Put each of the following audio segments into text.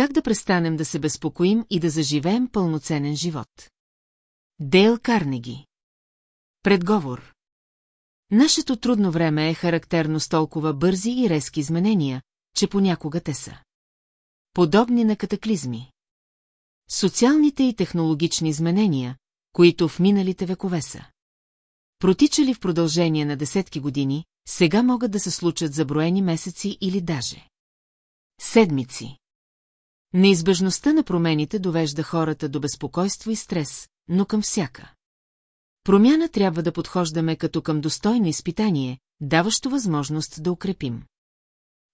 Как да престанем да се безпокоим и да заживеем пълноценен живот? Дейл Карнеги Предговор Нашето трудно време е характерно с толкова бързи и резки изменения, че понякога те са. Подобни на катаклизми. Социалните и технологични изменения, които в миналите векове са. Протичали в продължение на десетки години, сега могат да се случат за броени месеци или даже. Седмици. Неизбежността на промените довежда хората до безпокойство и стрес, но към всяка. Промяна трябва да подхождаме като към достойно изпитание, даващо възможност да укрепим.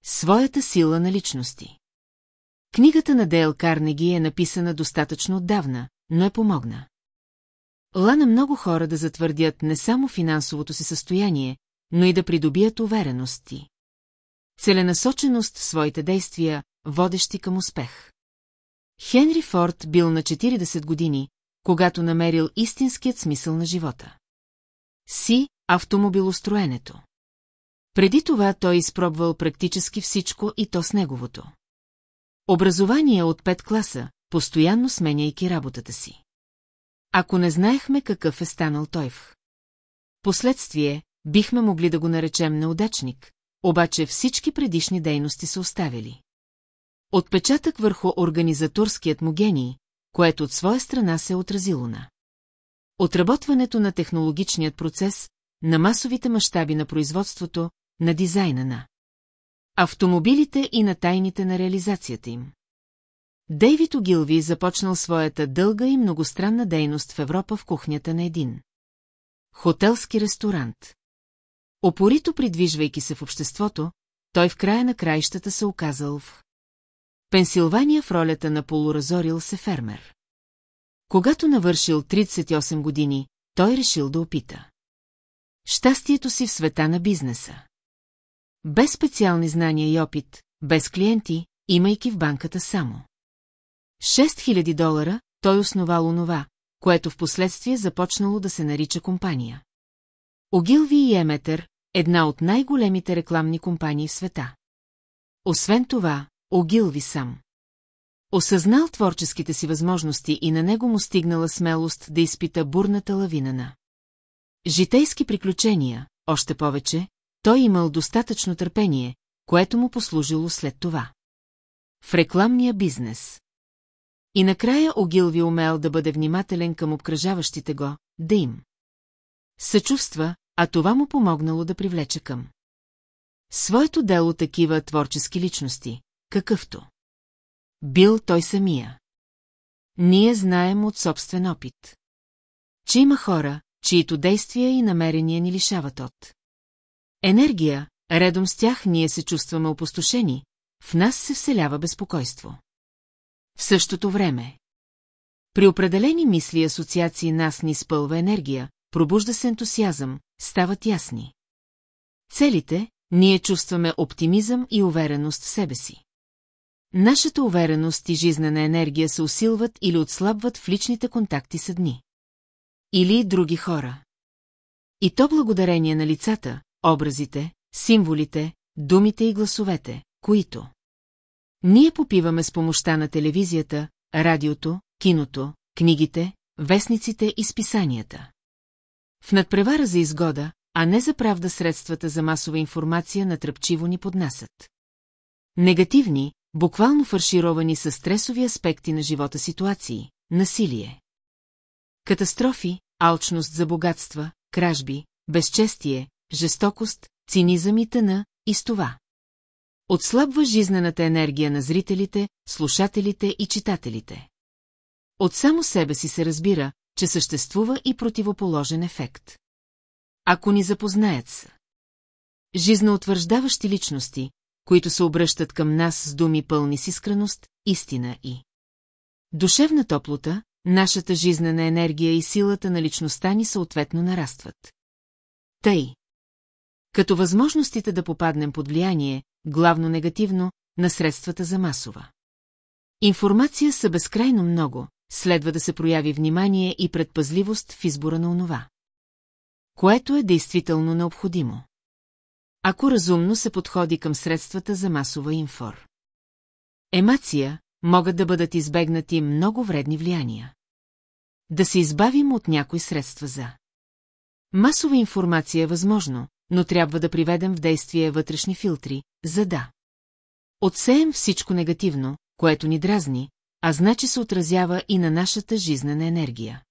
Своята сила на личности. Книгата на Дейл Карнеги е написана достатъчно отдавна, но е помогна. Лана много хора да затвърдят не само финансовото си състояние, но и да придобият уверености. Целенасоченост в своите действия, водещи към успех. Хенри Форд бил на 40 години, когато намерил истинският смисъл на живота. Си автомобилостроенето. Преди това той изпробвал практически всичко и то с неговото. Образование от пет класа, постоянно сменяйки работата си. Ако не знаехме какъв е станал той в. Последствие, бихме могли да го наречем неудачник, обаче всички предишни дейности са оставили. Отпечатък върху организаторският му гений, което от своя страна се е отразило на. Отработването на технологичният процес, на масовите мащаби на производството, на дизайна на автомобилите и на тайните на реализацията им. Дейвид Огилви започнал своята дълга и многостранна дейност в Европа в кухнята на един. Хотелски ресторант. Опорито придвижвайки се в обществото, той в края на краищата се оказал в Пенсилвания в ролята на полуразорил се фермер. Когато навършил 38 години, той решил да опита. Щастието си в света на бизнеса. Без специални знания и опит, без клиенти, имайки в банката само. 6000 долара, той основал онова, което в последствие започнало да се нарича компания. Огилви и Еметър, една от най-големите рекламни компании в света. Освен това, Огилви сам. Осъзнал творческите си възможности и на него му стигнала смелост да изпита бурната лавина на. Житейски приключения, още повече, той имал достатъчно търпение, което му послужило след това. В рекламния бизнес. И накрая Огилви умел да бъде внимателен към обкръжаващите го, да им. Съчувства, а това му помогнало да привлече към. Своето дело такива творчески личности, какъвто. Бил той самия. Ние знаем от собствен опит. Че има хора, чието действия и намерения ни лишават от. Енергия, редом с тях ние се чувстваме опустошени, в нас се вселява безпокойство. В същото време. При определени мисли и асоциации нас ни спълва енергия, пробужда се ентусиазъм, стават ясни. Целите, ние чувстваме оптимизъм и увереност в себе си. Нашата увереност и жизнена енергия се усилват или отслабват в личните контакти с дни. Или други хора. И то благодарение на лицата, образите, символите, думите и гласовете, които ние попиваме с помощта на телевизията, радиото, киното, книгите, вестниците и списанията. В надпревара за изгода, а не за правда средствата за масова информация натръпчиво ни поднасят. Негативни, буквално фаршировани с стресови аспекти на живота ситуации, насилие. Катастрофи, алчност за богатства, кражби, безчестие, жестокост, цинизъм и тъна, и с това. Отслабва жизнената енергия на зрителите, слушателите и читателите. От само себе си се разбира, че съществува и противоположен ефект. Ако ни запознаят с жизноутвърждаващи личности, които се обръщат към нас с думи пълни с искреност, истина и душевна топлота, нашата жизнена енергия и силата на личността ни съответно нарастват. Тъй. Като възможностите да попаднем под влияние, главно негативно, на средствата за масова. Информация са безкрайно много, следва да се прояви внимание и предпазливост в избора на онова. Което е действително необходимо. Ако разумно се подходи към средствата за масова инфор. Емация, могат да бъдат избегнати много вредни влияния. Да се избавим от някои средства за. Масова информация е възможно, но трябва да приведем в действие вътрешни филтри, за да. Отсеем всичко негативно, което ни дразни, а значи се отразява и на нашата жизнена енергия.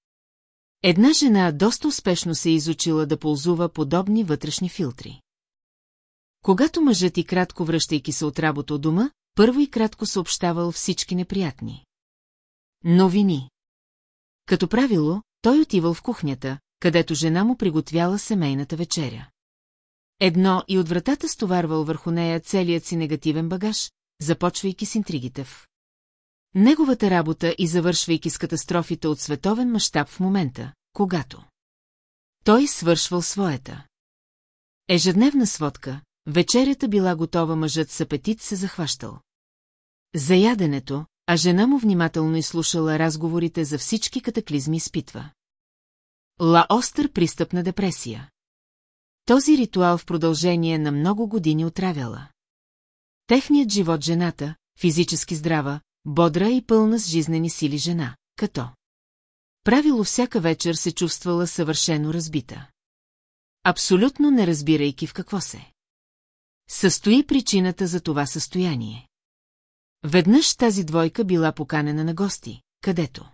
Една жена доста успешно се е изучила да ползува подобни вътрешни филтри. Когато мъжът и кратко връщайки се от работа от дома, първо и кратко съобщавал всички неприятни. Новини. Като правило, той отивал в кухнята, където жена му приготвяла семейната вечеря. Едно и от вратата стоварвал върху нея целият си негативен багаж, започвайки с интригите в. Неговата работа и завършвайки с катастрофите от световен мащаб в момента, когато. Той свършвал своята. Ежедневна сводка, вечерята била готова мъжът с апетит се захващал. За яденето, а жена му внимателно изслушала разговорите за всички катаклизми изпитва. Ла остър пристъп на депресия. Този ритуал в продължение на много години отравяла. Техният живот жената, физически здрава, бодра и пълна с жизнени сили жена, като. Правило всяка вечер се чувствала съвършено разбита. Абсолютно не разбирайки в какво се. Състои причината за това състояние. Веднъж тази двойка била поканена на гости, където.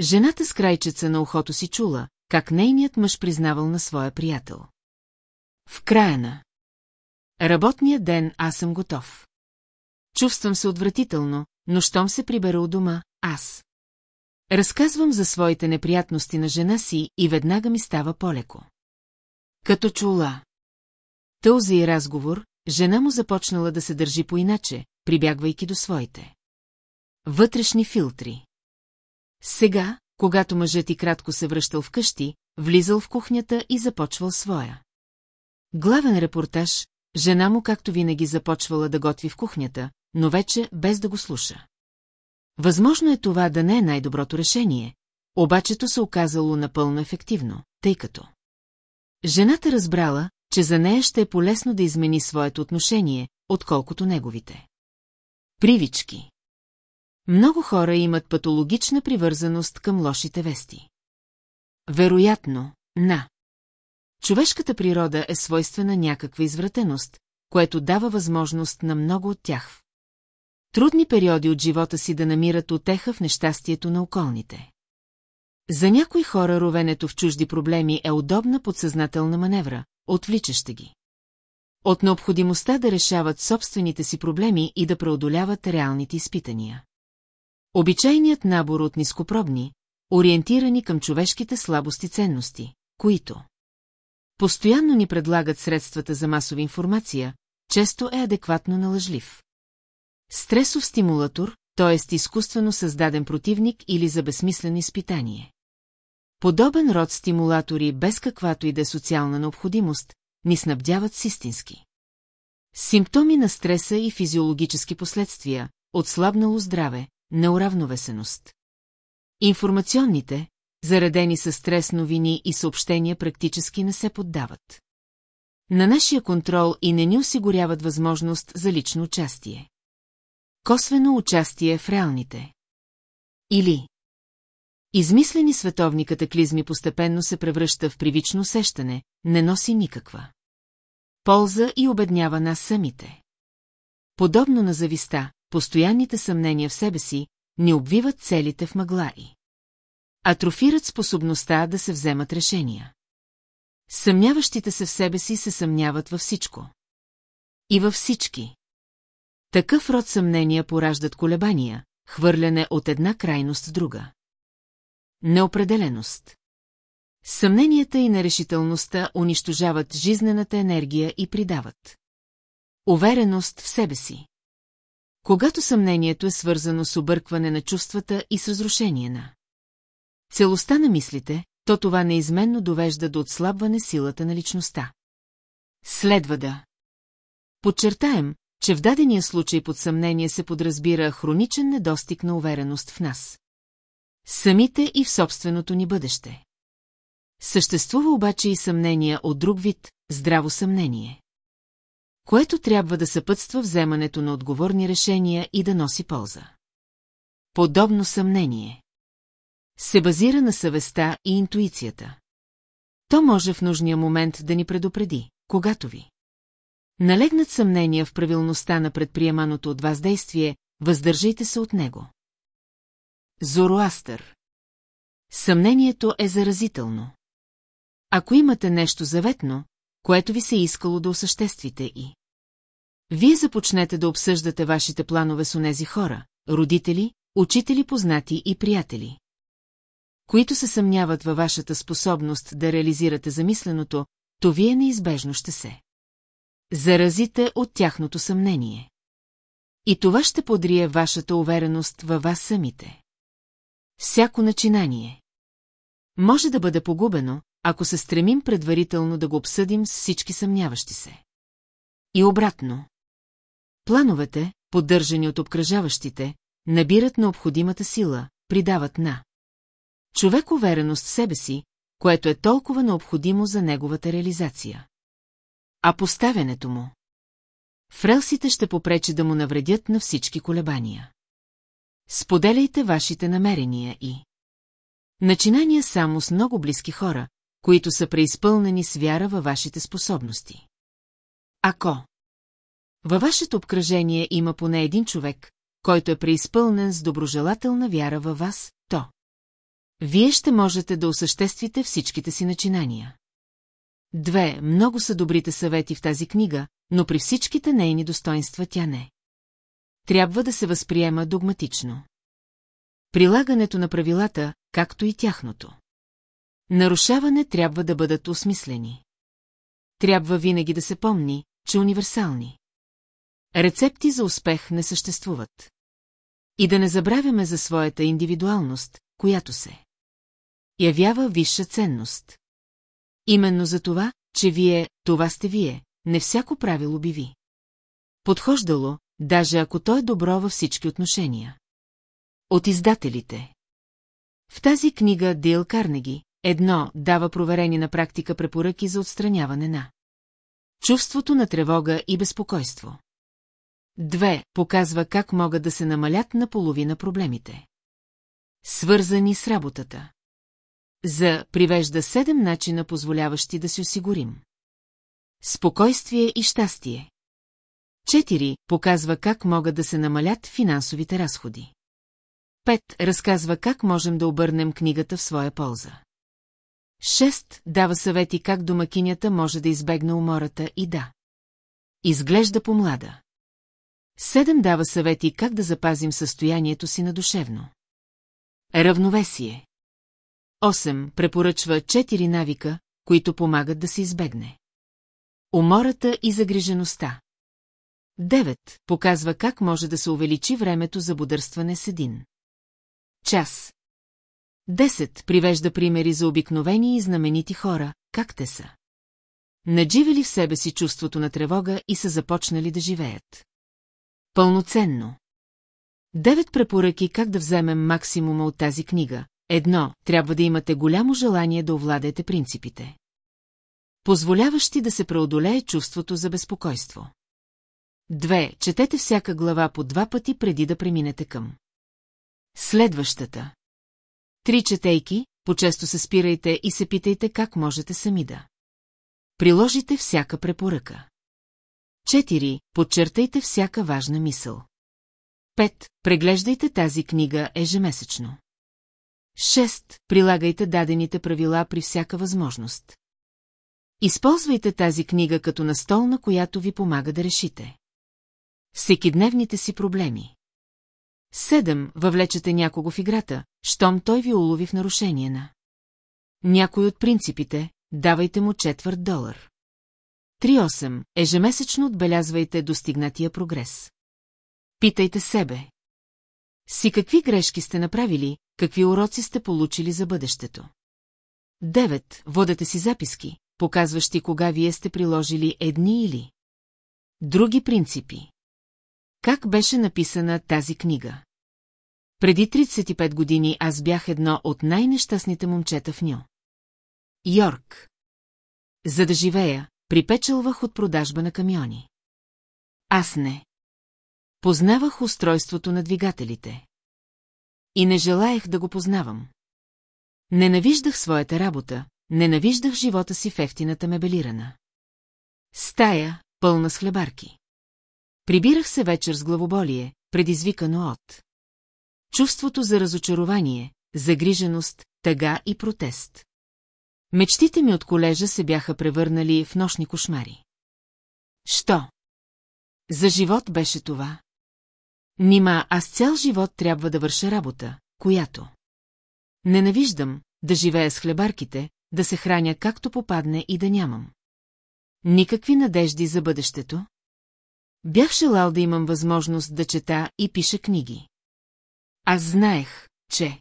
Жената с крайчеца на ухото си чула, как нейният мъж признавал на своя приятел. В края на работния ден аз съм готов. Чувствам се отвратително, но щом се прибера у дома, аз. Разказвам за своите неприятности на жена си и веднага ми става полеко. Като чула. Този разговор, жена му започнала да се държи по-иначе, прибягвайки до своите. Вътрешни филтри. Сега, когато мъжът и кратко се връщал вкъщи, влизал в кухнята и започвал своя. Главен репортаж, жена му както винаги започвала да готви в кухнята, но вече без да го слуша. Възможно е това да не е най-доброто решение, обаче то се оказало напълно ефективно, тъй като. Жената разбрала, че за нея ще е полезно да измени своето отношение, отколкото неговите. Привички Много хора имат патологична привързаност към лошите вести. Вероятно, на. Човешката природа е свойствена някаква извратеност, което дава възможност на много от тях. Трудни периоди от живота си да намират отеха в нещастието на околните. За някои хора ровенето в чужди проблеми е удобна подсъзнателна маневра, отвличаща ги. От необходимостта да решават собствените си проблеми и да преодоляват реалните изпитания. Обичайният набор от нископробни, ориентирани към човешките слабости ценности, които постоянно ни предлагат средствата за масова информация, често е адекватно налъжлив. Стресов стимулатор, т.е. изкуствено създаден противник или за безсмислено изпитание. Подобен род стимулатори без каквато и да е социална необходимост, ни снабдяват с истински. Симптоми на стреса и физиологически последствия, отслабнало здраве, неуравновесеност. Информационните, заредени с стрес новини и съобщения практически не се поддават. На нашия контрол и не ни осигуряват възможност за лично участие. Косвено участие в реалните. Или Измислени световни катаклизми постепенно се превръща в привично усещане, не носи никаква. Полза и обеднява нас самите. Подобно на зависта, постоянните съмнения в себе си, ни обвиват целите в мъглаи. Атрофират способността да се вземат решения. Съмняващите се в себе си се съмняват във всичко. И във всички. Такъв род съмнения пораждат колебания, хвърляне от една крайност в друга. Неопределеност. Съмненията и нерешителността унищожават жизнената енергия и придават. Увереност в себе си. Когато съмнението е свързано с объркване на чувствата и с разрушение на целостта на мислите, то това неизменно довежда до отслабване силата на личността. Следва да подчертаем, че в дадения случай под съмнение се подразбира хроничен недостиг на увереност в нас. Самите и в собственото ни бъдеще. Съществува обаче и съмнение от друг вид, здраво съмнение. Което трябва да съпътства вземането на отговорни решения и да носи полза. Подобно съмнение. Се базира на съвестта и интуицията. То може в нужния момент да ни предупреди, когато ви. Налегнат съмнения в правилността на предприеманото от вас действие, въздържайте се от него. Зороастър Съмнението е заразително. Ако имате нещо заветно, което ви се е искало да осъществите и... Вие започнете да обсъждате вашите планове с онези хора, родители, учители, познати и приятели. Които се съмняват във вашата способност да реализирате замисленото, то вие неизбежно ще се. Заразите от тяхното съмнение. И това ще подрие вашата увереност във вас самите. Всяко начинание. Може да бъде погубено, ако се стремим предварително да го обсъдим с всички съмняващи се. И обратно. Плановете, поддържани от обкръжаващите, набират необходимата сила, придават на. Човек увереност в себе си, което е толкова необходимо за неговата реализация. А поставянето му. Фрелсите ще попречи да му навредят на всички колебания. Споделяйте вашите намерения и... Начинания само с много близки хора, които са преизпълнени с вяра във вашите способности. Ако във вашето обкръжение има поне един човек, който е преизпълнен с доброжелателна вяра във вас, то вие ще можете да осъществите всичките си начинания. Две, много са добрите съвети в тази книга, но при всичките нейни достоинства тя не. Трябва да се възприема догматично. Прилагането на правилата, както и тяхното. Нарушаване трябва да бъдат осмислени. Трябва винаги да се помни, че универсални. Рецепти за успех не съществуват. И да не забравяме за своята индивидуалност, която се явява висша ценност. Именно за това, че вие, това сте вие, не всяко правило би ви. Подхождало, даже ако то е добро във всички отношения. От издателите. В тази книга Дил Карнеги, едно, дава проверени на практика препоръки за отстраняване на чувството на тревога и безпокойство. Две, показва как могат да се намалят на проблемите. Свързани с работата. За привежда седем начина, позволяващи да си осигурим. Спокойствие и щастие. Четири Показва как могат да се намалят финансовите разходи. Пет Разказва как можем да обърнем книгата в своя полза. Шест Дава съвети как домакинята може да избегне умората и да. Изглежда по-млада. Седем Дава съвети как да запазим състоянието си на душевно. Равновесие. 8. Препоръчва четири навика, които помагат да се избегне. Умората и загрижеността. 9. Показва как може да се увеличи времето за бодърстване с един. Час. 10. Привежда примери за обикновени и знаменити хора, как те са. Надживели в себе си чувството на тревога и са започнали да живеят. Пълноценно. Девет препоръки как да вземем максимума от тази книга. Едно, трябва да имате голямо желание да овладеете принципите. Позволяващи да се преодолее чувството за безпокойство. Две, четете всяка глава по два пъти преди да преминете към. Следващата. Три четейки, по-често се спирайте и се питайте как можете сами да. Приложите всяка препоръка. Четири, Подчертайте всяка важна мисъл. Пет, Преглеждайте тази книга ежемесечно. Шест, Прилагайте дадените правила при всяка възможност. Използвайте тази книга като настол, на която ви помага да решите. Всекидневните си проблеми. Седем, Въвлечете някого в играта, щом той ви улови в нарушение на. Някой от принципите, давайте му четвърт долар. 3.8. Ежемесечно отбелязвайте достигнатия прогрес. Питайте себе. Си какви грешки сте направили, какви уроци сте получили за бъдещето. 9. Водете си записки, показващи кога вие сте приложили едни или други принципи. Как беше написана тази книга? Преди 35 години аз бях едно от най-нещастните момчета в Ню. Йорк. За да живея, припечелвах от продажба на камиони. Аз не. Познавах устройството на двигателите. И не желаях да го познавам. Ненавиждах своята работа, ненавиждах живота си в ефтината мебелирана. Стая, пълна с хлебарки. Прибирах се вечер с главоболие, предизвикано от чувството за разочарование, загриженост, тъга и протест. Мечтите ми от колежа се бяха превърнали в нощни кошмари. Що? За живот беше това. Нима аз цял живот трябва да върша работа, която. Ненавиждам да живея с хлебарките, да се храня както попадне и да нямам. Никакви надежди за бъдещето? Бях желал да имам възможност да чета и пиша книги. Аз знаех, че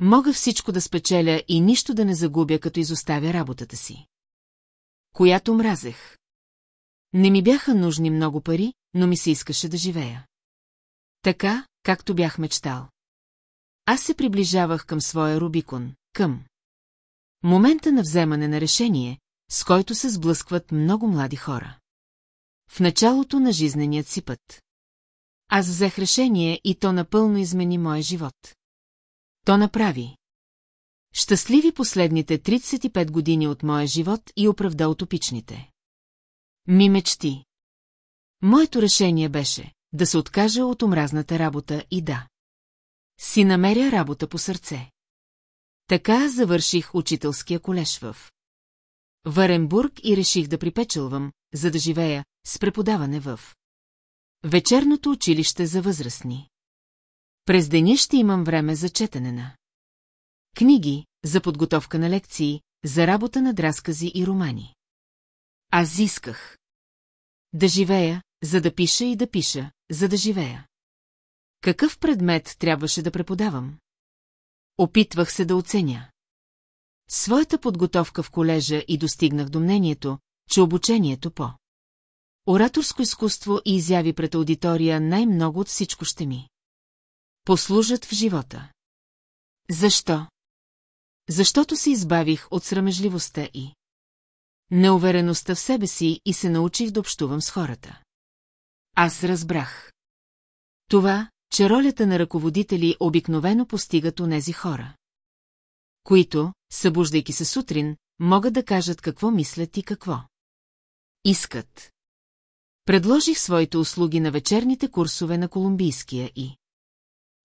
мога всичко да спечеля и нищо да не загубя, като изоставя работата си. Която мразех. Не ми бяха нужни много пари, но ми се искаше да живея. Така, както бях мечтал. Аз се приближавах към своя Рубикон, към момента на вземане на решение, с който се сблъскват много млади хора. В началото на жизненият си път. Аз взех решение и то напълно измени моя живот. То направи. Щастливи последните 35 години от моя живот и оправда утопичните. Ми мечти. Моето решение беше да се откажа от омразната работа и да. Си намеря работа по сърце. Така завърших учителския колеж в Варенбург и реших да припечелвам, за да живея с преподаване в вечерното училище за възрастни. През деня ще имам време за четене на книги, за подготовка на лекции, за работа на разкази и романи. Аз исках да живея, за да пиша и да пиша, за да живея. Какъв предмет трябваше да преподавам? Опитвах се да оценя. Своята подготовка в колежа и достигнах до мнението, че обучението по ораторско изкуство и изяви пред аудитория най-много от всичко ще ми. Послужат в живота. Защо? Защото се избавих от срамежливостта и неувереността в себе си и се научих да общувам с хората. Аз разбрах. Това, че ролята на ръководители обикновено постигат онези хора. Които, събуждайки се сутрин, могат да кажат какво мислят и какво. Искат. Предложих своите услуги на вечерните курсове на Колумбийския и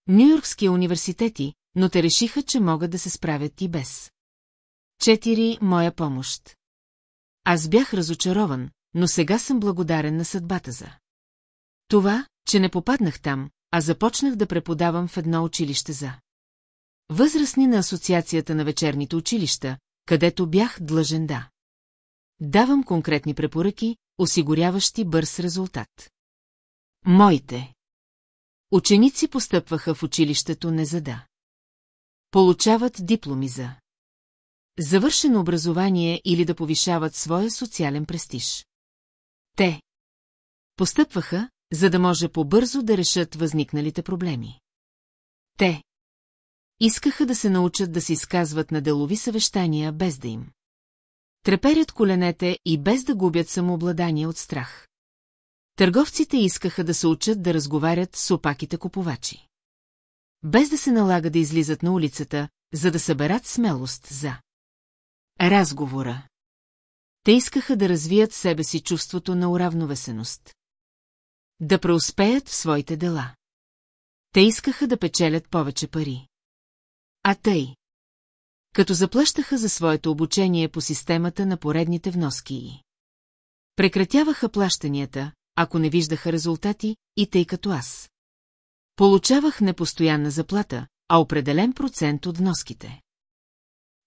Нью-Йоркския университети, но те решиха, че могат да се справят и без. Четири моя помощ. Аз бях разочарован, но сега съм благодарен на съдбата за. Това, че не попаднах там, а започнах да преподавам в едно училище за. Възрастни на Асоциацията на вечерните училища, където бях длъжен да. Давам конкретни препоръки, осигуряващи бърз резултат. Моите. Ученици постъпваха в училището не за да. Получават дипломи за. Завършено образование или да повишават своя социален престиж. Те. Постъпваха, за да може по-бързо да решат възникналите проблеми. Те. Искаха да се научат да се изказват на делови съвещания без да им. Треперят коленете и без да губят самообладание от страх. Търговците искаха да се учат да разговарят с опаките купувачи. Без да се налага да излизат на улицата, за да съберат смелост за разговора. Те искаха да развият себе си чувството на уравновесеност. Да преуспеят в своите дела. Те искаха да печелят повече пари. А тъй. Като заплащаха за своето обучение по системата на поредните вноски. Прекратяваха плащанията, ако не виждаха резултати, и тъй като аз. Получавах непостоянна заплата, а определен процент от вноските.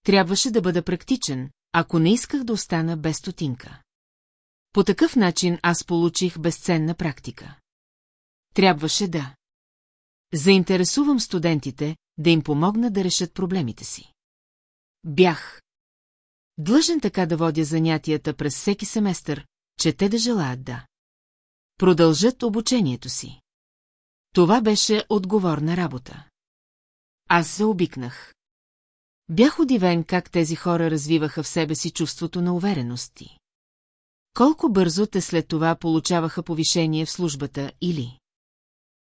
Трябваше да бъда практичен, ако не исках да остана без стотинка. По такъв начин аз получих безценна практика. Трябваше да. Заинтересувам студентите, да им помогна да решат проблемите си. Бях. Длъжен така да водя занятията през всеки семестър, че те да желаят да. Продължат обучението си. Това беше отговорна работа. Аз се обикнах. Бях удивен как тези хора развиваха в себе си чувството на уверености. Колко бързо те след това получаваха повишение в службата или...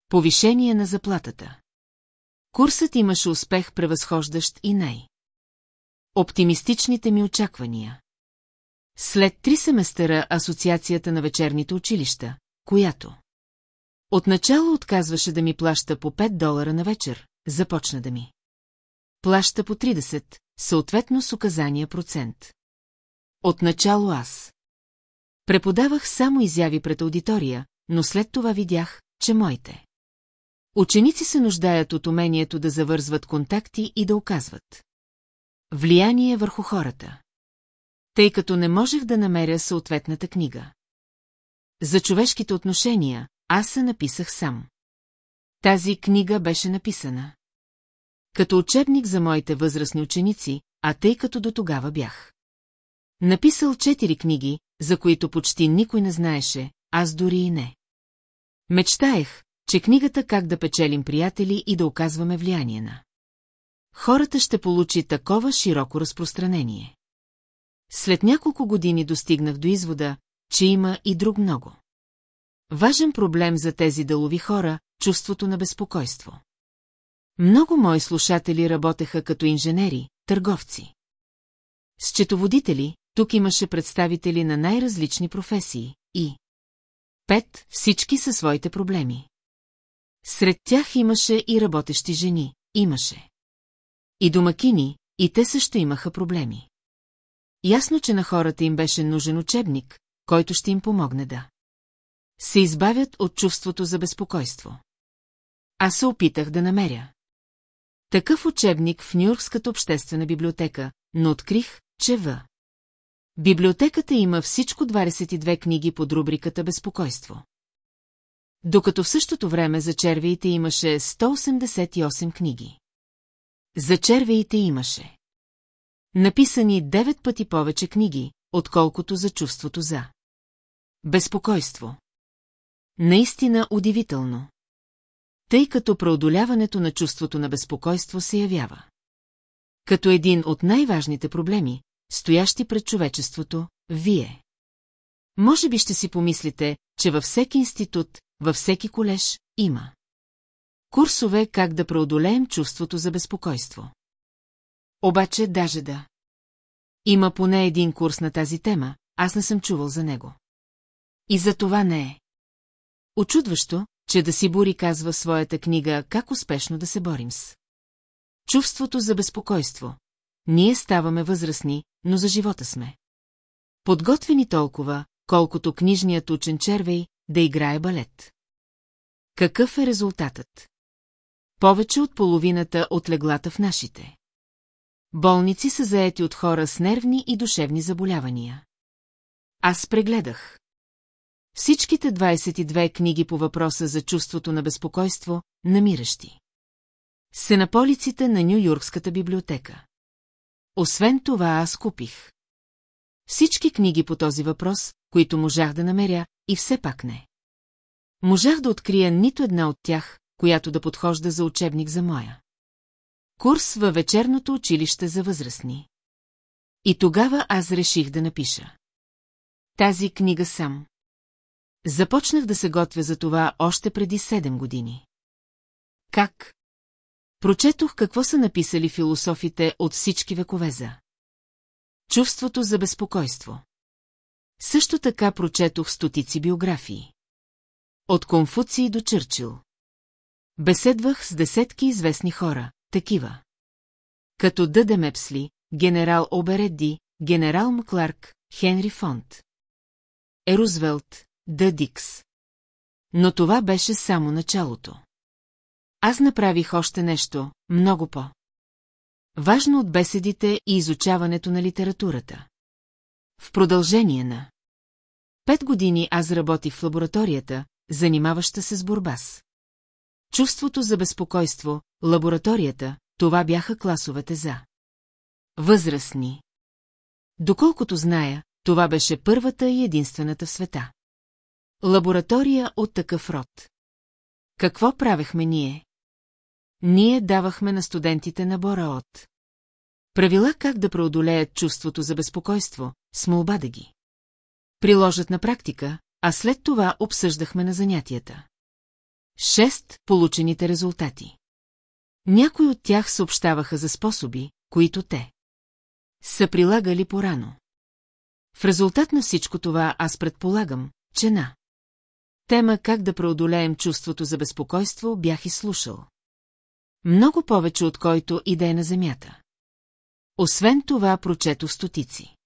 Повишение на заплатата. Курсът имаше успех превъзхождащ и най. Оптимистичните ми очаквания. След три семестъра Асоциацията на вечерните училища, която Отначало отказваше да ми плаща по 5 долара на вечер, започна да ми. Плаща по 30, съответно с указания процент. Отначало аз. Преподавах само изяви пред аудитория, но след това видях, че моите. Ученици се нуждаят от умението да завързват контакти и да оказват. Влияние върху хората. Тъй като не можех да намеря съответната книга. За човешките отношения, аз се написах сам. Тази книга беше написана. Като учебник за моите възрастни ученици, а тъй като до тогава бях. Написал четири книги, за които почти никой не знаеше, аз дори и не. Мечтаех, че книгата «Как да печелим приятели» и да оказваме влияние на. Хората ще получи такова широко разпространение. След няколко години достигнах до извода, че има и друг много. Важен проблем за тези делови хора – чувството на безпокойство. Много мои слушатели работеха като инженери, търговци. Счетоводители, тук имаше представители на най-различни професии и... Пет, всички със своите проблеми. Сред тях имаше и работещи жени, имаше. И домакини, и те също имаха проблеми. Ясно, че на хората им беше нужен учебник, който ще им помогне да се избавят от чувството за безпокойство. Аз се опитах да намеря. Такъв учебник в Нью-Йоркската обществена библиотека, но открих, че в. Библиотеката има всичко 22 книги под рубриката Безпокойство. Докато в същото време за червеите имаше 188 книги. За червеите имаше. Написани 9 пъти повече книги, отколкото за чувството за. Безпокойство. Наистина удивително. Тъй като преодоляването на чувството на безпокойство се явява. Като един от най-важните проблеми, стоящи пред човечеството, вие. Може би ще си помислите, че във всеки институт, във всеки колеж, има. Курсове как да преодолеем чувството за безпокойство. Обаче даже да. Има поне един курс на тази тема, аз не съм чувал за него. И за това не е. Очудващо, че да си Бури казва своята книга «Как успешно да се борим с». Чувството за безпокойство. Ние ставаме възрастни, но за живота сме. Подготвени толкова, колкото книжният учен червей да играе балет. Какъв е резултатът? Повече от половината от леглата в нашите. Болници са заети от хора с нервни и душевни заболявания. Аз прегледах. Всичките 22 книги по въпроса за чувството на безпокойство, намиращи. Се на полиците на Нью-Йоркската библиотека. Освен това аз купих. Всички книги по този въпрос, които можах да намеря, и все пак не. Можах да открия нито една от тях, която да подхожда за учебник за моя. Курс във вечерното училище за възрастни. И тогава аз реших да напиша. Тази книга сам. Започнах да се готвя за това още преди 7 години. Как? Прочетох какво са написали философите от всички векове за. Чувството за безпокойство. Също така прочетох стотици биографии. От Конфуций до Чърчил. Беседвах с десетки известни хора, такива. Като Дъде Мепсли, генерал Обередди, генерал Макларк, Хенри Фонт. Ерузвелт, да, Дикс. Но това беше само началото. Аз направих още нещо, много по. Важно от беседите и изучаването на литературата. В продължение на пет години аз работих в лабораторията, занимаваща се с борба с. Чувството за безпокойство, лабораторията, това бяха класовете за. Възрастни. Доколкото зная, това беше първата и единствената в света. Лаборатория от такъв род. Какво правехме ние? Ние давахме на студентите набора от правила как да преодолеят чувството за безпокойство, с молба да ги приложат на практика, а след това обсъждахме на занятията. Шест получените резултати. Някои от тях съобщаваха за способи, които те са прилагали порано. В резултат на всичко това аз предполагам, че на тема как да преодолеем чувството за безпокойство бях изслушал. Много повече от който и да е на земята. Освен това прочето стотици.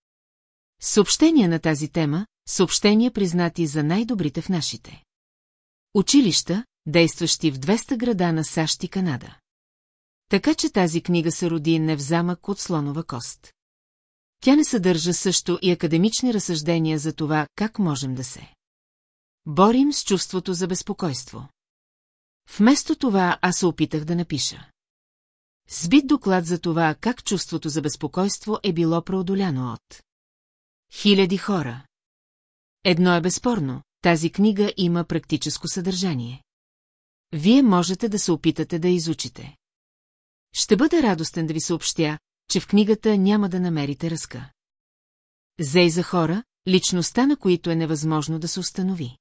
Съобщения на тази тема, съобщения признати за най-добрите в нашите. Училища, действащи в 200 града на САЩ и Канада. Така че тази книга се роди не в замък от слонова кост. Тя не съдържа също и академични разсъждения за това, как можем да се борим с чувството за безпокойство. Вместо това аз се опитах да напиша. Сбит доклад за това, как чувството за безпокойство е било преодоляно от хиляди хора. Едно е безспорно, тази книга има практическо съдържание. Вие можете да се опитате да изучите. Ще бъда радостен да ви съобщя, че в книгата няма да намерите ръска. Зей за хора, личността на които е невъзможно да се установи.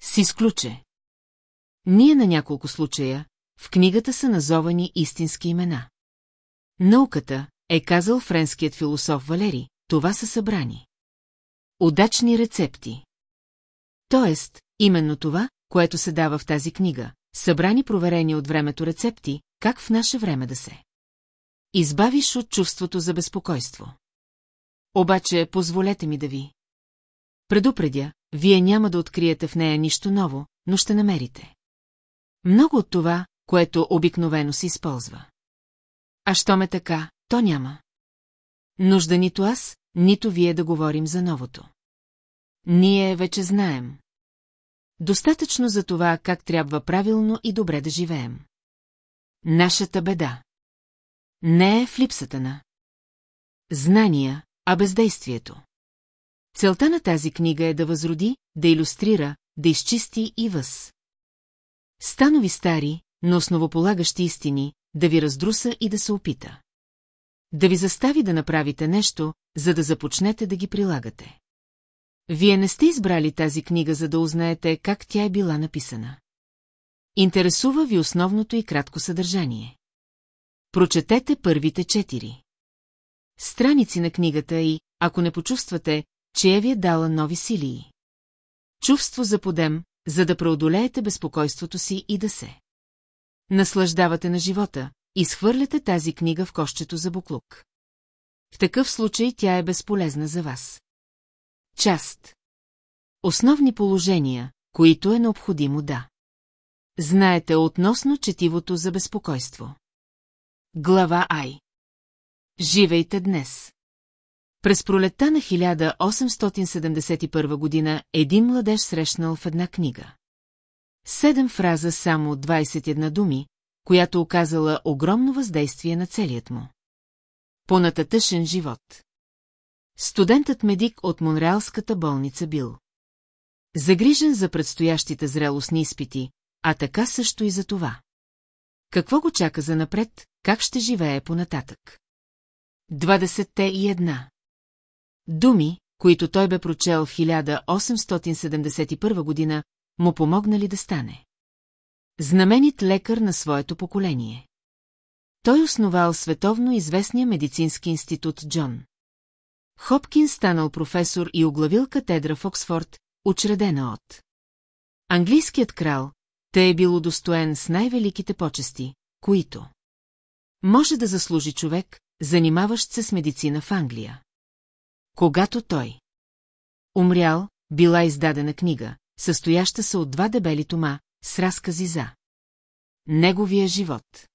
С изключе. Ние на няколко случая, в книгата са назовани истински имена. Науката, е казал френският философ Валери, това са събрани. Удачни рецепти. Тоест, именно това, което се дава в тази книга, събрани проверени от времето рецепти, как в наше време да се. Избавиш от чувството за безпокойство. Обаче, позволете ми да ви. Предупредя, вие няма да откриете в нея нищо ново, но ще намерите. Много от това, което обикновено се използва. А що ме така, то няма. Нужда нито аз, нито вие да говорим за новото. Ние вече знаем. Достатъчно за това, как трябва правилно и добре да живеем. Нашата беда. Не е в липсата на знания, а бездействието. Целта на тази книга е да възроди, да иллюстрира, да изчисти и въз. Станови стари, но основополагащи истини, да ви раздруса и да се опита. Да ви застави да направите нещо, за да започнете да ги прилагате. Вие не сте избрали тази книга, за да узнаете как тя е била написана. Интересува ви основното и кратко съдържание. Прочетете първите четири. Страници на книгата и, ако не почувствате, че я ви е дала нови силии. Чувство за подем, за да преодолеете безпокойството си и да се. Наслаждавате на живота, изхвърляте тази книга в кощето за буклук. В такъв случай тя е безполезна за вас. Част. Основни положения, които е необходимо да. Знаете относно четивото за безпокойство. Глава Ай. Живейте днес. През пролетта на 1871 година един младеж срещнал в една книга. Седем фраза само 21 думи, която оказала огромно въздействие на целият му. Понататъшен живот. Студентът медик от Монреалската болница бил. Загрижен за предстоящите зрелостни изпити, а така също и за това. Какво го чака за напред, как ще живее понататък? Двадесетте и една. Думи, които той бе прочел в 1871 година, му помогнали да стане. Знаменит лекар на своето поколение. Той основал световно известния медицински институт Джон. Хопкин станал професор и оглавил катедра в Оксфорд, учредена от английският крал, те е бил удостоен с най-великите почести, които може да заслужи човек, занимаващ се с медицина в Англия. Когато той умрял, била издадена книга, състояща се от два дебели тома, с разкази за неговия живот.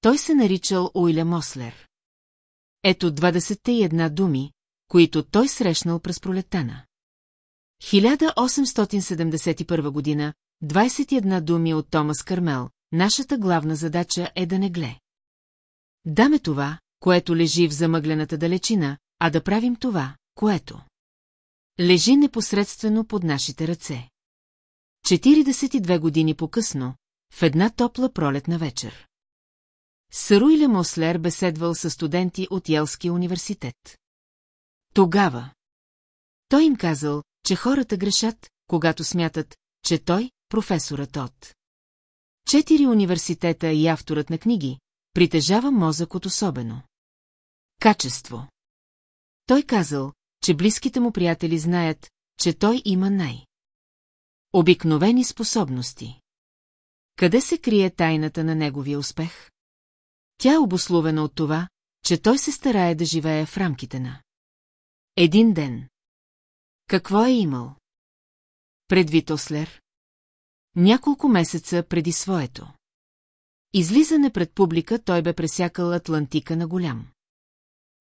Той се наричал Уилям Ослер. Ето 21 думи, които той срещнал през пролетана. 1871 година, 21 думи от Томас Кармел, нашата главна задача е да не гле. Даме това, което лежи в замъглената далечина, а да правим това, което лежи непосредствено под нашите ръце. 42 години по-късно, в една топла пролетна вечер. Саруиле Мослер беседвал със студенти от Елския университет. Тогава. Той им казал, че хората грешат, когато смятат, че той, професорът от четири университета и авторът на книги, притежава мозък от особено. Качество. Той казал, че близките му приятели знаят, че той има най. Обикновени способности. Къде се крие тайната на неговия успех? Тя е обословена от това, че той се старае да живее в рамките на. Един ден. Какво е имал? Предвид Ослер? Няколко месеца преди своето. Излизане пред публика той бе пресякал Атлантика на голям.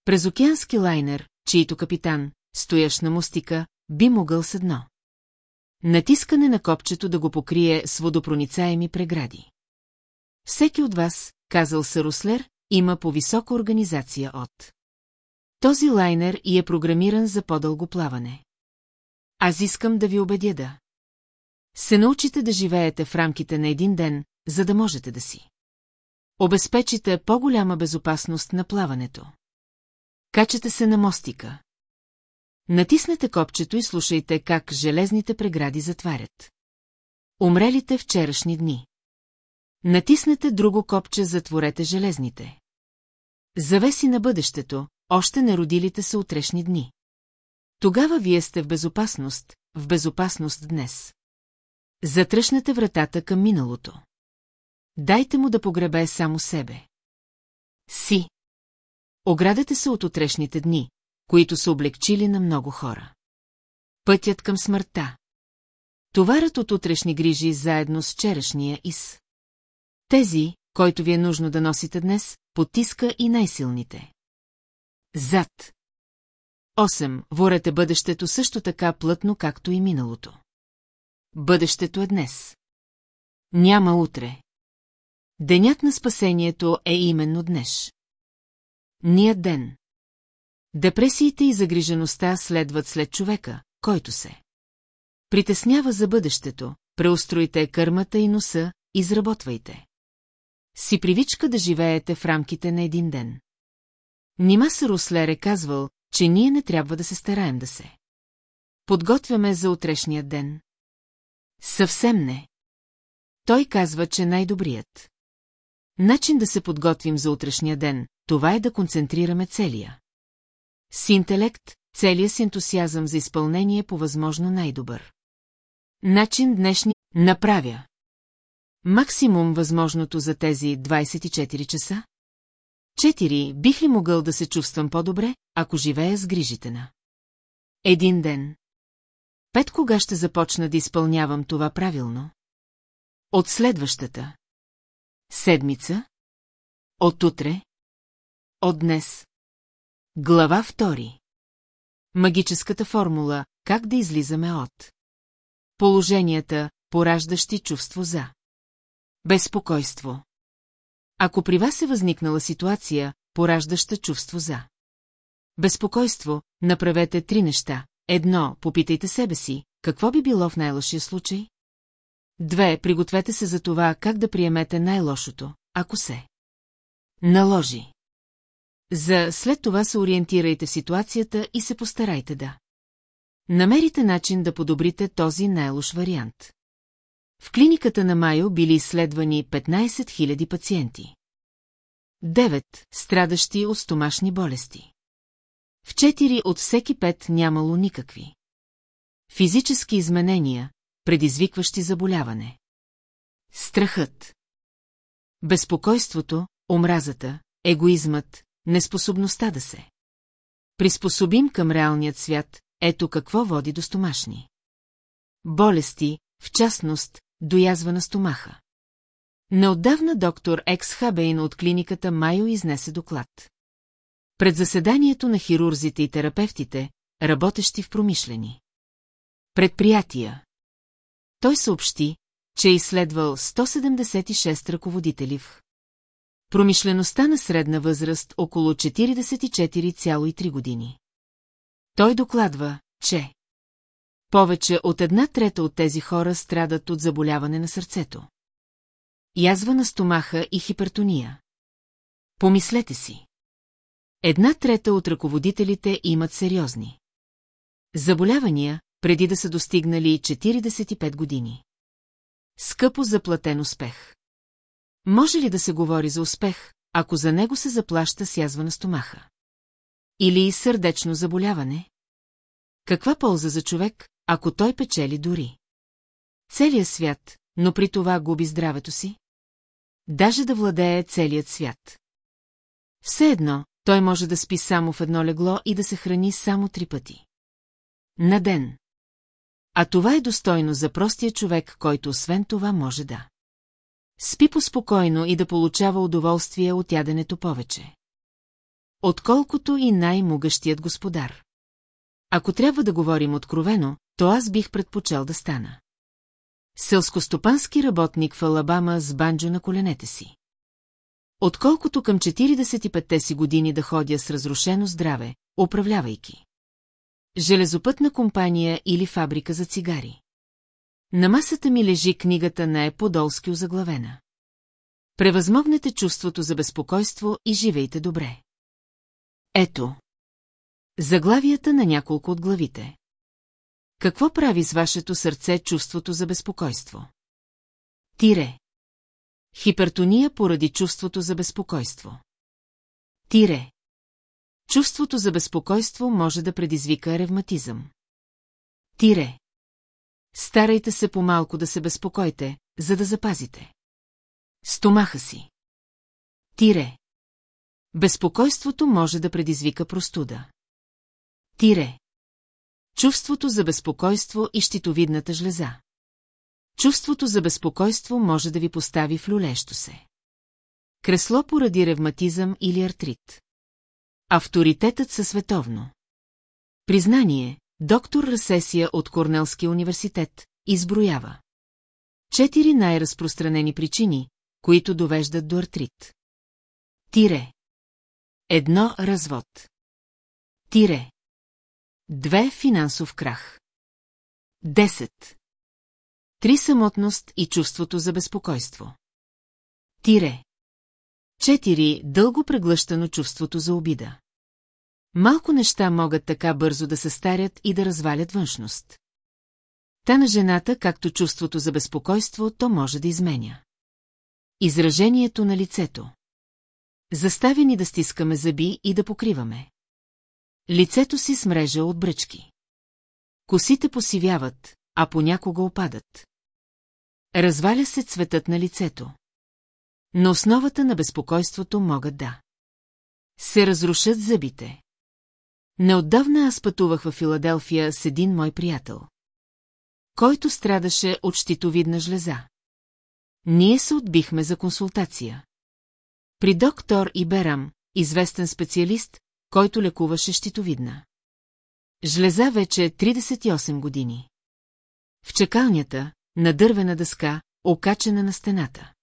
През океански лайнер, чието капитан, стоящ на мустика, би могъл с едно. Натискане на копчето да го покрие с водопроницаеми прегради. Всеки от вас, казал Саруслер, има по-висока организация от. Този лайнер и е програмиран за по-дълго плаване. Аз искам да ви убедя да. Се научите да живеете в рамките на един ден, за да можете да си. Обезпечите по-голяма безопасност на плаването. Качете се на мостика. Натиснете копчето и слушайте как железните прегради затварят. Умрелите вчерашни дни. Натиснете друго копче, затворете железните. Завеси на бъдещето, още не родилите се утрешни дни. Тогава вие сте в безопасност, в безопасност днес. Затръшнете вратата към миналото. Дайте му да погребе само себе. Си. Оградете се от утрешните дни, които са облегчили на много хора. Пътят към смъртта. Товарът от утрешни грижи заедно с вчерашния из. Тези, който ви е нужно да носите днес, потиска и най-силните. Зад. 8. Ворете бъдещето също така плътно, както и миналото. Бъдещето е днес. Няма утре. Денят на спасението е именно днеш. Ният ден. Депресиите и загрижеността следват след човека, който се. Притеснява за бъдещето, преустройте кърмата и носа, изработвайте. Си привичка да живеете в рамките на един ден. Нима Руслер е казвал, че ние не трябва да се стараем да се. Подготвяме за утрешния ден. Съвсем не. Той казва, че най-добрият. Начин да се подготвим за утрешния ден, това е да концентрираме целия. С интелект, целия с ентусиазъм за изпълнение по възможно най-добър. Начин днешни направя. Максимум възможното за тези 24 часа? Четири, бих ли могъл да се чувствам по-добре, ако живея с грижите на? Един ден. Пет кога ще започна да изпълнявам това правилно? От следващата. Седмица? От утре? От днес? Глава втори. Магическата формула «Как да излизаме от» Положенията, пораждащи чувство за Безпокойство Ако при вас е възникнала ситуация, пораждаща чувство за Безпокойство, направете три неща. Едно, попитайте себе си, какво би било в най-лошия случай? Две, пригответе се за това, как да приемете най-лошото, ако се наложи. За след това се ориентирайте в ситуацията и се постарайте да. Намерите начин да подобрите този най-лош вариант. В клиниката на Майо били изследвани 15 000 пациенти. Девет страдащи от стомашни болести. В четири от всеки пет нямало никакви. Физически изменения, предизвикващи заболяване. Страхът. Безпокойството, омразата, егоизмът, неспособността да се. Приспособим към реалният свят, ето какво води до стомашни. Болести, в частност, доязва на стомаха. Неотдавна доктор Екс Хабейн от клиниката Майо изнесе доклад. Пред заседанието на хирурзите и терапевтите, работещи в промишлени. Предприятия. Той съобщи, че е изследвал 176 ръководители в промишлеността на средна възраст около 44,3 години. Той докладва, че повече от една трета от тези хора страдат от заболяване на сърцето. Язва на стомаха и хипертония. Помислете си. Една трета от ръководителите имат сериозни заболявания, преди да са достигнали 45 години. Скъпо заплатен успех. Може ли да се говори за успех, ако за него се заплаща с язва на стомаха? Или сърдечно заболяване? Каква полза за човек, ако той печели дори? Целият свят, но при това губи здравето си? Даже да владее целият свят. Все едно, той може да спи само в едно легло и да се храни само три пъти. На ден. А това е достойно за простия човек, който освен това може да. Спи поспокойно и да получава удоволствие от яденето повече. Отколкото и най-могъщият господар. Ако трябва да говорим откровено, то аз бих предпочел да стана. Селскостопански работник в Алабама с банджо на коленете си. Отколкото към 45-те си години да ходя с разрушено здраве, управлявайки. Железопътна компания или фабрика за цигари. На масата ми лежи книгата на Еподолски озаглавена. Превъзмогнете чувството за безпокойство и живейте добре. Ето. Заглавията на няколко от главите. Какво прави с вашето сърце чувството за безпокойство? Тире. Хипертония поради чувството за безпокойство. Тире. Чувството за безпокойство може да предизвика ревматизъм. Тире. Старайте се по-малко да се безпокойте, за да запазите. Стомаха си. Тире. Безпокойството може да предизвика простуда. Тире. Чувството за безпокойство и щитовидната жлеза. Чувството за безпокойство може да ви постави в люлещо се. Кресло поради ревматизъм или артрит. Авторитетът са световно. Признание, доктор Расесия от Корнелския университет, изброява. Четири най-разпространени причини, които довеждат до артрит. Тире. Едно развод. Тире. Две финансов крах. Десет. Три самотност и чувството за безпокойство. Тире. Четири дълго преглъщано чувството за обида. Малко неща могат така бързо да се старят и да развалят външност. Та на жената, както чувството за безпокойство, то може да изменя. Изражението на лицето. Заставени да стискаме зъби и да покриваме. Лицето си с мрежа от бръчки. Косите посивяват, а понякога опадат. Разваля се цветът на лицето. На основата на безпокойството могат да. Се разрушат зъбите. Неотдавна аз пътувах в Филаделфия с един мой приятел. Който страдаше от щитовидна жлеза. Ние се отбихме за консултация. При доктор Иберам, известен специалист, който лекуваше щитовидна. Жлеза вече 38 години. В чекалнята, на дървена дъска, окачена на стената.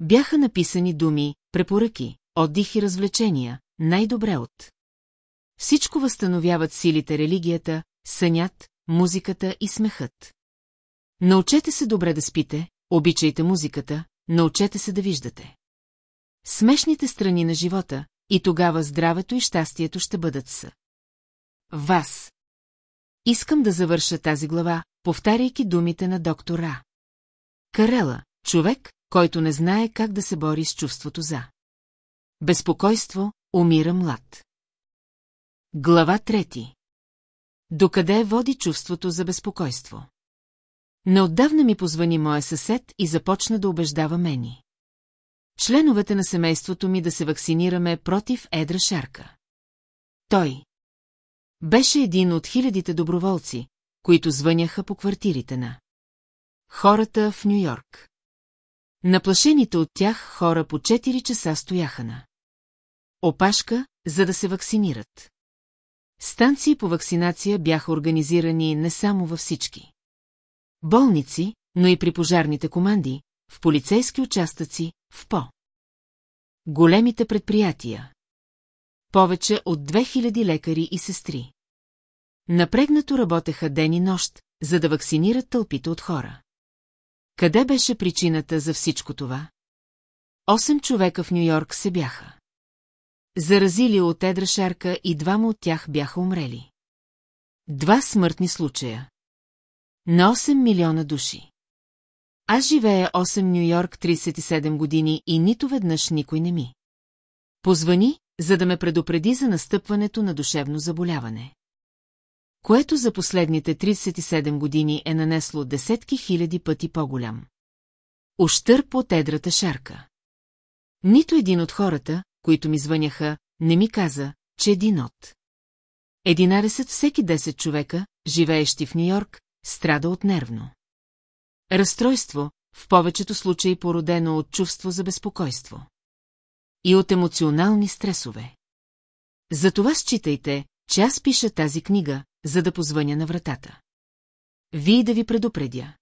Бяха написани думи, препоръки, отдих и развлечения, най-добре от. Всичко възстановяват силите религията, сънят, музиката и смехът. Научете се добре да спите, обичайте музиката, научете се да виждате. Смешните страни на живота, и тогава здравето и щастието ще бъдат с. Вас. Искам да завърша тази глава, повтаряйки думите на доктора. Карела, човек, който не знае как да се бори с чувството за. Безпокойство, умира млад. Глава трети. Докъде води чувството за безпокойство? Неотдавна ми позвани моя съсед и започна да убеждава мени. Членовете на семейството ми да се вакцинираме против едра шарка. Той. Беше един от хилядите доброволци, които звъняха по квартирите на хората в Нью-Йорк. Наплашените от тях хора по 4 часа стояха на опашка, за да се вакцинират. Станции по вакцинация бяха организирани не само във всички болници, но и при пожарните команди, в полицейски участъци, в ПО. Големите предприятия. Повече от 2000 лекари и сестри. Напрегнато работеха ден и нощ, за да вакцинират тълпите от хора. Къде беше причината за всичко това? Осем човека в Нью-Йорк се бяха. Заразили от едра шарка и двама от тях бяха умрели. Два смъртни случая. На 8 милиона души. Аз живея 8 Нью-Йорк 37 години и нито веднъж никой не ми. Позвани, за да ме предупреди за настъпването на душевно заболяване. Което за последните 37 години е нанесло десетки хиляди пъти по-голям. Ощърп от едрата шарка. Нито един от хората, които ми звъняха, не ми каза, че един от. 11 всеки 10 човека, живеещи в Нью-Йорк, страда от нервно. Разстройство, в повечето случаи породено от чувство за безпокойство. И от емоционални стресове. Затова считайте, че аз пиша тази книга, за да позвъня на вратата. Вие да ви предупредя.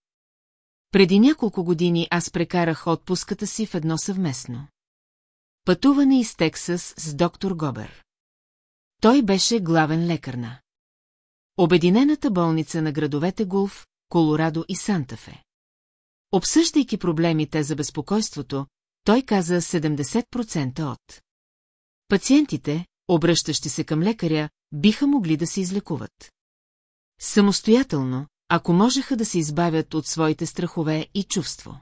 Преди няколко години аз прекарах отпуската си в едно съвместно. Пътуване из Тексас с доктор Гобер. Той беше главен лекар на Обединената болница на градовете Гулф, Колорадо и Сантафе. Обсъждайки проблемите за безпокойството, той каза 70% от пациентите, обръщащи се към лекаря, биха могли да се излекуват. Самостоятелно, ако можеха да се избавят от своите страхове и чувство.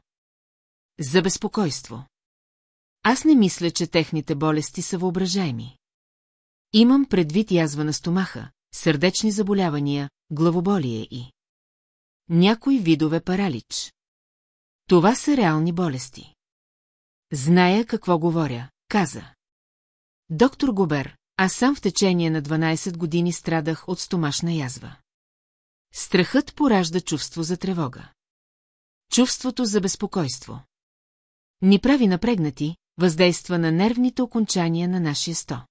За безпокойство. Аз не мисля, че техните болести са въображаеми. Имам предвид язва на стомаха, сърдечни заболявания, главоболие и... Някои видове паралич. Това са реални болести. Зная какво говоря, каза. Доктор Гобер, аз сам в течение на 12 години страдах от стомашна язва. Страхът поражда чувство за тревога. Чувството за безпокойство. Ни прави напрегнати, въздейства на нервните окончания на нашия сто.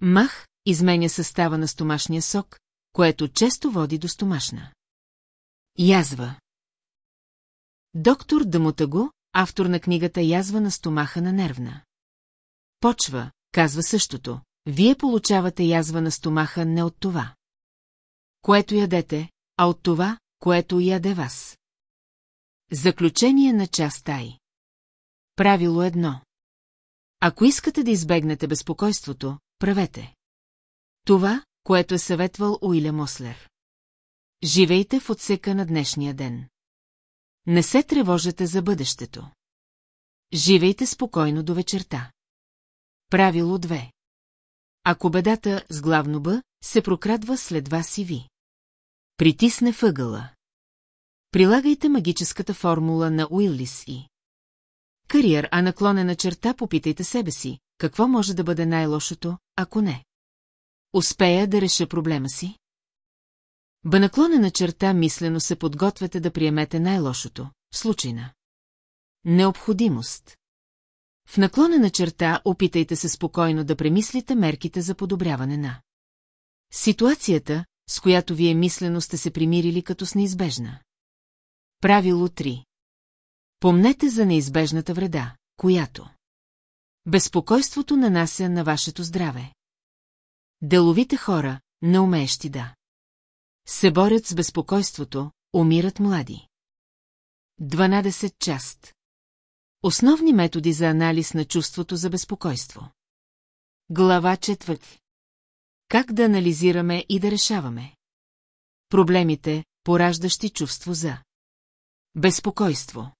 Мах изменя състава на стомашния сок, което често води до стомашна. Язва. Доктор Дамутаго, автор на книгата Язва на стомаха на нервна. Почва, казва същото, вие получавате язва на стомаха не от това. Което ядете, а от това, което яде вас. Заключение на част Тай. Правило едно. Ако искате да избегнете безпокойството, правете. Това, което е съветвал Уилям Ослер. Живейте в отсека на днешния ден. Не се тревожете за бъдещето. Живейте спокойно до вечерта. Правило 2. Ако бедата с главно Б се прокрадва след вас и ви. Притисне въгъла. Прилагайте магическата формула на Уиллис и. Кариер, а наклонена черта попитайте себе си, какво може да бъде най-лошото, ако не. Успея да реша проблема си? Ба наклонена черта мислено се подготвяте да приемете най-лошото, в. Необходимост. В наклонена черта опитайте се спокойно да премислите мерките за подобряване на ситуацията, с която вие мислено сте се примирили като с неизбежна. Правило 3. Помнете за неизбежната вреда, която безпокойството нанася на вашето здраве. Деловите хора, неумеещи да се борят с безпокойството, умират млади. 12 част Основни методи за анализ на чувството за безпокойство. Глава 4 Как да анализираме и да решаваме? Проблемите, пораждащи чувство за безпокойство.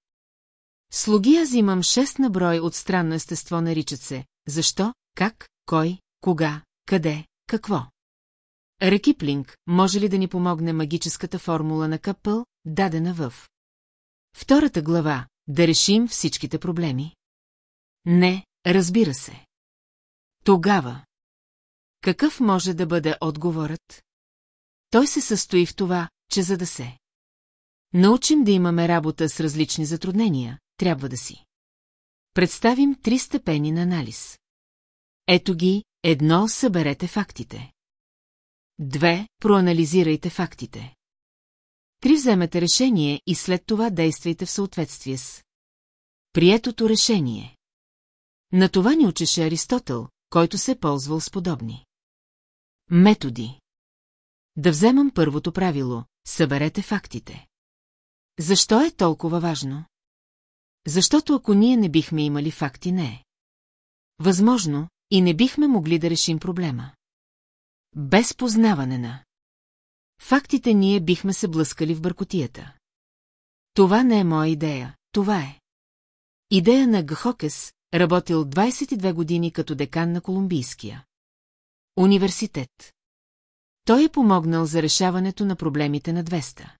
Слуги аз имам 6 на брой от странно естество наричат се защо, как, кой, кога, къде, какво. Рекиплинг, може ли да ни помогне магическата формула на Капъл, дадена в Втората глава, да решим всичките проблеми? Не, разбира се. Тогава. Какъв може да бъде отговорът? Той се състои в това, че за да се научим да имаме работа с различни затруднения, трябва да си. Представим три степени на анализ. Ето ги, едно съберете фактите. Две, проанализирайте фактите. Три, вземете решение и след това действайте в съответствие с приетото решение. На това ни учеше Аристотел, който се ползвал с подобни. Методи. Да вземам първото правило – съберете фактите. Защо е толкова важно? Защото ако ние не бихме имали факти, не е. Възможно, и не бихме могли да решим проблема. Без познаване на. Фактите ние бихме се блъскали в бъркотията. Това не е моя идея, това е. Идея на Гхокес, работил 22 години като декан на Колумбийския. Университет. Той е помогнал за решаването на проблемите на 200.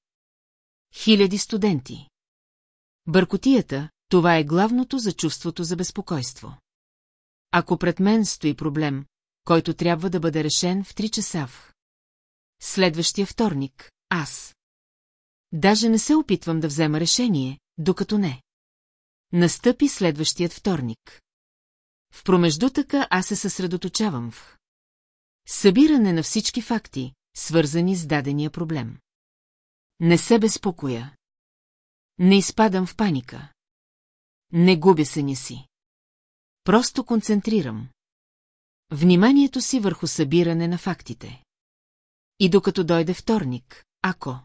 Хиляди студенти. Бъркотията, това е главното за чувството за безпокойство. Ако пред мен стои проблем, който трябва да бъде решен в 3 часа в. Следващия вторник, аз. Даже не се опитвам да взема решение, докато не. Настъпи следващият вторник. В промеждутъка аз се съсредоточавам в събиране на всички факти, свързани с дадения проблем. Не се безпокоя. Не изпадам в паника. Не губя съня си. Просто концентрирам. Вниманието си върху събиране на фактите. И докато дойде вторник, ако...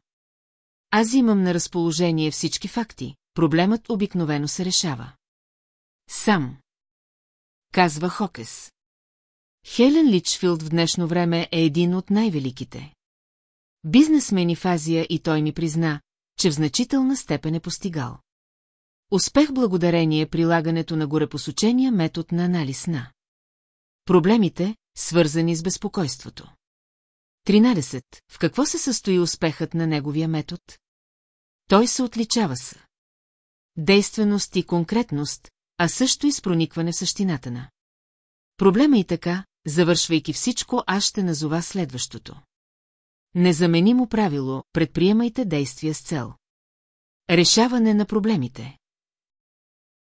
Аз имам на разположение всички факти, проблемът обикновено се решава. Сам. Казва Хокес. Хелен Личфилд в днешно време е един от най-великите. Бизнесмени в Азия и той ми призна, че в значителна степен е постигал. Успех благодарение прилагането на горепосочения метод на анализ на проблемите, свързани с безпокойството. 13. В какво се състои успехът на неговия метод? Той се отличава с действеност и конкретност, а също и с проникване в същината на. Проблема и така, завършвайки всичко, аз ще назова следващото. Незаменимо правило, предприемайте действия с цел. Решаване на проблемите.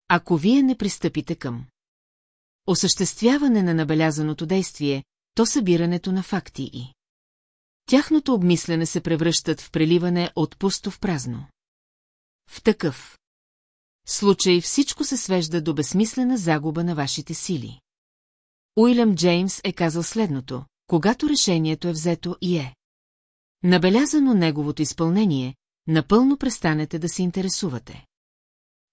Ако вие не пристъпите към осъществяване на набелязаното действие, то събирането на факти и тяхното обмислене се превръщат в преливане от пусто в празно. В такъв случай всичко се свежда до безсмислена загуба на вашите сили. Уилям Джеймс е казал следното, когато решението е взето и е. Набелязано неговото изпълнение, напълно престанете да се интересувате.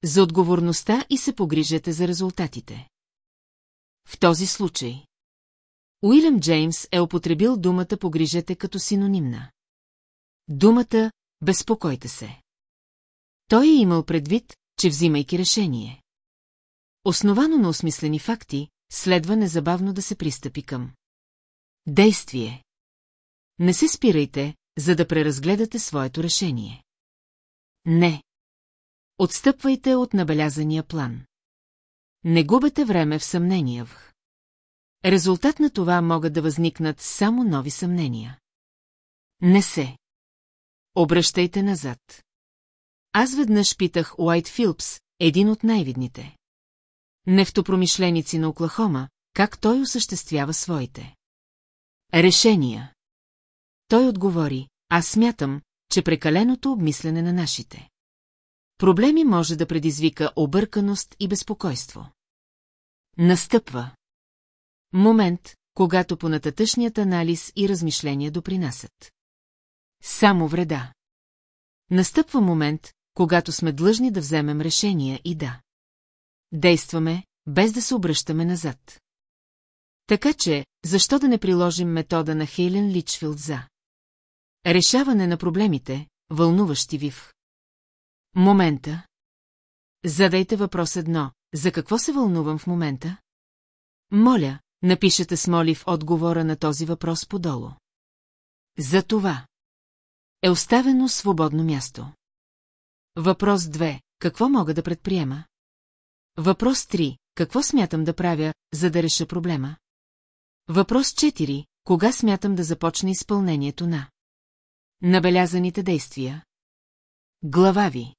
За отговорността и се погрижете за резултатите. В този случай. Уилям Джеймс е употребил думата погрижете като синонимна. Думата безпокойте се. Той е имал предвид, че взимайки решение. Основано на осмислени факти, следва незабавно да се пристъпи към. Действие. Не се спирайте, за да преразгледате своето решение. Не. Отстъпвайте от набелязания план. Не губете време в съмнения в. Резултат на това могат да възникнат само нови съмнения. Не се. Обръщайте назад. Аз веднъж питах Уайт Филпс, един от най-видните. Нефтопромишленици на Оклахома, как той осъществява своите. Решения. Той отговори, аз смятам, че прекаленото обмислене на нашите. Проблеми може да предизвика обърканост и безпокойство. Настъпва. Момент, когато понататъчният анализ и размишления допринасят. Само вреда. Настъпва момент, когато сме длъжни да вземем решения и да. Действаме, без да се обръщаме назад. Така че, защо да не приложим метода на Хейлен Личфилд за решаване на проблемите, вълнуващи ви в момента? Задайте въпрос едно. За какво се вълнувам в момента? Моля, напишете с молив отговора на този въпрос подолу. За това е оставено свободно място. Въпрос 2. Какво мога да предприема? Въпрос 3. Какво смятам да правя, за да реша проблема? Въпрос 4. Кога смятам да започне изпълнението на набелязаните действия? Глава ви.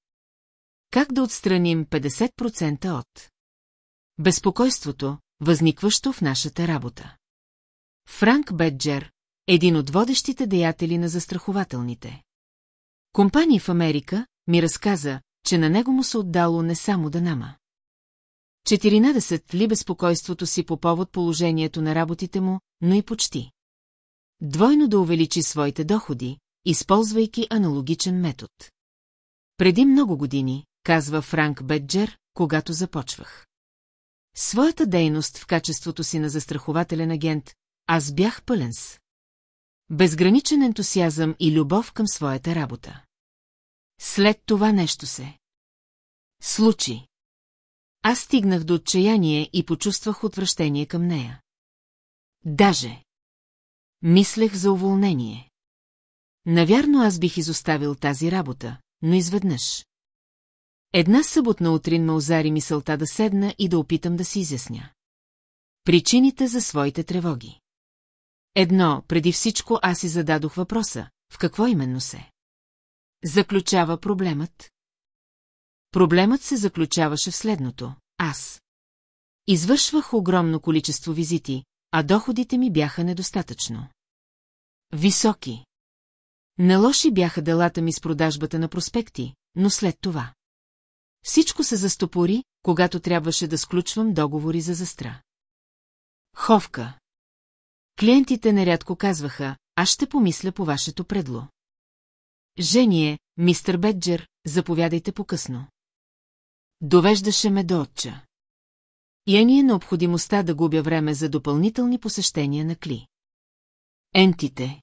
Как да отстраним 50% от безпокойството, възникващо в нашата работа? Франк Беджер, един от водещите деятели на застрахователните. Компании в Америка ми разказа, че на него му се отдало не само да нама. 14 ли безпокойството си по повод положението на работите му, но и почти. Двойно да увеличи своите доходи, използвайки аналогичен метод. Преди много години, казва Франк Беджер, когато започвах. Своята дейност в качеството си на застрахователен агент, аз бях пълен с. Безграничен ентусиазъм и любов към своята работа. След това нещо се. Случи. Аз стигнах до отчаяние и почувствах отвращение към нея. Даже. Мислех за уволнение. Навярно аз бих изоставил тази работа, но изведнъж. Една съботна утрин ме озари мисълта да седна и да опитам да си изясня. Причините за своите тревоги. Едно, преди всичко аз си зададох въпроса, в какво именно се. Заключава проблемът. Проблемът се заключаваше в следното. Аз. Извършвах огромно количество визити, а доходите ми бяха недостатъчно. Високи. Нелоши бяха делата ми с продажбата на проспекти, но след това. Всичко се застопори, когато трябваше да сключвам договори за застра. Ховка. Клиентите нерядко казваха, аз ще помисля по вашето предло. Жение, мистер Беджер, заповядайте по-късно. Довеждаше ме до отча. Я ни е необходимостта да губя време за допълнителни посещения на Кли. Ентите.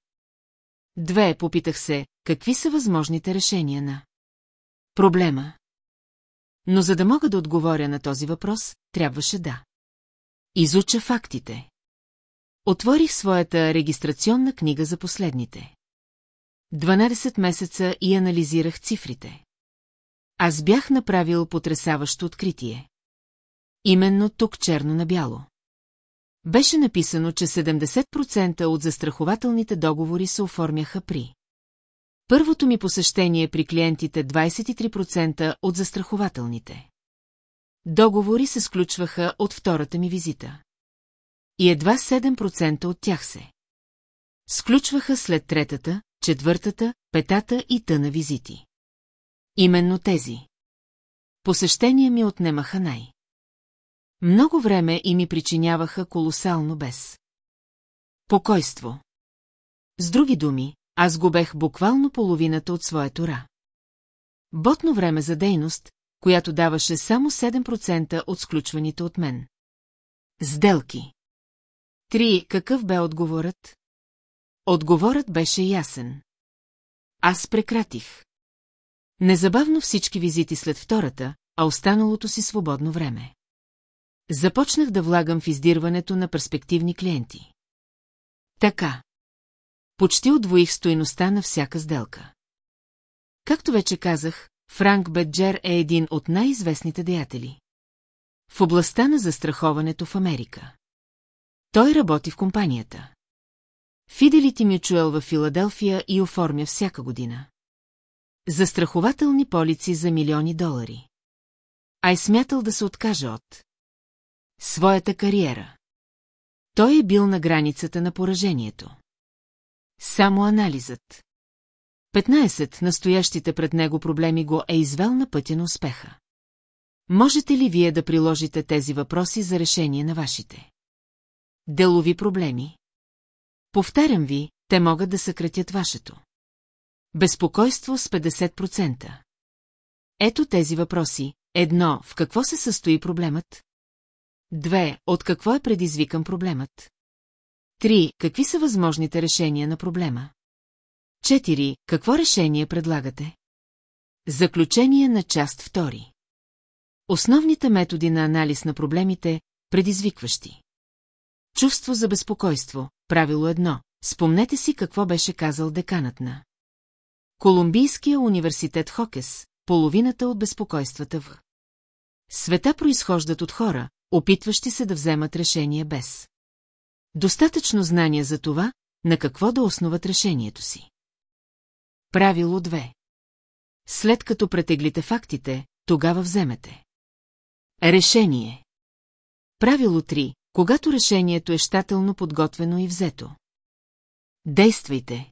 Две, попитах се, какви са възможните решения на проблема. Но за да мога да отговоря на този въпрос, трябваше да. Изуча фактите. Отворих своята регистрационна книга за последните. 12 месеца и анализирах цифрите. Аз бях направил потрясаващо откритие. Именно тук черно на бяло. Беше написано, че 70% от застрахователните договори се оформяха при. Първото ми посещение при клиентите 23% от застрахователните. Договори се сключваха от втората ми визита. И едва 7% от тях се. Сключваха след третата, четвъртата, петата и тъна визити. Именно тези. Посещения ми отнемаха най. Много време и ми причиняваха колосално без. Покойство. С други думи, аз губех буквално половината от своето ра. Ботно време за дейност, която даваше само 7% от сключваните от мен. Сделки. Три, какъв бе отговорът? Отговорът беше ясен. Аз прекратих. Незабавно всички визити след втората, а останалото си свободно време. Започнах да влагам в издирването на перспективни клиенти. Така. Почти отвоих стоеността на всяка сделка. Както вече казах, Франк Беджер е един от най-известните деятели. В областта на застраховането в Америка. Той работи в компанията. Fidelity Mutual в Филаделфия и оформя всяка година. Застрахователни полици за милиони долари. А е смятал да се откаже от своята кариера. Той е бил на границата на поражението. Само анализът. 15 настоящите пред него проблеми го е извел на пътя на успеха. Можете ли вие да приложите тези въпроси за решение на вашите? Делови проблеми. Повтарям ви, те могат да съкратят вашето. Безпокойство с 50%. Ето тези въпроси. Едно, в какво се състои проблемът? Две, от какво е предизвикан проблемът? Три, какви са възможните решения на проблема? Четири, какво решение предлагате? Заключение на част втори. Основните методи на анализ на проблемите, предизвикващи. Чувство за безпокойство, правило едно. Спомнете си какво беше казал деканът на. Колумбийския университет Хокес, половината от безпокойствата в. Света произхождат от хора, опитващи се да вземат решение без. Достатъчно знание за това, на какво да основат решението си. Правило 2. След като претеглите фактите, тогава вземете. Решение. Правило 3. Когато решението е щателно подготвено и взето. Действайте.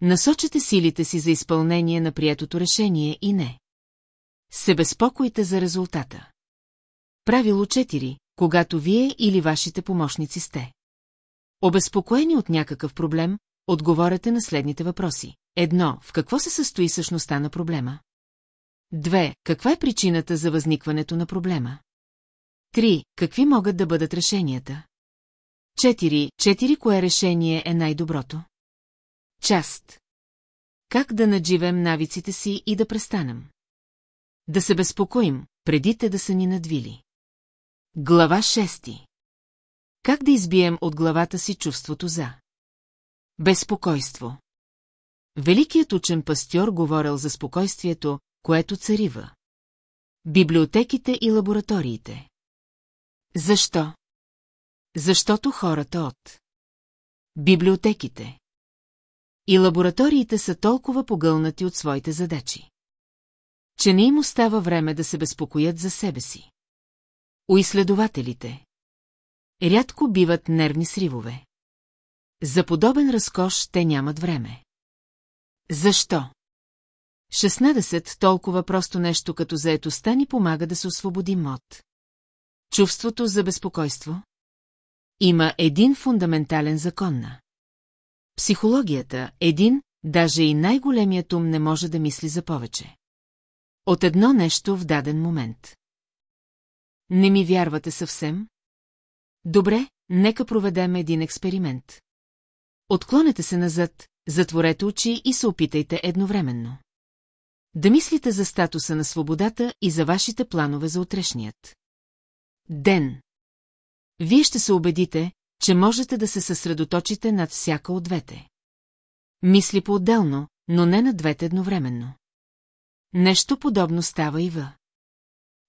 Насочете силите си за изпълнение на приетото решение и не. Се безпокойте за резултата. Правило 4. Когато вие или вашите помощници сте. Обезпокоени от някакъв проблем, отговорете на следните въпроси. Едно, в какво се състои същността на проблема? Две, каква е причината за възникването на проблема? Три, какви могат да бъдат решенията? Четири, четири, кое решение е най-доброто? Част. Как да надживем навиците си и да престанем? Да се безпокоим, преди те да са ни надвили. Глава 6 Как да избием от главата си чувството за безпокойство? Великият учен пастьор говорил за спокойствието, което царива. Библиотеките и лабораториите. Защо? Защото хората от библиотеките и лабораториите са толкова погълнати от своите задачи, че не им остава време да се безпокоят за себе си. У изследователите рядко биват нервни сривове. За подобен разкош те нямат време. Защо? 16 толкова просто нещо като заетостта ни помага да се освободим от. Чувството за безпокойство? Има един фундаментален закон на. Психологията, един, даже и най-големият ум не може да мисли за повече. От едно нещо в даден момент. Не ми вярвате съвсем? Добре, нека проведем един експеримент. Отклонете се назад, затворете очи и се опитайте едновременно. Да мислите за статуса на свободата и за вашите планове за утрешният. Ден. Вие ще се убедите, че можете да се съсредоточите над всяка от двете. Мисли по-отделно, но не на двете едновременно. Нещо подобно става и в.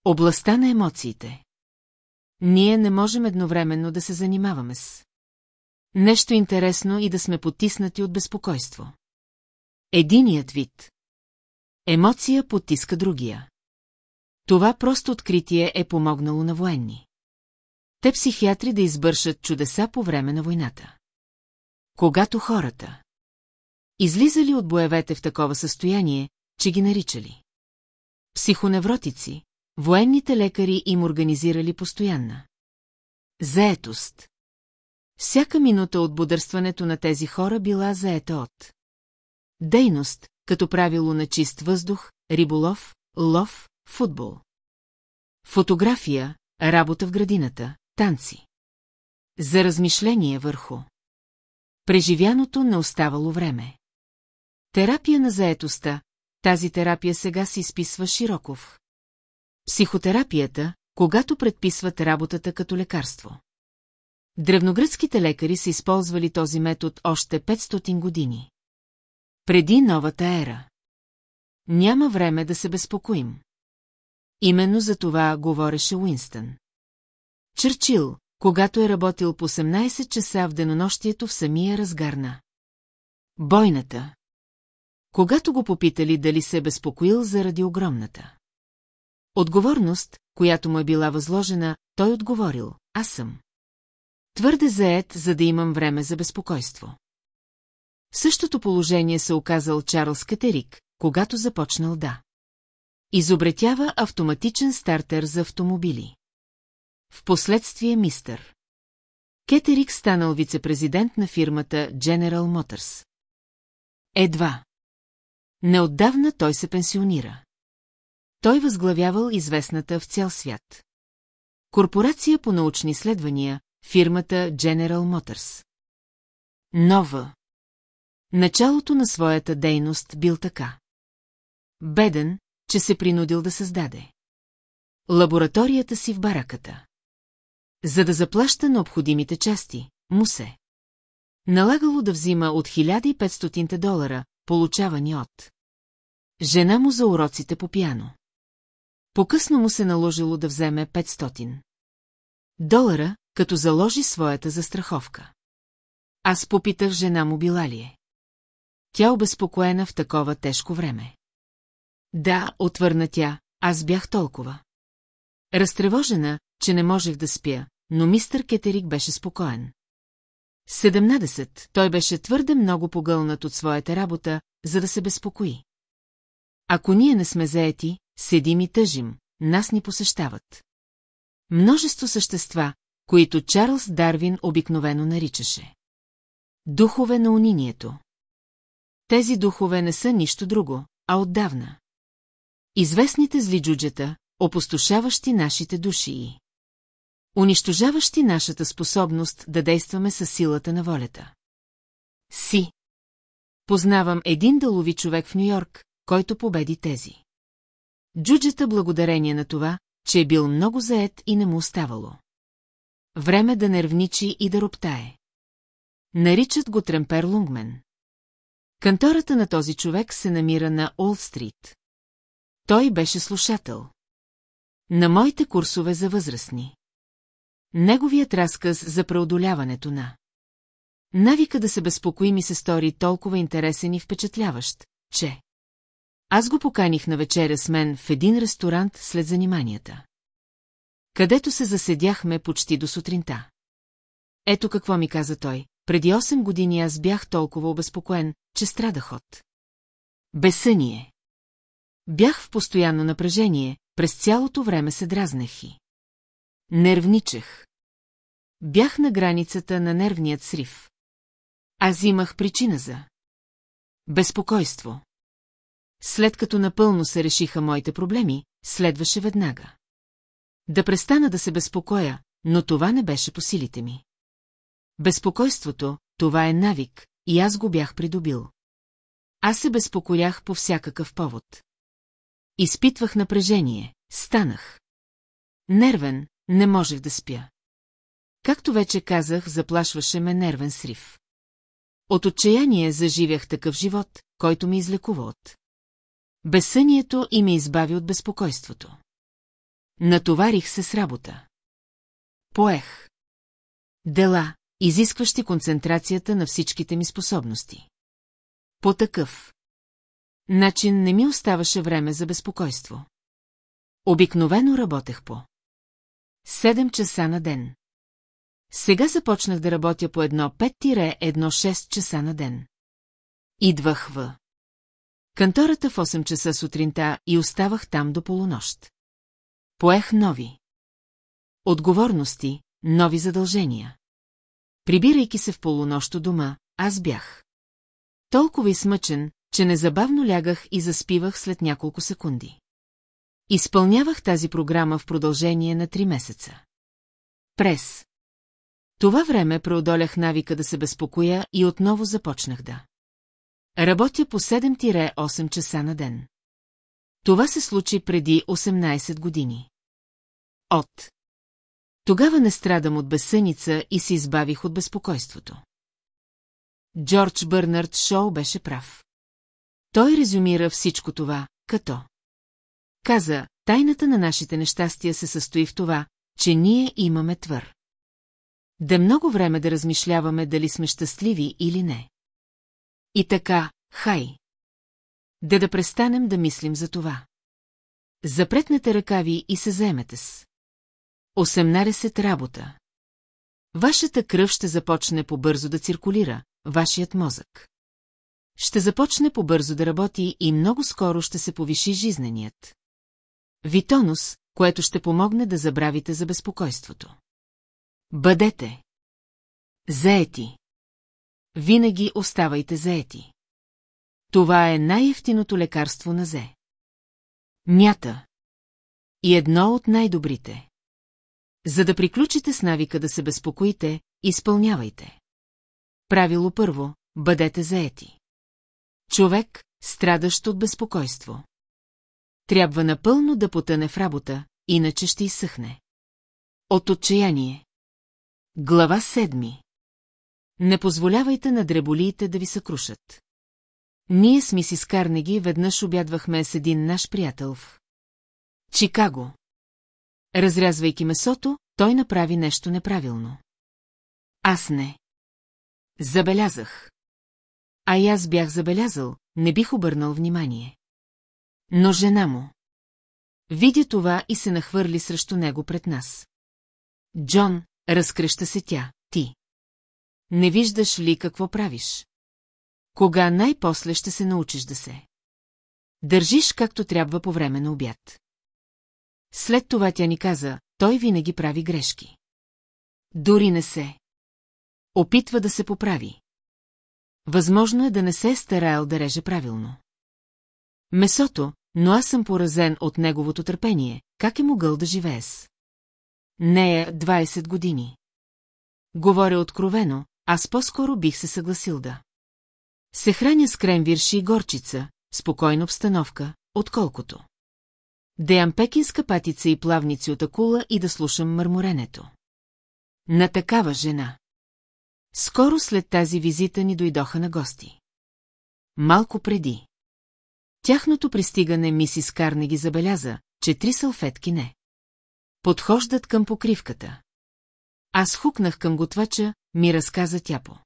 Областта на емоциите. Ние не можем едновременно да се занимаваме с. Нещо интересно и да сме потиснати от безпокойство. Единият вид. Емоция потиска другия. Това просто откритие е помогнало на военни. Те психиатри да избършат чудеса по време на войната. Когато хората излизали от боевете в такова състояние, че ги наричали. Психоневротици, военните лекари им организирали постоянна. Заетост. Всяка минута от бодърстването на тези хора била заета от. Дейност, като правило на чист въздух, риболов, лов, футбол. Фотография, работа в градината, танци. За размишление върху. Преживяното не оставало време. Терапия на заетостта, тази терапия сега се изписва Широков. Психотерапията, когато предписват работата като лекарство. Древногръцките лекари са използвали този метод още 500 години. Преди новата ера. Няма време да се безпокоим. Именно за това говореше Уинстън. Черчил, когато е работил по 18 часа в денонощието в самия разгар на бойната. Когато го попитали дали се е безпокоил заради огромната отговорност, която му е била възложена, той отговорил, аз съм. Твърде заед, за да имам време за безпокойство. В същото положение се оказал Чарлз Катерик, когато започнал да. Изобретява автоматичен стартер за автомобили. Впоследствие мистър. Кетерик станал вице-президент на фирмата General Motors. Едва. Неотдавна той се пенсионира. Той възглавявал известната в цял свят. Корпорация по научни изследвания, фирмата General Motors. Нова. Началото на своята дейност бил така. Беден, че се принудил да създаде. Лабораторията си в бараката. За да заплаща необходимите части, му се. Налагало да взима от 1500 долара, получавани от. Жена му за уроците по пяно. По-късно му се наложило да вземе 500 долара, като заложи своята застраховка. Аз попитах жена му била ли е. Тя обезпокоена в такова тежко време. Да, отвърна тя, аз бях толкова. Разтревожена, че не можех да спя, но мистър Кетерик беше спокоен. 17. Той беше твърде много погълнат от своята работа, за да се безпокои. Ако ние не сме заети, седим и тъжим, нас ни посещават. Множество същества, които Чарлз Дарвин обикновено наричаше. Духове на унинието. Тези духове не са нищо друго, а отдавна. Известните зли джуджета, опустошаващи нашите души и унищожаващи нашата способност да действаме със силата на волята. Си. Познавам един дълови човек в Нью-Йорк, който победи тези. Джуджета благодарение на това, че е бил много заед и не му оставало. Време да нервничи и да роптае. Наричат го Тремпер Лунгмен. Кантората на този човек се намира на Олд-стрит. Той беше слушател. На моите курсове за възрастни. Неговият разказ за преодоляването на Навика да се безпокои ми се стори толкова интересен и впечатляващ, че... Аз го поканих на вечеря с мен в един ресторант след заниманията. Където се заседяхме почти до сутринта. Ето какво ми каза той. Преди 8 години аз бях толкова обезпокоен, че страдах от. Безсъние. Бях в постоянно напрежение, през цялото време се дразнех и. Нервничех. Бях на границата на нервният срив. Аз имах причина за... Безпокойство. След като напълно се решиха моите проблеми, следваше веднага. Да престана да се безпокоя, но това не беше по силите ми. Безпокойството, това е навик, и аз го бях придобил. Аз се безпокоях по всякакъв повод. Изпитвах напрежение, станах. Нервен, не можех да спя. Както вече казах, заплашваше ме нервен срив. От отчаяние заживях такъв живот, който ми излекува от. Безсънието и ме избави от безпокойството. Натоварих се с работа. Поех. Дела, изискващи концентрацията на всичките ми способности. По такъв начин не ми оставаше време за безпокойство. Обикновено работех по 7 часа на ден. Сега започнах да работя по едно 5-1-6 часа на ден. Идвах в кантората в 8 часа сутринта и оставах там до полунощ. Поех нови. Отговорности, нови задължения. Прибирайки се в полунощ дома, аз бях. Толкова измъчен, че незабавно лягах и заспивах след няколко секунди. Изпълнявах тази програма в продължение на три месеца. Прес. Това време преодолях навика да се безпокоя и отново започнах да. Работя по 7-8 часа на ден. Това се случи преди 18 години. От. Тогава не страдам от безсъница и се избавих от безпокойството. Джордж Бърнард Шоу беше прав. Той резюмира всичко това, като. Каза, тайната на нашите нещастия се състои в това, че ние имаме твър. Да много време да размишляваме дали сме щастливи или не. И така, хай. Да да престанем да мислим за това. Запретнете ръкави и се заемете с. 18 работа. Вашата кръв ще започне по-бързо да циркулира, вашият мозък. Ще започне по-бързо да работи и много скоро ще се повиши жизненият. Витонус, което ще помогне да забравите за безпокойството. Бъдете. Заети. Винаги оставайте заети. Това е най-ефтиното лекарство на зе. Мята. И едно от най-добрите. За да приключите с навика да се безпокоите, изпълнявайте. Правило първо – бъдете заети. Човек, страдащ от безпокойство. Трябва напълно да потъне в работа, иначе ще изсъхне. От отчаяние. Глава седми. Не позволявайте на дреболиите да ви съкрушат. Ние с мисис Карнеги веднъж обядвахме с един наш приятел в Чикаго. Разрязвайки месото, той направи нещо неправилно. Аз не. Забелязах. А и аз бях забелязал, не бих обърнал внимание. Но жена му. Видя това и се нахвърли срещу него пред нас. Джон, разкръща се тя. Не виждаш ли какво правиш? Кога най-после ще се научиш да се? Държиш както трябва по време на обяд. След това тя ни каза, той винаги прави грешки. Дори не се. Опитва да се поправи. Възможно е да не се е стараял да реже правилно. Месото, но аз съм поразен от неговото търпение, как е могъл да живее с. Нея 20 години. Говоря откровено, аз по-скоро бих се съгласил да. Се храня с кремвирши и горчица, спокойна обстановка, отколкото. Да ям пекинска патица и плавници от акула и да слушам мърморенето. На такава жена. Скоро след тази визита ни дойдоха на гости. Малко преди. Тяхното пристигане мисис Карнеги забеляза, че три салфетки не. Подхождат към покривката. Аз хукнах към готвача, ми разказа тяпо.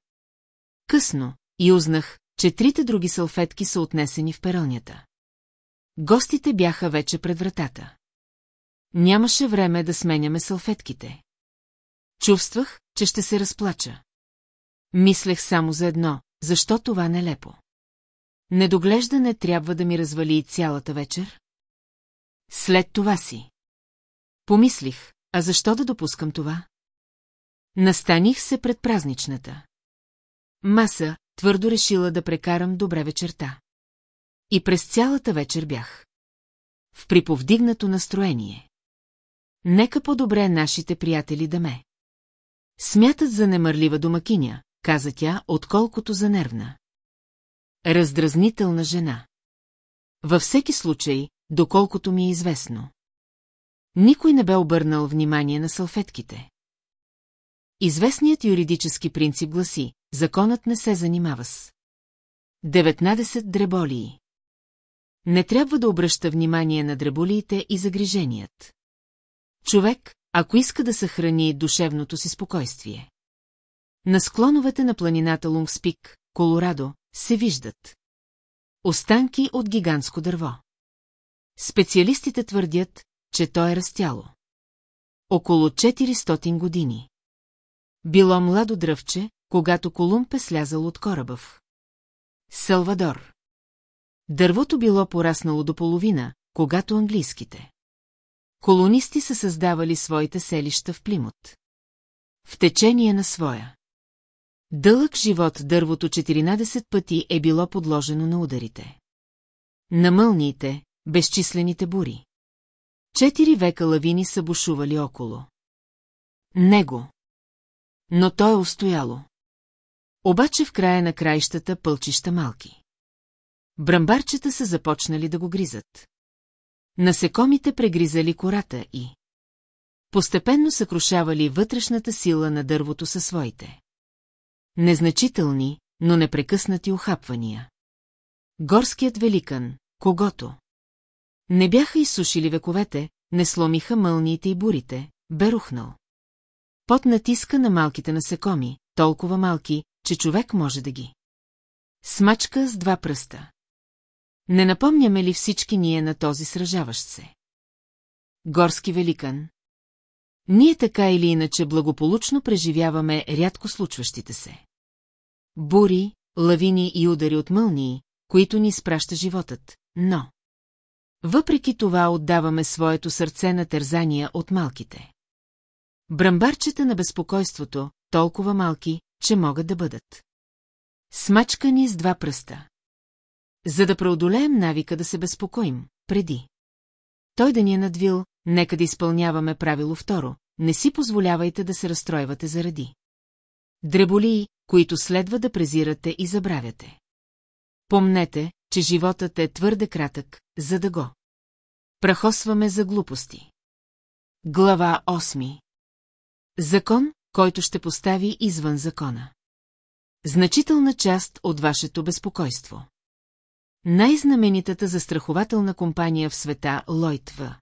Късно, и узнах, че трите други салфетки са отнесени в пералнята. Гостите бяха вече пред вратата. Нямаше време да сменяме салфетките. Чувствах, че ще се разплача. Мислех само за едно, защо това нелепо. Недоглеждане трябва да ми развали цялата вечер? След това си. Помислих, а защо да допускам това? Настаних се пред празничната. Маса, твърдо решила да прекарам добре вечерта. И през цялата вечер бях. В приповдигнато настроение. Нека по-добре нашите приятели да ме. Смятат за немърлива домакиня, каза тя, отколкото за нервна. Раздразнителна жена. Във всеки случай, доколкото ми е известно. Никой не бе обърнал внимание на салфетките. Известният юридически принцип гласи, законът не се занимава с. 19 дреболии. Не трябва да обръща внимание на дреболиите и загриженият. Човек, ако иска да съхрани душевното си спокойствие. На склоновете на планината Лунгспик, Колорадо, се виждат. Останки от гигантско дърво. Специалистите твърдят, че то е растяло. Около 400 години. Било младо дръвче, когато Колумб е слязал от корабъв. Салвадор. Дървото било пораснало до половина, когато английските. Колонисти са създавали своите селища в Плимут. В течение на своя. Дълъг живот дървото 14 пъти е било подложено на ударите. На мълниите, безчислените бури. Четири века лавини са бушували около. Него. Но то е устояло. Обаче в края на краищата пълчища малки. Брамбарчета са започнали да го гризат. Насекомите прегризали кората и... Постепенно съкрушавали вътрешната сила на дървото със своите. Незначителни, но непрекъснати ухапвания. Горският великан, когото. Не бяха изсушили вековете, не сломиха мълниите и бурите, бе рухнал. Под натиска на малките насекоми, толкова малки, че човек може да ги. Смачка с два пръста. Не напомняме ли всички ние на този сражаващ се? Горски великан. Ние така или иначе благополучно преживяваме рядко случващите се. Бури, лавини и удари от мълнии, които ни спраща животът, но... Въпреки това отдаваме своето сърце на тързания от малките. Брамбарчета на безпокойството, толкова малки, че могат да бъдат. Смачкани с два пръста. За да преодолеем навика да се безпокоим, преди. Той да ни е надвил, нека да изпълняваме правило второ, не си позволявайте да се разстройвате заради. Дреболии, които следва да презирате и забравяте. Помнете, че животът е твърде кратък, за да го. Прахосваме за глупости. Глава 8 Закон, който ще постави извън закона. Значителна част от вашето безпокойство. Най-знаменитата застрахователна компания в света Лойт В.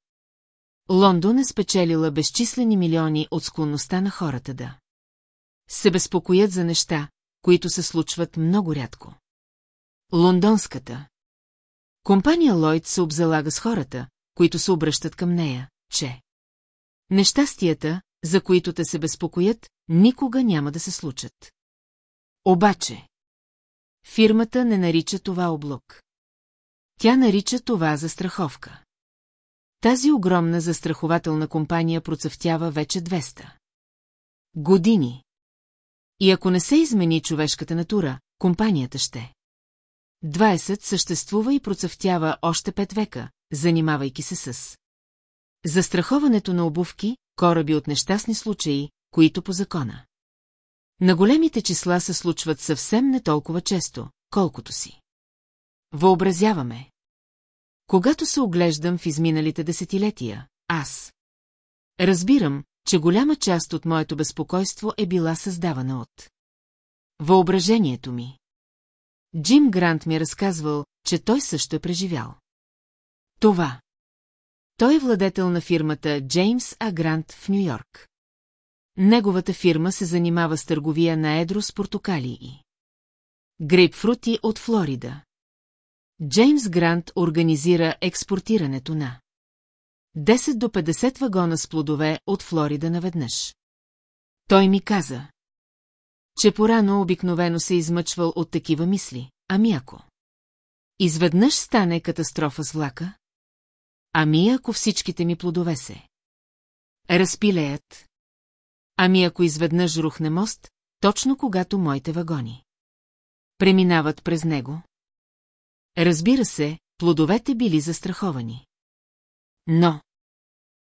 Лондон е спечелила безчислени милиони от склонността на хората да се безпокоят за неща, които се случват много рядко. Лондонската Компания Лойд се обзалага с хората, които се обръщат към нея, че нещастията, за които те се безпокоят, никога няма да се случат. Обаче, фирмата не нарича това облог. Тя нарича това застраховка. Тази огромна застрахователна компания процъфтява вече 200 години. И ако не се измени човешката натура, компанията ще. 20 съществува и процъфтява още 5 века, занимавайки се с. Застраховането на обувки, кораби от нещастни случаи, които по закона. На големите числа се случват съвсем не толкова често, колкото си. Въобразяваме. Когато се оглеждам в изминалите десетилетия, аз. Разбирам, че голяма част от моето безпокойство е била създавана от въображението ми. Джим Грант ми е разказвал, че той също е преживял. Това. Той е владетел на фирмата Джеймс А. Грант в Нью-Йорк. Неговата фирма се занимава с търговия на едро с портокали и грейпфрути от Флорида. Джеймс Грант организира експортирането на 10 до 50 вагона с плодове от Флорида наведнъж. Той ми каза, че порано обикновено се измъчвал от такива мисли, ами ако. Изведнъж стане катастрофа с влака? Ами ако всичките ми плодове се. Разпилеят. Ами ако изведнъж рухне мост, точно когато моите вагони. Преминават през него. Разбира се, плодовете били застраховани. Но...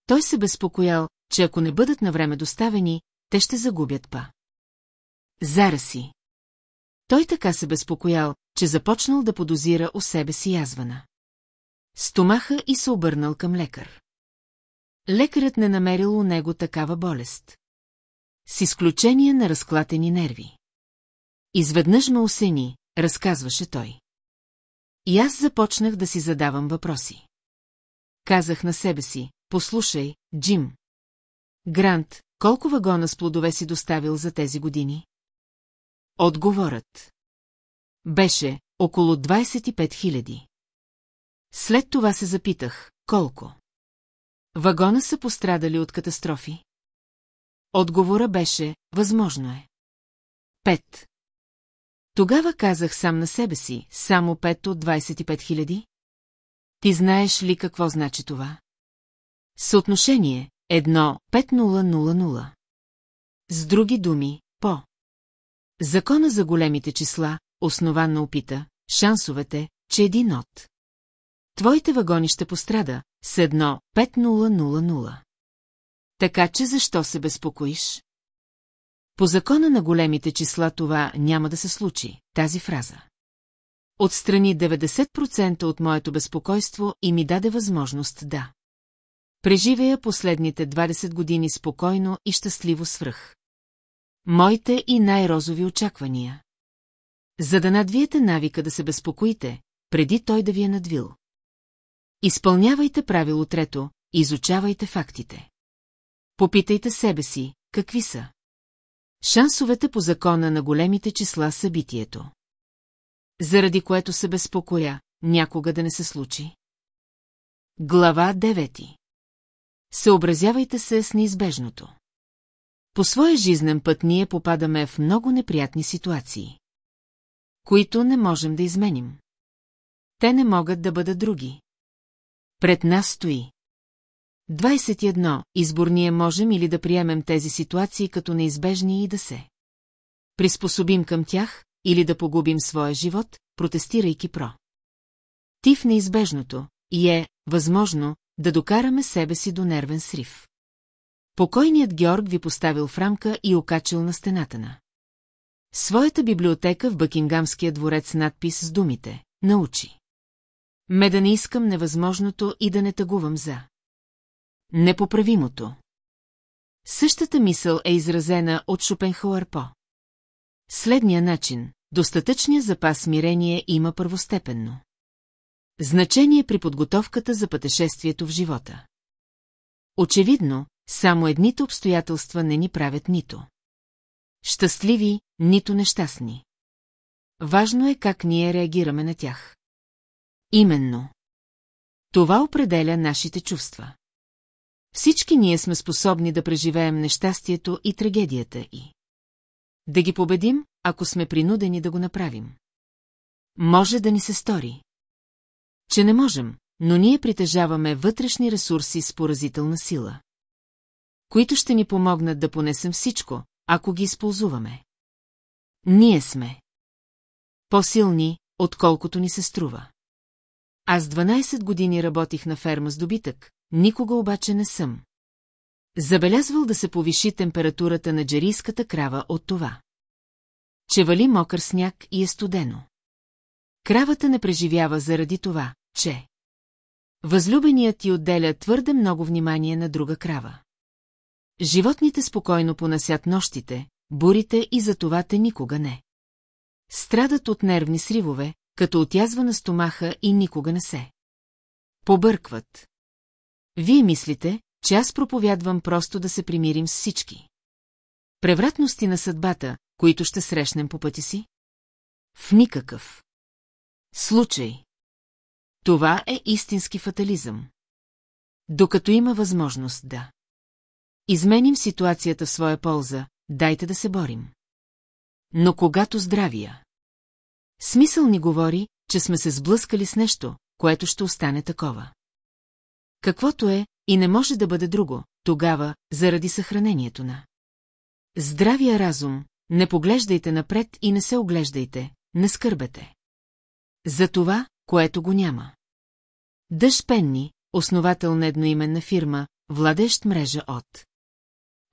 Той се безпокоял, че ако не бъдат на време доставени, те ще загубят па. Зараси. Той така се безпокоял, че започнал да подозира у себе си язвана. Стомаха и се обърнал към лекар. Лекарът не намерил у него такава болест. С изключение на разклатени нерви. Изведнъж ме осени, разказваше той. И аз започнах да си задавам въпроси. Казах на себе си, послушай, Джим. Грант, колко вагона с плодове си доставил за тези години? Отговорът. Беше около 25 000. След това се запитах, колко? Вагона са пострадали от катастрофи? Отговора беше, възможно е. Пет. Тогава казах сам на себе си, само пет от 25 хиляди? Ти знаеш ли какво значи това? Съотношение едно 5000. С други думи, по. Закона за големите числа, основан на опита, шансовете, че един от. Твоите вагони ще пострада с едно 5000. Така че защо се безпокоиш? По закона на големите числа това няма да се случи, тази фраза. Отстрани 90% от моето безпокойство и ми даде възможност да. Преживея последните 20 години спокойно и щастливо свръх. Моите и най-розови очаквания. За да надвиете навика да се безпокоите, преди той да ви е надвил. Изпълнявайте правило трето, изучавайте фактите. Попитайте себе си, какви са. Шансовете по закона на големите числа събитието. Заради което се безпокоя, някога да не се случи. Глава 9 Съобразявайте се с неизбежното. По своя жизнен път ние попадаме в много неприятни ситуации, които не можем да изменим. Те не могат да бъдат други. Пред нас стои 21. Избор ние можем или да приемем тези ситуации като неизбежни и да се приспособим към тях, или да погубим своя живот, протестирайки про. Ти в неизбежното и е, възможно, да докараме себе си до нервен срив. Покойният Георг ви поставил в рамка и окачил на стената на. Своята библиотека в Бъкингамския дворец надпис с думите «Научи». Ме да не искам невъзможното и да не тъгувам за. Непоправимото. Същата мисъл е изразена от Шопенхауер по. Следния начин, достатъчният запас смирение има първостепенно. Значение при подготовката за пътешествието в живота. Очевидно, само едните обстоятелства не ни правят нито. Щастливи, нито нещастни. Важно е как ние реагираме на тях. Именно. Това определя нашите чувства. Всички ние сме способни да преживеем нещастието и трагедията и. Да ги победим, ако сме принудени да го направим. Може да ни се стори. Че не можем, но ние притежаваме вътрешни ресурси с поразителна сила. Които ще ни помогнат да понесем всичко, ако ги използваме. Ние сме. По-силни, отколкото ни се струва. Аз 12 години работих на ферма с добитък, никога обаче не съм. Забелязвал да се повиши температурата на джерийската крава от това. Че вали мокър сняг и е студено. Кравата не преживява заради това, че Възлюбеният ти отделя твърде много внимание на друга крава. Животните спокойно понасят нощите, бурите и за това те никога не. Страдат от нервни сривове, като отязва на стомаха и никога не се. Побъркват. Вие мислите, че аз проповядвам просто да се примирим с всички. Превратности на съдбата, които ще срещнем по пъти си? В никакъв. Случай. Това е истински фатализъм. Докато има възможност да. Изменим ситуацията в своя полза, дайте да се борим. Но когато здравия. Смисъл ни говори, че сме се сблъскали с нещо, което ще остане такова. Каквото е, и не може да бъде друго, тогава, заради съхранението на. Здравия разум, не поглеждайте напред и не се оглеждайте, не скърбете. За това, което го няма. Дъж Пенни, основател на едноименна фирма, владещ мрежа от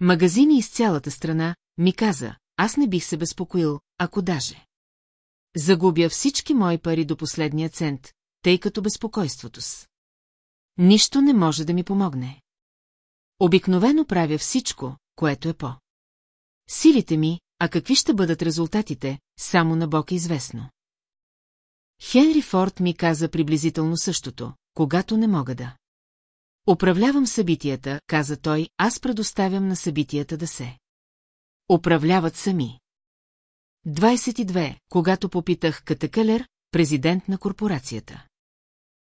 магазини из цялата страна, ми каза, аз не бих се безпокоил, ако даже. Загубя всички мои пари до последния цент, тъй като безпокойството с. Нищо не може да ми помогне. Обикновено правя всичко, което е по. Силите ми, а какви ще бъдат резултатите, само на Бог е известно. Хенри Форд ми каза приблизително същото, когато не мога да. Управлявам събитията, каза той, аз предоставям на събитията да се. Управляват сами. 22, когато попитах Катакълер, президент на корпорацията.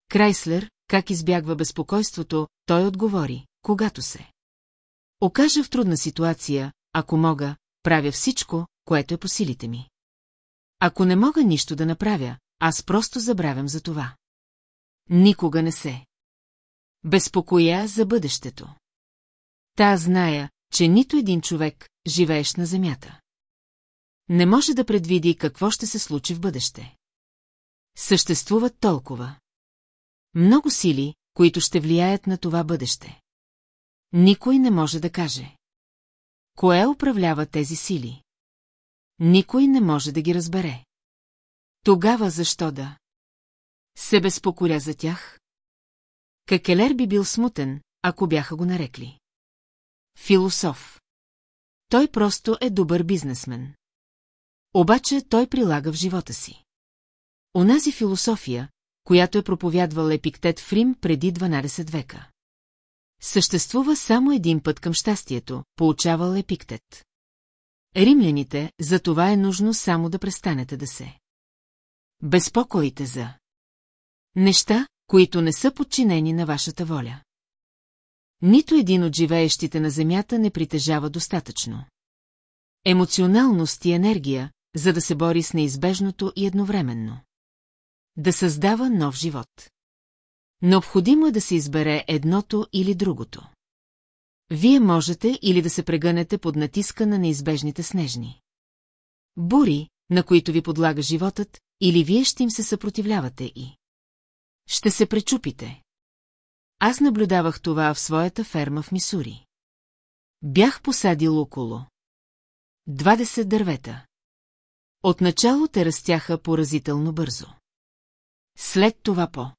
Крайслер, как избягва безпокойството, той отговори, когато се. Окажа в трудна ситуация, ако мога, правя всичко, което е по силите ми. Ако не мога нищо да направя, аз просто забравям за това. Никога не се. Безпокоя за бъдещето. Та зная, че нито един човек, живееш на земята. Не може да предвиди какво ще се случи в бъдеще. Съществуват толкова. Много сили, които ще влияят на това бъдеще. Никой не може да каже. Кое управлява тези сили? Никой не може да ги разбере. Тогава защо да? Се безпокоя за тях? Какелер би бил смутен, ако бяха го нарекли. Философ. Той просто е добър бизнесмен. Обаче той прилага в живота си. Онази философия, която е проповядвал Епиктет в Рим преди 12 века. Съществува само един път към щастието, получавал Епиктет. Римляните, за това е нужно само да престанете да се. Безпокоите за неща, които не са подчинени на вашата воля. Нито един от живеещите на Земята не притежава достатъчно. Емоционалност и енергия, за да се бори с неизбежното и едновременно. Да създава нов живот. Необходимо е да се избере едното или другото. Вие можете или да се прегънете под натиска на неизбежните снежни. Бури, на които ви подлага животът, или вие ще им се съпротивлявате и... Ще се пречупите. Аз наблюдавах това в своята ферма в Мисури. Бях посадил около 20 дървета. Отначало те растяха поразително бързо. След това по.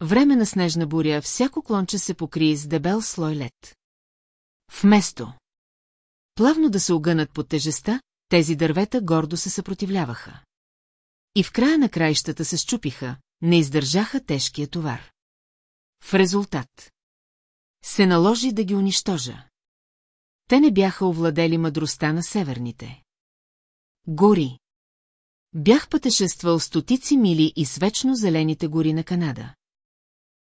Време на снежна буря всяко клонче се покри с дебел слой лед. Вместо плавно да се огънат под тежеста, тези дървета гордо се съпротивляваха. И в края на краищата се щупиха, не издържаха тежкия товар. В резултат се наложи да ги унищожа. Те не бяха овладели мъдростта на северните. Гори. Бях пътешествал стотици мили и свечно зелените гори на Канада.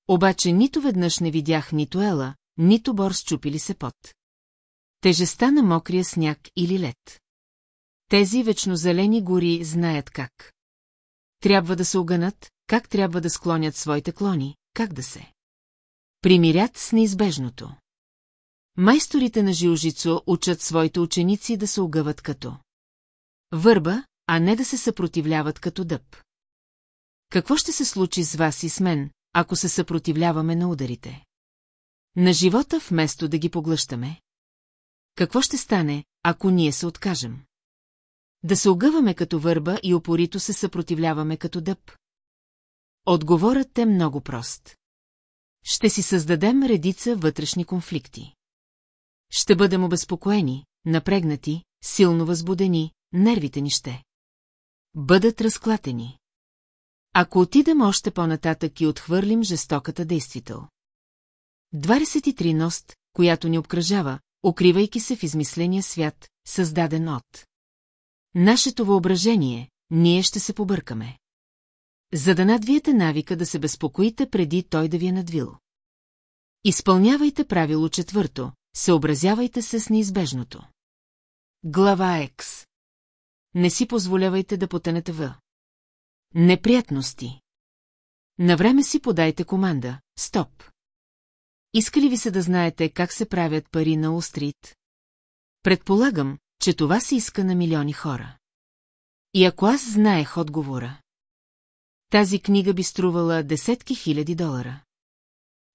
Обаче нито веднъж не видях нито ела, нито бор счупили се пот. Тежеста на мокрия сняг или лед. Тези вечнозелени гори знаят как. Трябва да се огънат, как трябва да склонят своите клони, как да се. Примирят с неизбежното. Майсторите на Жилжицо учат своите ученици да се огъват като върба, а не да се съпротивляват като дъб. Какво ще се случи с вас и с мен, ако се съпротивляваме на ударите? На живота вместо да ги поглъщаме? Какво ще стане, ако ние се откажем? Да се огъваме като върба и опорито се съпротивляваме като дъб. Отговорът е много прост. Ще си създадем редица вътрешни конфликти. Ще бъдем обезпокоени, напрегнати, силно възбудени, нервите ни ще. Бъдат разклатени. Ако отидем още по-нататък и отхвърлим жестоката действител. 23 ност, която ни обкръжава, укривайки се в измисления свят, създаден от. Нашето въображение, ние ще се побъркаме. За да надвиете навика да се безпокоите преди той да ви е надвил. Изпълнявайте правило четвърто, съобразявайте се с неизбежното. Глава Екс. Не си позволявайте да потънете в. Неприятности. Навреме си подайте команда. Стоп. Иска ли ви се да знаете как се правят пари на Устрит? Предполагам, че това се иска на милиони хора. И ако аз знаех отговора, тази книга би струвала десетки хиляди долара.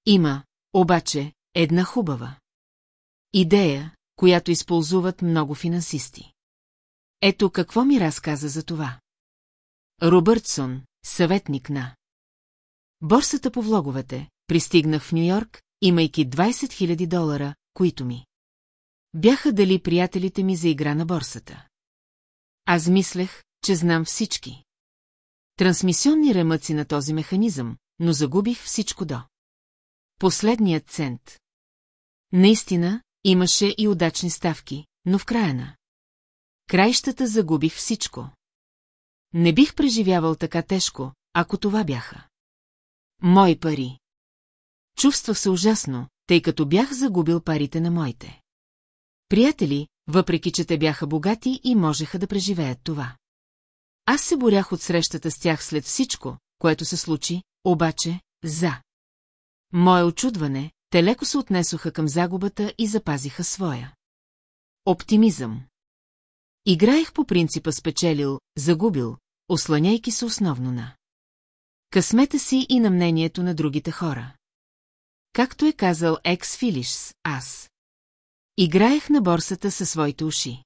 Има, обаче, една хубава. Идея, която използват много финансисти. Ето какво ми разказа за това. Робъртсон, съветник на. Борсата по влоговете, пристигнах в Нью-Йорк, имайки 20 000 долара, които ми. Бяха дали приятелите ми за игра на борсата. Аз мислех, че знам всички. Трансмисионни ремъци на този механизъм, но загубих всичко до. Последният цент. Наистина, имаше и удачни ставки, но в края на. Краищата загубих всичко. Не бих преживявал така тежко, ако това бяха. Мои пари. Чувствах се ужасно, тъй като бях загубил парите на моите. Приятели, въпреки че те бяха богати и можеха да преживеят това. Аз се борях от срещата с тях след всичко, което се случи, обаче, за. Мое очудване, те леко се отнесоха към загубата и запазиха своя. Оптимизъм. Играех по принципа спечелил, загубил, осланяйки се основно на. Късмета си и на мнението на другите хора. Както е казал Екс Филишс, аз. Играех на борсата със своите уши.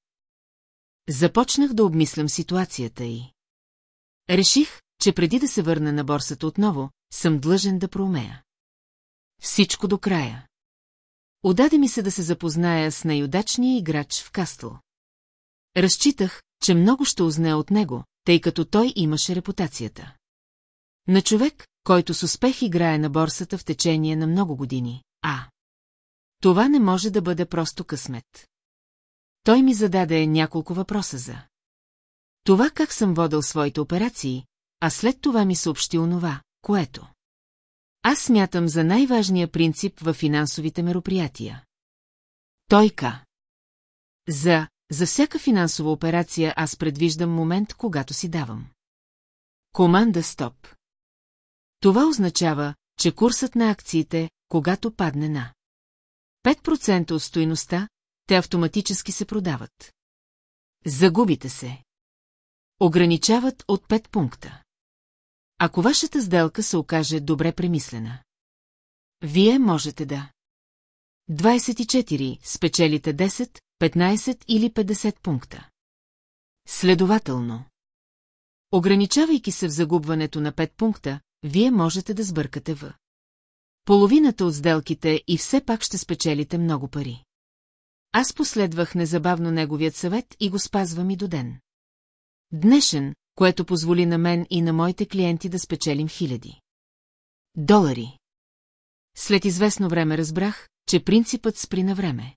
Започнах да обмислям ситуацията и. Реших, че преди да се върна на борсата отново, съм длъжен да проумея. Всичко до края. Одаде ми се да се запозная с най-удачния играч в Кастъл. Разчитах, че много ще узне от него, тъй като той имаше репутацията. На човек, който с успех играе на борсата в течение на много години, а. Това не може да бъде просто късмет. Той ми зададе няколко въпроса за. Това как съм водил своите операции, а след това ми съобщи онова, което. Аз смятам за най-важния принцип в финансовите мероприятия. Той ка. За, за всяка финансова операция аз предвиждам момент, когато си давам. Команда стоп. Това означава, че курсът на акциите, когато падне на 5% от стоиността, те автоматически се продават. Загубите се. Ограничават от 5 пункта. Ако вашата сделка се окаже добре премислена. Вие можете да. 24. Спечелите 10, 15 или 50 пункта. Следователно. Ограничавайки се в загубването на 5 пункта, вие можете да сбъркате в. Половината от сделките и все пак ще спечелите много пари. Аз последвах незабавно неговият съвет и го спазвам и до ден. Днешен, което позволи на мен и на моите клиенти да спечелим хиляди. Долари. След известно време разбрах, че принципът спри на време.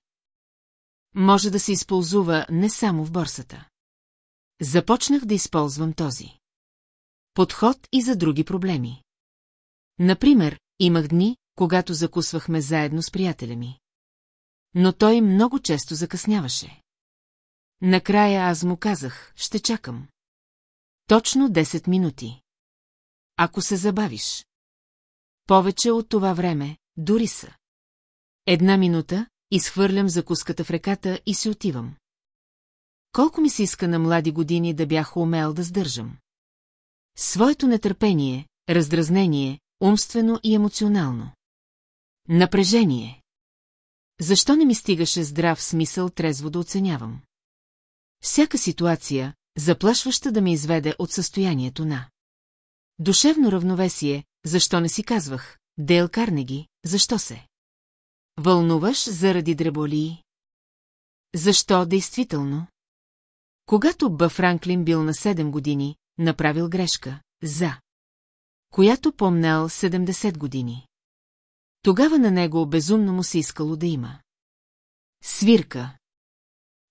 Може да се използва не само в борсата. Започнах да използвам този. Подход и за други проблеми. Например, имах дни, когато закусвахме заедно с приятеля ми. Но той много често закъсняваше. Накрая аз му казах, ще чакам. Точно 10 минути. Ако се забавиш. Повече от това време, дори са. Една минута, изхвърлям закуската в реката и си отивам. Колко ми се иска на млади години да бях умел да сдържам. Своето нетърпение, раздразнение, умствено и емоционално. Напрежение. Защо не ми стигаше здрав смисъл трезво да оценявам? Всяка ситуация, заплашваща да ме изведе от състоянието на. Душевно равновесие, защо не си казвах, Дейл Карнеги, защо се? Вълнуваш заради дреболии? Защо действително? Когато Бъ Франклин бил на 7 години, направил грешка, за която помнял 70 години. Тогава на него безумно му се искало да има. Свирка.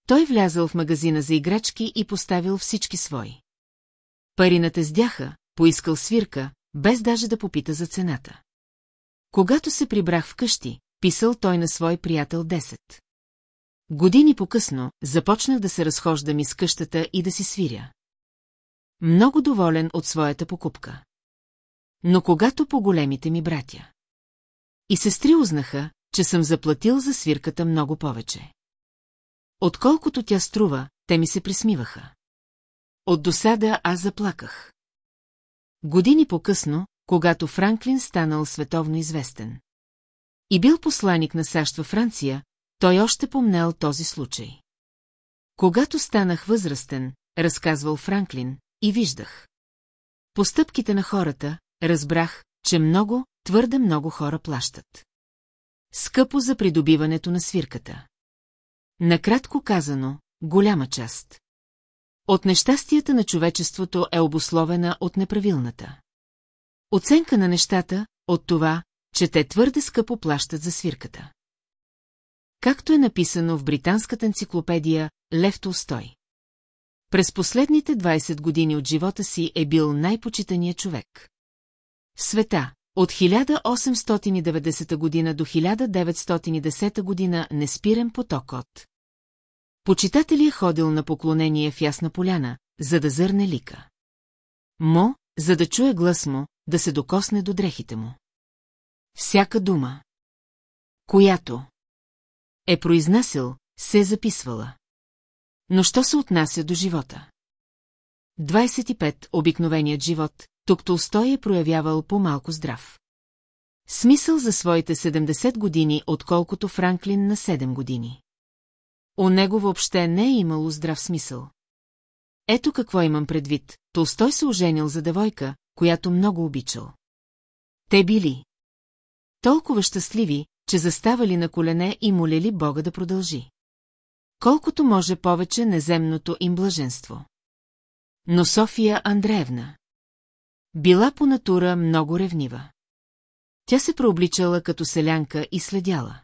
Той влязъл в магазина за играчки и поставил всички свои. Парината сдяха, поискал свирка, без даже да попита за цената. Когато се прибрах вкъщи, писал той на свой приятел 10. Години по-късно започнах да се разхождам из къщата и да си свиря. Много доволен от своята покупка. Но когато по-големите ми братя. И сестри узнаха, че съм заплатил за свирката много повече. Отколкото тя струва, те ми се присмиваха. От досада аз заплаках. Години по-късно, когато Франклин станал световно известен. И бил посланик на САЩ във Франция, той още помнел този случай. Когато станах възрастен, разказвал Франклин, и виждах. Постъпките на хората, разбрах, че много, твърде много хора плащат. Скъпо за придобиването на свирката. Накратко казано, голяма част. От нещастията на човечеството е обословена от неправилната. Оценка на нещата, от това, че те твърде скъпо плащат за свирката. Както е написано в британската енциклопедия Лев Толстой. През последните 20 години от живота си е бил най-почитания човек. В света, от 1890 година до 1910 година неспирен поток от. Почитатели е ходил на поклонение в ясна поляна, за да зърне лика. Мо, за да чуе глас му, да се докосне до дрехите му. Всяка дума, която е произнасил, се е записвала. Но що се отнася до живота? 25. Обикновеният живот, тук Толстой е проявявал по-малко здрав. Смисъл за своите 70 години, отколкото Франклин на 7 години. У него въобще не е имало здрав смисъл. Ето какво имам предвид. Толстой се оженил за девойка, която много обичал. Те били толкова щастливи, че заставали на колене и молели Бога да продължи. Колкото може повече неземното им блаженство. Но София Андреевна била по натура много ревнива. Тя се прообличала като селянка и следяла.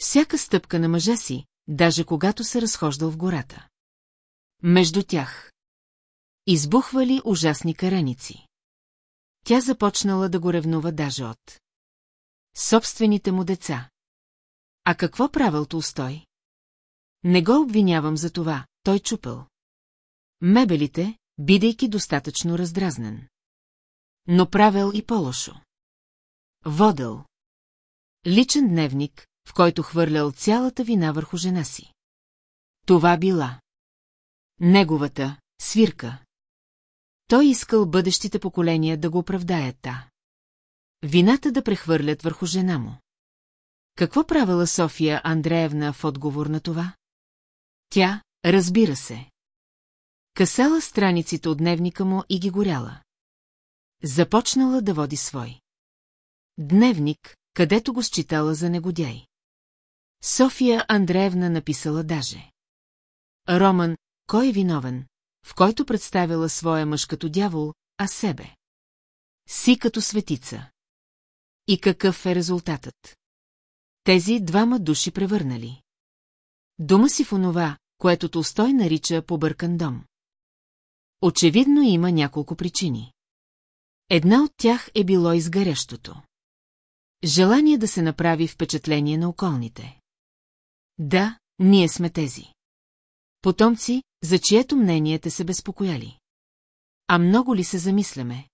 Всяка стъпка на мъжа си, даже когато се разхождал в гората. Между тях. Избухвали ужасни караници. Тя започнала да го ревнува даже от собствените му деца. А какво правил Толстой? Не го обвинявам за това, той чупел. Мебелите, бидейки достатъчно раздразнен. Но правил и по-лошо. Водел. Личен дневник, в който хвърлял цялата вина върху жена си. Това била. Неговата свирка. Той искал бъдещите поколения да го оправдаят та. Вината да прехвърлят върху жена му. Какво правила София Андреевна в отговор на това? Тя, разбира се. Касала страниците от дневника му и ги горяла. Започнала да води свой. Дневник, където го считала за негодяй. София Андреевна написала даже. Роман, кой е виновен, в който представила своя мъж като дявол, а себе. Си като светица. И какъв е резултатът? Тези двама души превърнали. Дома си в онова, което Толстой нарича побъркан дом. Очевидно има няколко причини. Една от тях е било изгарящото. Желание да се направи впечатление на околните. Да, ние сме тези. Потомци, за чието мнение те се безпокояли. А много ли се замисляме?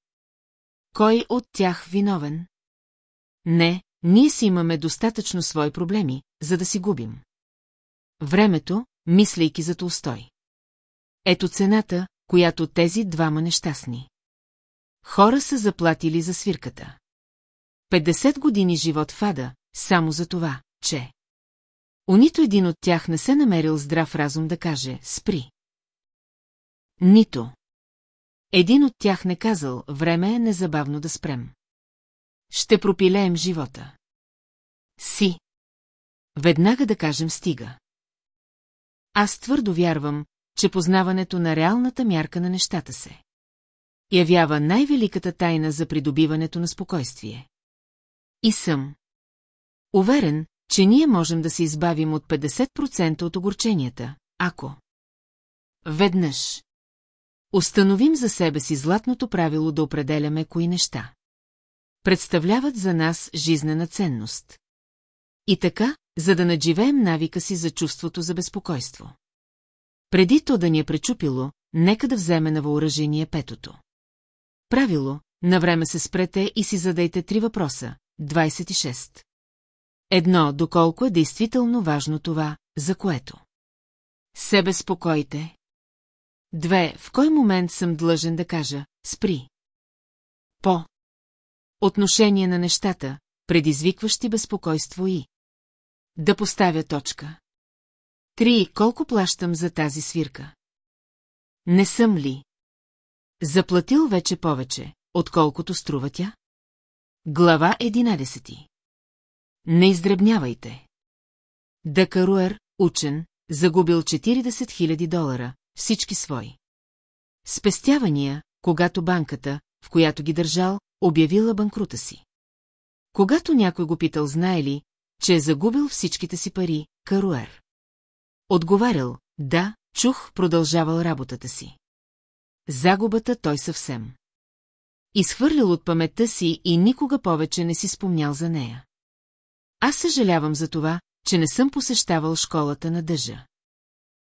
Кой от тях виновен? Не, ние си имаме достатъчно свои проблеми, за да си губим. Времето, мислейки за Толстой. Ето цената, която тези двама нещастни. Хора са заплатили за свирката. 50 години живот в ада, само за това, че... Унито един от тях не се намерил здрав разум да каже «Спри». Нито. Един от тях не казал, време е незабавно да спрем. Ще пропилеем живота. Си. Веднага да кажем стига. Аз твърдо вярвам, че познаването на реалната мярка на нещата се явява най-великата тайна за придобиването на спокойствие. И съм. Уверен, че ние можем да се избавим от 50% от огорченията, ако... Веднъж. Установим за себе си златното правило да определяме кои неща. Представляват за нас жизнена ценност. И така, за да надживеем навика си за чувството за безпокойство. Преди то да ни е пречупило, нека да вземе на въоръжение петото. Правило, на време се спрете и си задайте три въпроса. 26. Едно, доколко е действително важно това, за което. Се безпокойте. Две, в кой момент съм длъжен да кажа, спри. По. Отношение на нещата, предизвикващи безпокойство и. Да поставя точка. Три, колко плащам за тази свирка? Не съм ли? Заплатил вече повече, отколкото струва тя? Глава 11 Не издребнявайте. Дакаруер, учен, загубил 40 000 долара, всички свои. Спестявания, когато банката, в която ги държал, обявила банкрута си. Когато някой го питал, знае ли, че е загубил всичките си пари, Каруер. Отговарял, да, чух, продължавал работата си. Загубата той съвсем. Изхвърлял от паметта си и никога повече не си спомнял за нея. Аз съжалявам за това, че не съм посещавал школата на дъжа.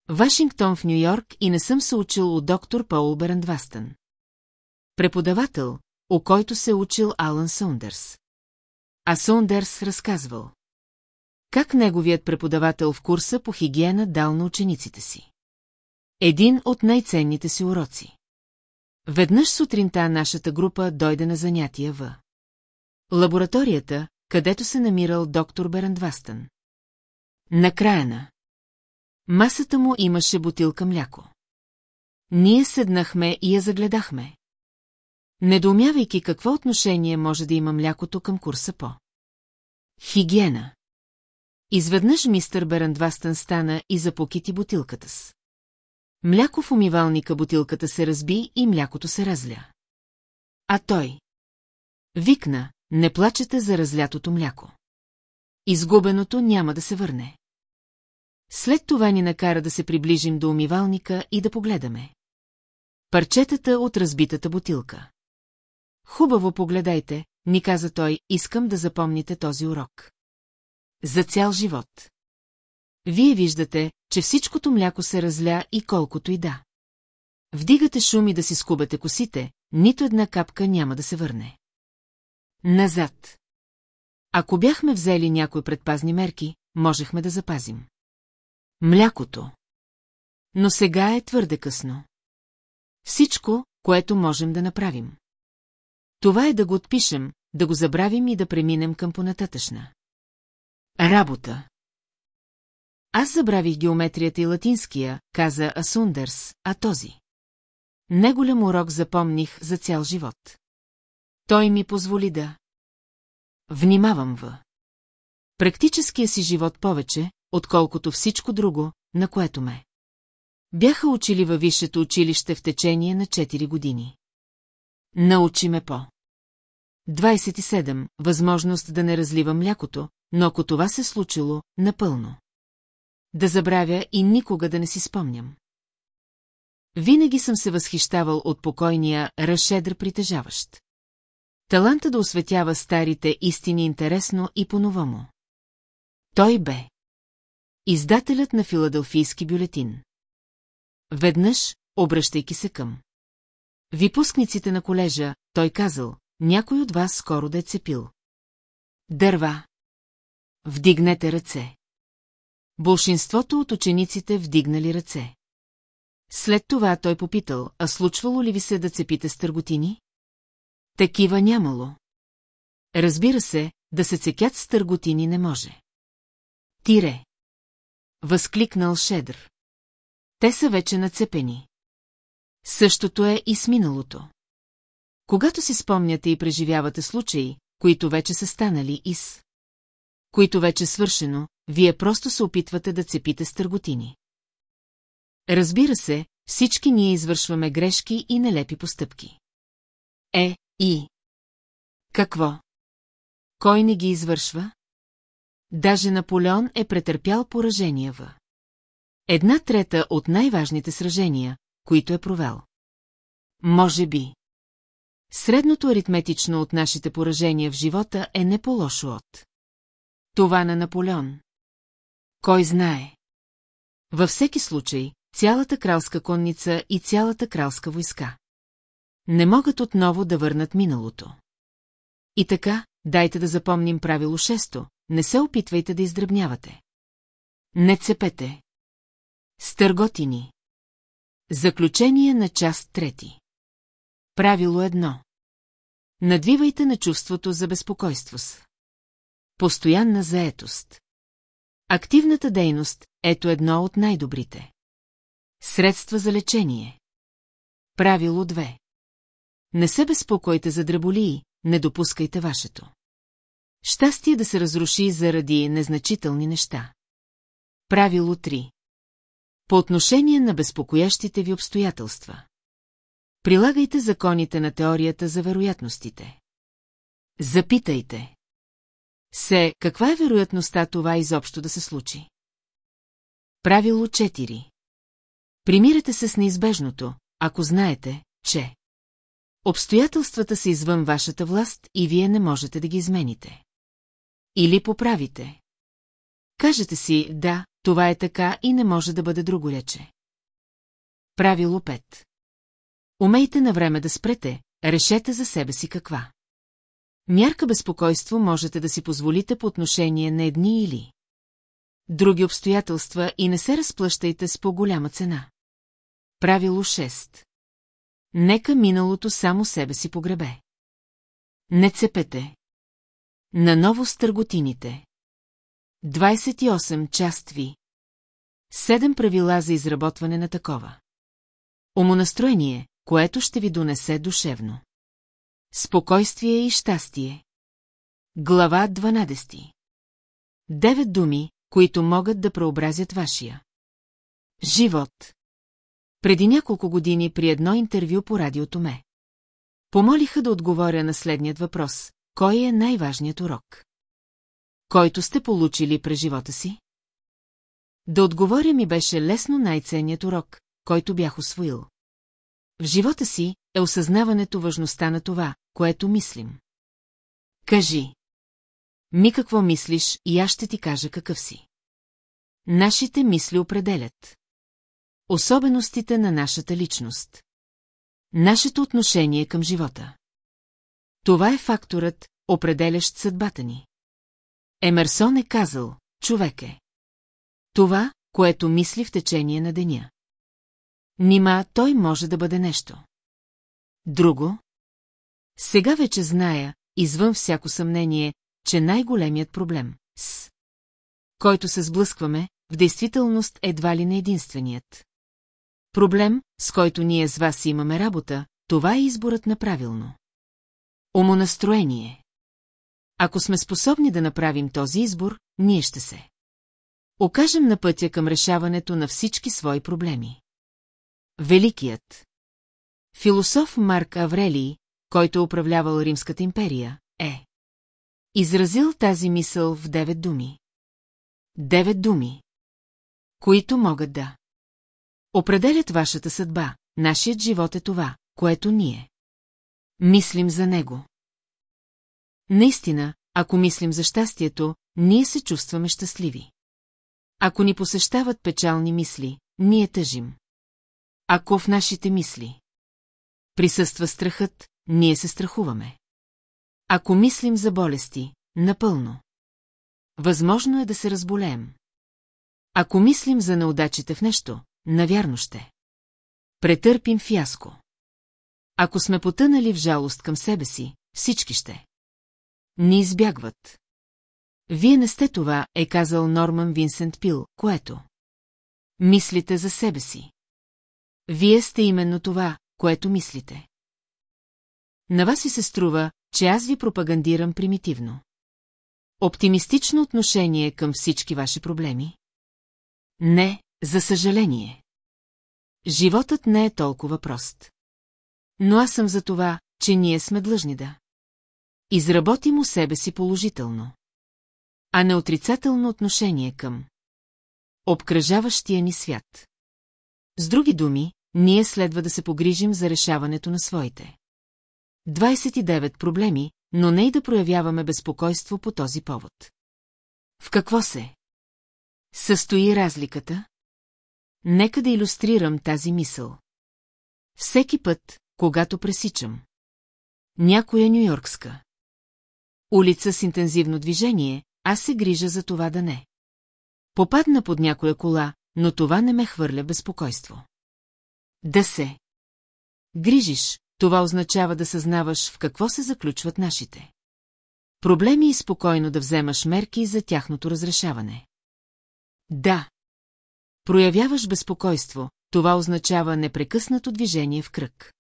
Вашингтон в Нью-Йорк и не съм се учил от доктор Пол Берандвастън. Преподавател, о който се учил Алън Сондърс. А Сондърс разказвал. Как неговият преподавател в курса по хигиена дал на учениците си. Един от най-ценните си уроци. Веднъж сутринта нашата група дойде на занятия в лабораторията, където се намирал доктор Берандвастън. Накрая на масата му имаше бутилка мляко. Ние седнахме и я загледахме. Недоумявайки какво отношение може да има млякото към курса по. Хигиена. Изведнъж мистър Берандвастън стана и запокити бутилката с. Мляко в умивалника бутилката се разби и млякото се разля. А той. Викна, не плачете за разлятото мляко. Изгубеното няма да се върне. След това ни накара да се приближим до умивалника и да погледаме. Парчетата от разбитата бутилка. Хубаво погледайте, ни каза той, искам да запомните този урок. За цял живот. Вие виждате, че всичкото мляко се разля и колкото и да. Вдигате шум и да си скубете косите, нито една капка няма да се върне. Назад. Ако бяхме взели някои предпазни мерки, можехме да запазим. Млякото. Но сега е твърде късно. Всичко, което можем да направим. Това е да го отпишем, да го забравим и да преминем към понататъчна. Работа. Аз забравих геометрията и латинския, каза Асундерс, а този. Неголям урок запомних за цял живот. Той ми позволи да... Внимавам в. Практическия си живот повече, отколкото всичко друго, на което ме. Бяха учили във висшето училище в течение на 4 години. Научи ме по. 27. Възможност да не разлива млякото, но ако това се случило, напълно. Да забравя и никога да не си спомням. Винаги съм се възхищавал от покойния Рашедър притежаващ. Таланта да осветява старите истини интересно и по-новому. Той бе. Издателят на филаделфийски бюлетин. Веднъж, обръщайки се към. Випускниците на колежа, той казал, някой от вас скоро да е цепил. Дърва. Вдигнете ръце. Болшинството от учениците вдигнали ръце. След това той попитал, а случвало ли ви се да цепите с търготини? Такива нямало. Разбира се, да се цекят с търготини не може. Тире. Възкликнал Шедър. Те са вече нацепени. Същото е и с миналото. Когато си спомняте и преживявате случаи, които вече са станали и с... които вече свършено, вие просто се опитвате да цепите с търготини. Разбира се, всички ние извършваме грешки и нелепи постъпки. Е, и... Какво? Кой не ги извършва? Даже Наполеон е претърпял поражения в. Една трета от най-важните сражения, които е провел. Може би. Средното аритметично от нашите поражения в живота е не по-лошо от. Това на Наполеон. Кой знае? Във всеки случай, цялата кралска конница и цялата кралска войска. Не могат отново да върнат миналото. И така, дайте да запомним правило шесто, не се опитвайте да издръбнявате. Не цепете. Стърготини. Заключение на част трети. Правило едно. Надвивайте на чувството за безпокойство с. Постоянна заетост. Активната дейност – ето едно от най-добрите. Средства за лечение. Правило 2. Не се безпокойте за дреболии, не допускайте вашето. Щастие да се разруши заради незначителни неща. Правило 3. По отношение на безпокоящите ви обстоятелства. Прилагайте законите на теорията за вероятностите. Запитайте. Се, каква е вероятността това изобщо да се случи? Правило 4. Примирете се с неизбежното, ако знаете, че обстоятелствата са извън вашата власт и вие не можете да ги измените. Или поправите. Кажете си, да, това е така и не може да бъде друго рече. Правило 5. Умейте на време да спрете, решете за себе си каква. Мярка безпокойство можете да си позволите по отношение на едни или други обстоятелства и не се разплащайте с по-голяма цена. Правило 6. Нека миналото само себе си погребе. Не цепете. Наново с търготините. 28 част ви. Седем правила за изработване на такова. Умонастроение, което ще ви донесе душевно. Спокойствие и щастие. Глава 12. Девет думи, които могат да преобразят вашия. Живот. Преди няколко години при едно интервю по радиото ме. Помолиха да отговоря на следният въпрос. Кой е най-важният урок? Който сте получили през живота си? Да отговоря ми беше лесно най-ценният урок, който бях освоил. В живота си е осъзнаването важността на това, което мислим. Кажи. Ми какво мислиш и аз ще ти кажа какъв си. Нашите мисли определят. Особеностите на нашата личност. Нашето отношение към живота. Това е факторът, определящ съдбата ни. Емерсон е казал, човек е. Това, което мисли в течение на деня. Нима той може да бъде нещо. Друго? Сега вече зная, извън всяко съмнение, че най-големият проблем, с който се сблъскваме, в действителност едва ли не единственият. Проблем, с който ние с вас имаме работа, това е изборът на правилно. Умонастроение. Ако сме способни да направим този избор, ние ще се. Окажем на пътя към решаването на всички свои проблеми. Великият. Философ Марк Аврелий, който управлявал Римската империя, е. Изразил тази мисъл в девет думи. Девет думи. Които могат да. Определят вашата съдба, нашият живот е това, което ние. Мислим за него. Наистина, ако мислим за щастието, ние се чувстваме щастливи. Ако ни посещават печални мисли, ние тъжим. Ако в нашите мисли присъства страхът, ние се страхуваме. Ако мислим за болести, напълно. Възможно е да се разболеем. Ако мислим за неудачите в нещо, навярно ще. Претърпим фиаско. Ако сме потънали в жалост към себе си, всички ще. Ни избягват. Вие не сте това, е казал Норман Винсент Пил, което. Мислите за себе си. Вие сте именно това, което мислите. На вас и се струва, че аз ви пропагандирам примитивно. Оптимистично отношение към всички ваши проблеми? Не, за съжаление. Животът не е толкова прост. Но аз съм за това, че ние сме длъжни да. Изработим у себе си положително. А не отрицателно отношение към обкръжаващия ни свят. С други думи, ние следва да се погрижим за решаването на своите. 29 проблеми, но не и да проявяваме безпокойство по този повод. В какво се? Състои разликата? Нека да иллюстрирам тази мисъл. Всеки път, когато пресичам. Някоя нюйоркска. Улица с интензивно движение, аз се грижа за това да не. Попадна под някоя кола, но това не ме хвърля безпокойство. Да се. Грижиш, това означава да съзнаваш в какво се заключват нашите. Проблеми и спокойно да вземаш мерки за тяхното разрешаване. Да. Проявяваш безпокойство, това означава непрекъснато движение в кръг.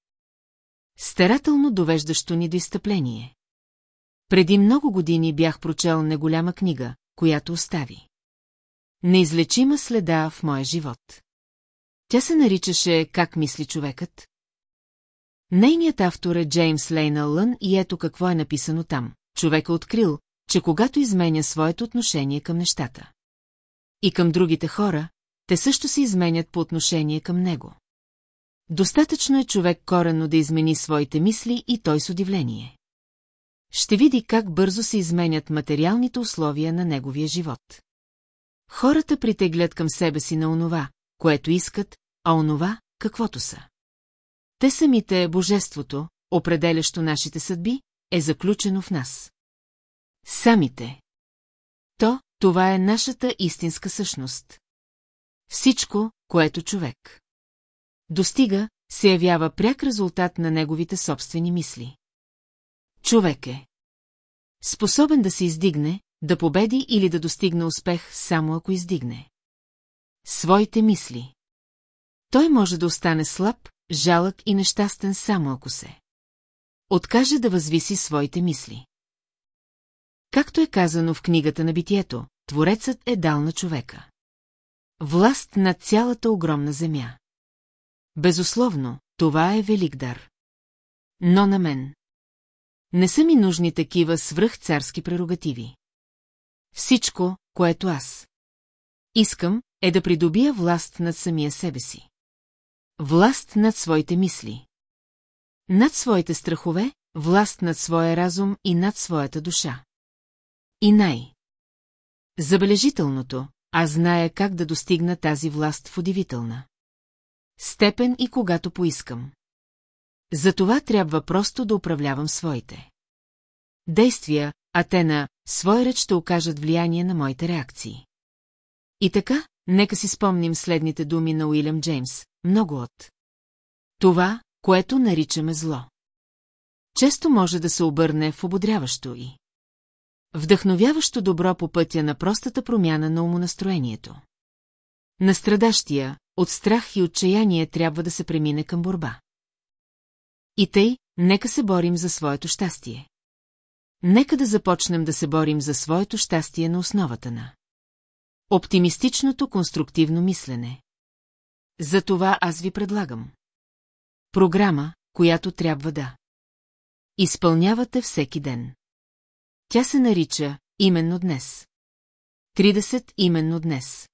Старателно довеждащо ни до изтъпление. Преди много години бях прочел неголяма книга, която остави. Неизлечима следа в моя живот. Тя се наричаше «Как мисли човекът?» Нейният автор е Джеймс Лейналън и ето какво е написано там. Човека открил, че когато изменя своето отношение към нещата. И към другите хора, те също се изменят по отношение към него. Достатъчно е човек коренно да измени своите мисли и той с удивление. Ще види как бързо се изменят материалните условия на неговия живот. Хората притеглят към себе си на онова, което искат, а онова, каквото са. Те самите божеството, определящо нашите съдби, е заключено в нас. Самите. То, това е нашата истинска същност. Всичко, което човек достига, се явява пряк резултат на неговите собствени мисли. Човек е способен да се издигне, да победи или да достигне успех, само ако издигне. Своите мисли. Той може да остане слаб, жалък и нещастен само ако се. Откаже да възвиси своите мисли. Както е казано в книгата на битието, Творецът е дал на човека. Власт над цялата огромна земя. Безусловно, това е велик дар. Но на мен. Не са ми нужни такива свръхцарски прерогативи. Всичко, което аз искам, е да придобия власт над самия себе си. Власт над своите мисли. Над своите страхове, власт над своя разум и над своята душа. И най. Забележителното, аз зная как да достигна тази власт в удивителна. Степен и когато поискам. Затова трябва просто да управлявам своите. Действия, а те на свой реч ще окажат влияние на моите реакции. И така, нека си спомним следните думи на Уилям Джеймс, много от. Това, което наричаме зло. Често може да се обърне в ободряващо и. Вдъхновяващо добро по пътя на простата промяна на умонастроението. На страдащия, от страх и отчаяние трябва да се премине към борба. И тъй, нека се борим за своето щастие. Нека да започнем да се борим за своето щастие на основата на оптимистичното конструктивно мислене. За това аз ви предлагам. Програма, която трябва да изпълнявате всеки ден. Тя се нарича именно днес. 30 именно днес.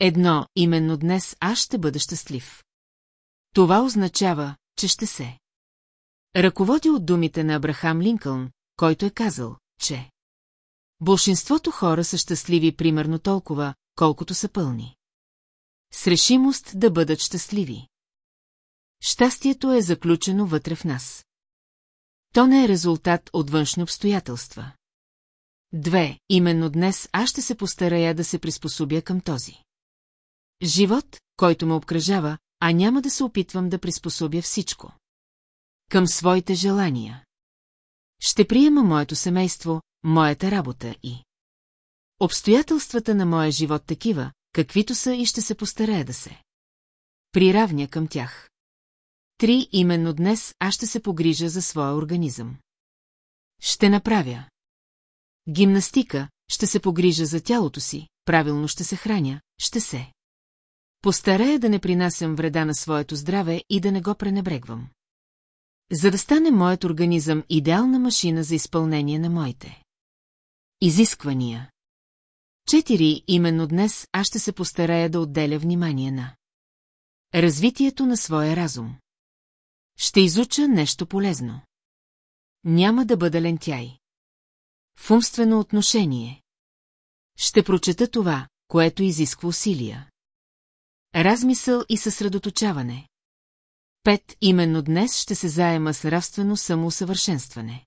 Едно именно днес аз ще бъда щастлив. Това означава, че ще се. Ръководи от думите на Абрахам Линкълн, който е казал, че Большинството хора са щастливи примерно толкова, колкото са пълни. С решимост да бъдат щастливи. Щастието е заключено вътре в нас. То не е резултат от външни обстоятелства. Две, именно днес аз ще се постарая да се приспособя към този. Живот, който ме обкръжава, а няма да се опитвам да приспособя всичко. Към своите желания. Ще приема моето семейство, моята работа и... Обстоятелствата на моя живот такива, каквито са и ще се постарая да се. приравня към тях. Три, именно днес аз ще се погрижа за своя организъм. Ще направя. Гимнастика, ще се погрижа за тялото си, правилно ще се храня, ще се. Постарая да не принасям вреда на своето здраве и да не го пренебрегвам. За да стане моят организъм идеална машина за изпълнение на моите. Изисквания. Четири, именно днес аз ще се постарая да отделя внимание на развитието на своя разум. Ще изуча нещо полезно. Няма да бъда лентяй. В умствено отношение. Ще прочета това, което изисква усилия. Размисъл и съсредоточаване. Пет, именно днес ще се заема с нравствено самоусъвършенстване.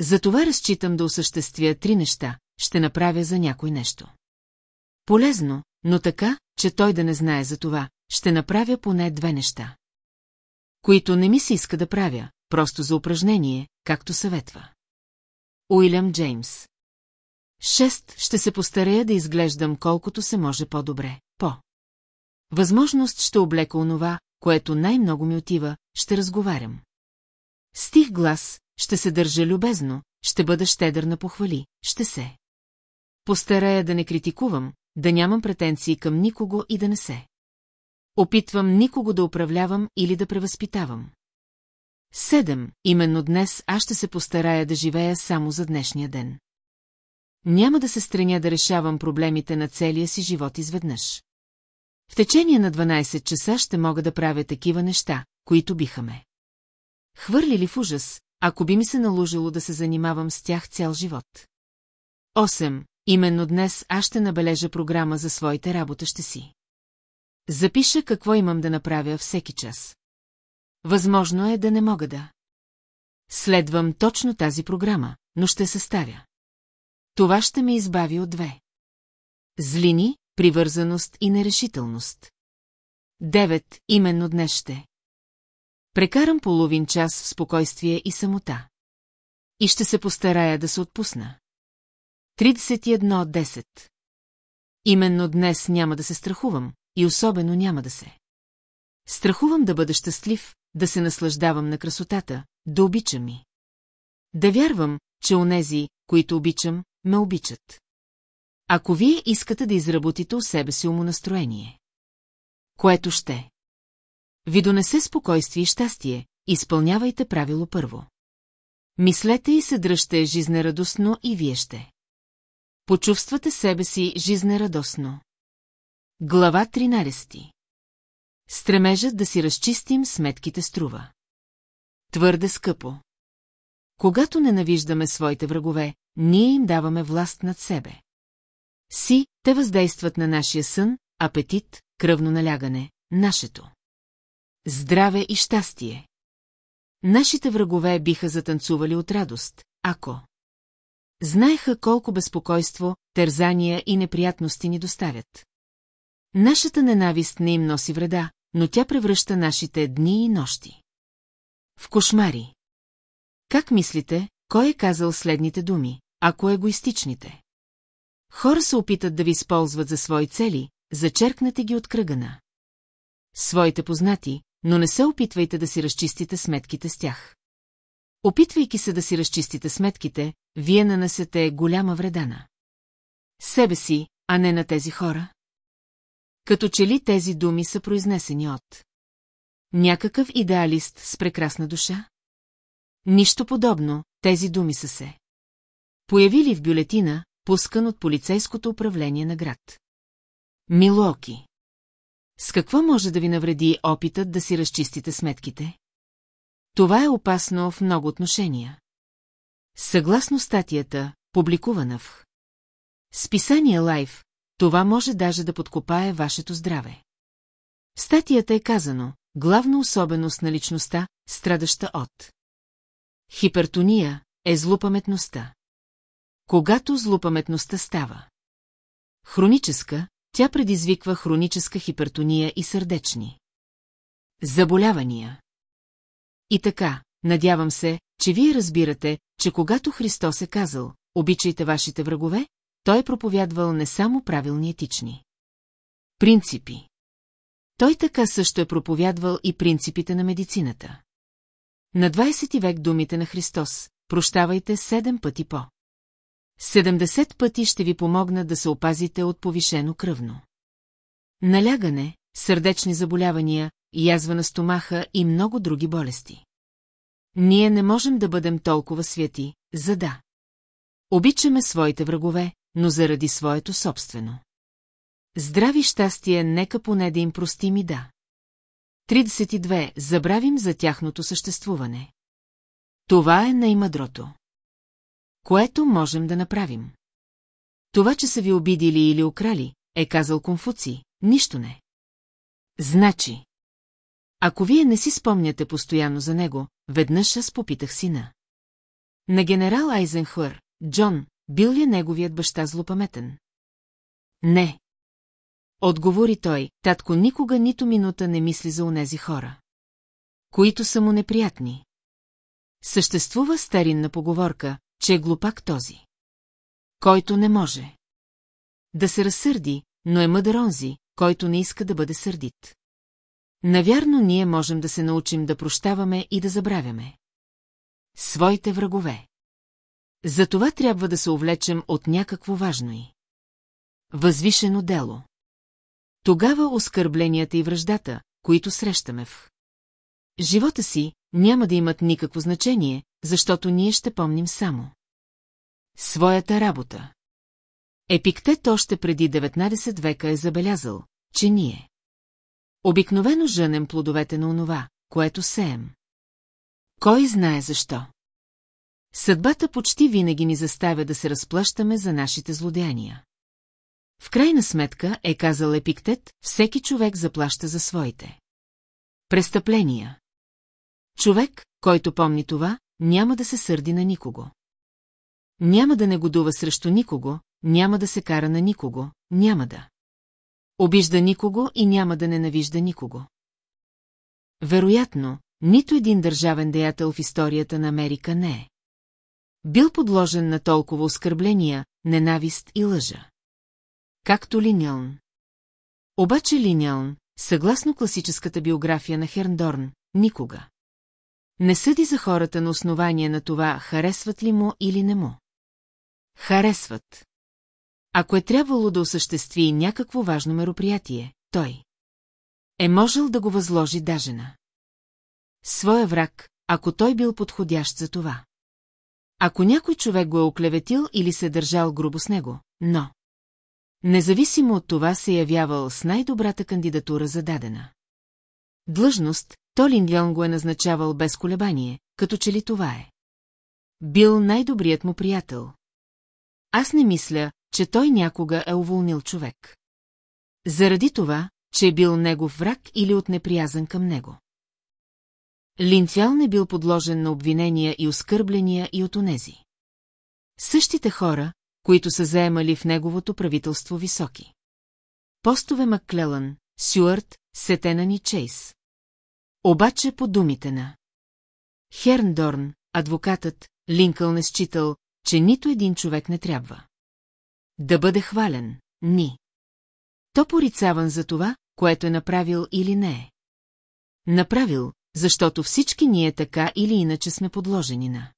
Затова разчитам да осъществя три неща, ще направя за някой нещо. Полезно, но така, че той да не знае за това, ще направя поне две неща. Които не ми се иска да правя, просто за упражнение, както съветва. Уилям Джеймс Шест, ще се постарая да изглеждам колкото се може по-добре, по. Възможност ще облека онова, което най-много ми отива, ще разговарям. Стих глас, ще се държа любезно, ще бъда щедър на похвали, ще се. Постарая да не критикувам, да нямам претенции към никого и да не се. Опитвам никого да управлявам или да превъзпитавам. Седем, именно днес аз ще се постарая да живея само за днешния ден. Няма да се стреня да решавам проблемите на целия си живот изведнъж. В течение на 12 часа ще мога да правя такива неща, които биха ме. Хвърли в ужас, ако би ми се наложило да се занимавам с тях цял живот. 8. Именно днес аз ще набележа програма за своите работа си. Запиша какво имам да направя всеки час. Възможно е да не мога да. Следвам точно тази програма, но ще съставя. Това ще ме избави от две. Злини, привързаност и нерешителност. Девет, именно днес ще. Прекарам половин час в спокойствие и самота. И ще се постарая да се отпусна. 31 от 10. Именно днес няма да се страхувам, и особено няма да се. Страхувам да бъда щастлив, да се наслаждавам на красотата, да обичам ми. Да вярвам, че онези, които обичам, ме обичат. Ако вие искате да изработите у себе си умонастроение, което ще ви донесе спокойствие и щастие, изпълнявайте правило първо. Мислете и се дръжте жизнерадостно и вие ще. Почувствате себе си жизнерадостно. Глава 13 Стремежът да си разчистим сметките струва. Твърде скъпо. Когато ненавиждаме своите врагове, ние им даваме власт над себе. Си, те въздействат на нашия сън, апетит, кръвно налягане, нашето. Здраве и щастие. Нашите врагове биха затанцували от радост, ако... Знаеха колко безпокойство, тързания и неприятности ни доставят. Нашата ненавист не им носи вреда, но тя превръща нашите дни и нощи. В кошмари. Как мислите, кой е казал следните думи, ако егоистичните? Хора се опитат да ви използват за свои цели, зачеркнете ги от кръга. Своите познати, но не се опитвайте да си разчистите сметките с тях. Опитвайки се да си разчистите сметките, вие нанасяте голяма вредана. Себе си, а не на тези хора. Като че ли тези думи са произнесени от някакъв идеалист с прекрасна душа? Нищо подобно, тези думи са се. Появили в бюлетина, пускан от полицейското управление на град. Милоки. С какво може да ви навреди опитът да си разчистите сметките? Това е опасно в много отношения. Съгласно статията, публикувана в Списание Лайф, това може даже да подкопае вашето здраве. В статията е казано, главна особеност на личността, страдаща от хипертония, е злопаметността. Когато злопаметността става хроническа, тя предизвиква хроническа хипертония и сърдечни заболявания. И така, надявам се, че вие разбирате, че когато Христос е казал, обичайте вашите врагове, той е проповядвал не само правилни етични принципи. Той така също е проповядвал и принципите на медицината. На 20 век думите на Христос, прощавайте седем пъти по. 70 пъти ще ви помогнат да се опазите от повишено кръвно. Налягане, сърдечни заболявания, язва на стомаха и много други болести. Ние не можем да бъдем толкова святи, за да. Обичаме своите врагове, но заради своето собствено. Здрави щастие, нека поне да им простим и да. 32. Забравим за тяхното съществуване. Това е най-мъдрото. Което можем да направим. Това, че са ви обидили или украли, е казал Конфуци, нищо не. Значи. Ако вие не си спомняте постоянно за него, веднъж аз попитах сина. На генерал Айзенхуер, Джон, бил ли неговият баща злопаметен? Не. Отговори той, татко никога нито минута не мисли за онези хора. Които са му неприятни. Съществува старинна поговорка, че е глупак този. Който не може. Да се разсърди, но е мъдър онзи, който не иска да бъде сърдит. Навярно ние можем да се научим да прощаваме и да забравяме. Своите врагове. Затова трябва да се увлечем от някакво важно и. Възвишено дело. Тогава оскърбленията и връждата, които срещаме в живота си, няма да имат никакво значение, защото ние ще помним само своята работа. Епиктет още преди 19 века е забелязал, че ние обикновено женем плодовете на онова, което сеем. Кой знае защо? Съдбата почти винаги ни заставя да се разплащаме за нашите злодеяния. В крайна сметка, е казал Епиктет, всеки човек заплаща за своите. Престъпления. Човек, който помни това, няма да се сърди на никого. Няма да негодува срещу никого, няма да се кара на никого, няма да. Обижда никого и няма да ненавижда никого. Вероятно, нито един държавен деятел в историята на Америка не е. Бил подложен на толкова оскърбления, ненавист и лъжа. Както Линялн. Обаче Линялн, съгласно класическата биография на Херндорн, никога. Не съди за хората на основание на това, харесват ли му или не му. Харесват. Ако е трябвало да осъществи някакво важно мероприятие, той е можел да го възложи даже на своя враг, ако той бил подходящ за това. Ако някой човек го е оклеветил или се държал грубо с него, но... Независимо от това се явявал с най-добрата кандидатура за дадена. Длъжност, то Линдлян го е назначавал без колебание, като че ли това е. Бил най-добрият му приятел. Аз не мисля, че той някога е уволнил човек. Заради това, че е бил негов враг или от неприязан към него. Линтвял не бил подложен на обвинения и оскърбления и от онези. Същите хора, които са заемали в неговото правителство високи. Постове Макклелън, Сюарт, Сетенан и Чейс. Обаче по думите на Херндорн, адвокатът, Линкъл не считал, че нито един човек не трябва. Да бъде хвален, ни. То порицаван за това, което е направил или не е. Направил, защото всички ние така или иначе сме подложени на.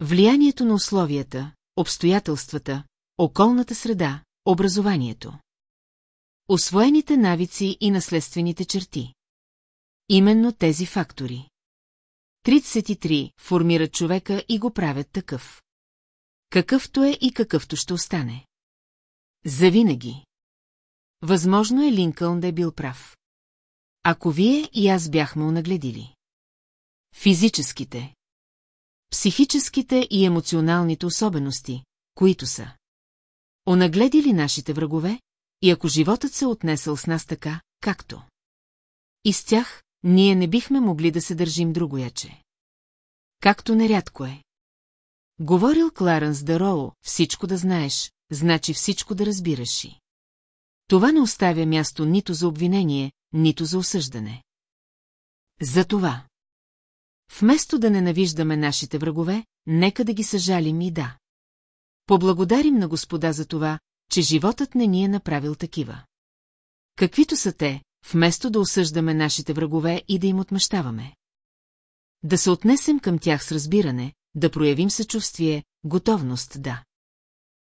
Влиянието на условията, обстоятелствата, околната среда, образованието. Освоените навици и наследствените черти. Именно тези фактори. 33 формират човека и го правят такъв. Какъвто е и какъвто ще остане. Завинаги. Възможно е Линкълн да е бил прав. Ако вие и аз бяхме унагледили. Физическите. Психическите и емоционалните особености, които са. Онагледили нашите врагове, и ако животът се отнесъл с нас така, както. И с тях, ние не бихме могли да се държим другояче. Както нерядко е. Говорил Кларенс Дароло, всичко да знаеш, значи всичко да разбираш и. Това не оставя място нито за обвинение, нито за осъждане. За това. Вместо да ненавиждаме нашите врагове, нека да ги съжалим и да. Поблагодарим на Господа за това, че животът не ни е направил такива. Каквито са те, вместо да осъждаме нашите врагове и да им отмъщаваме. Да се отнесем към тях с разбиране, да проявим съчувствие, готовност да.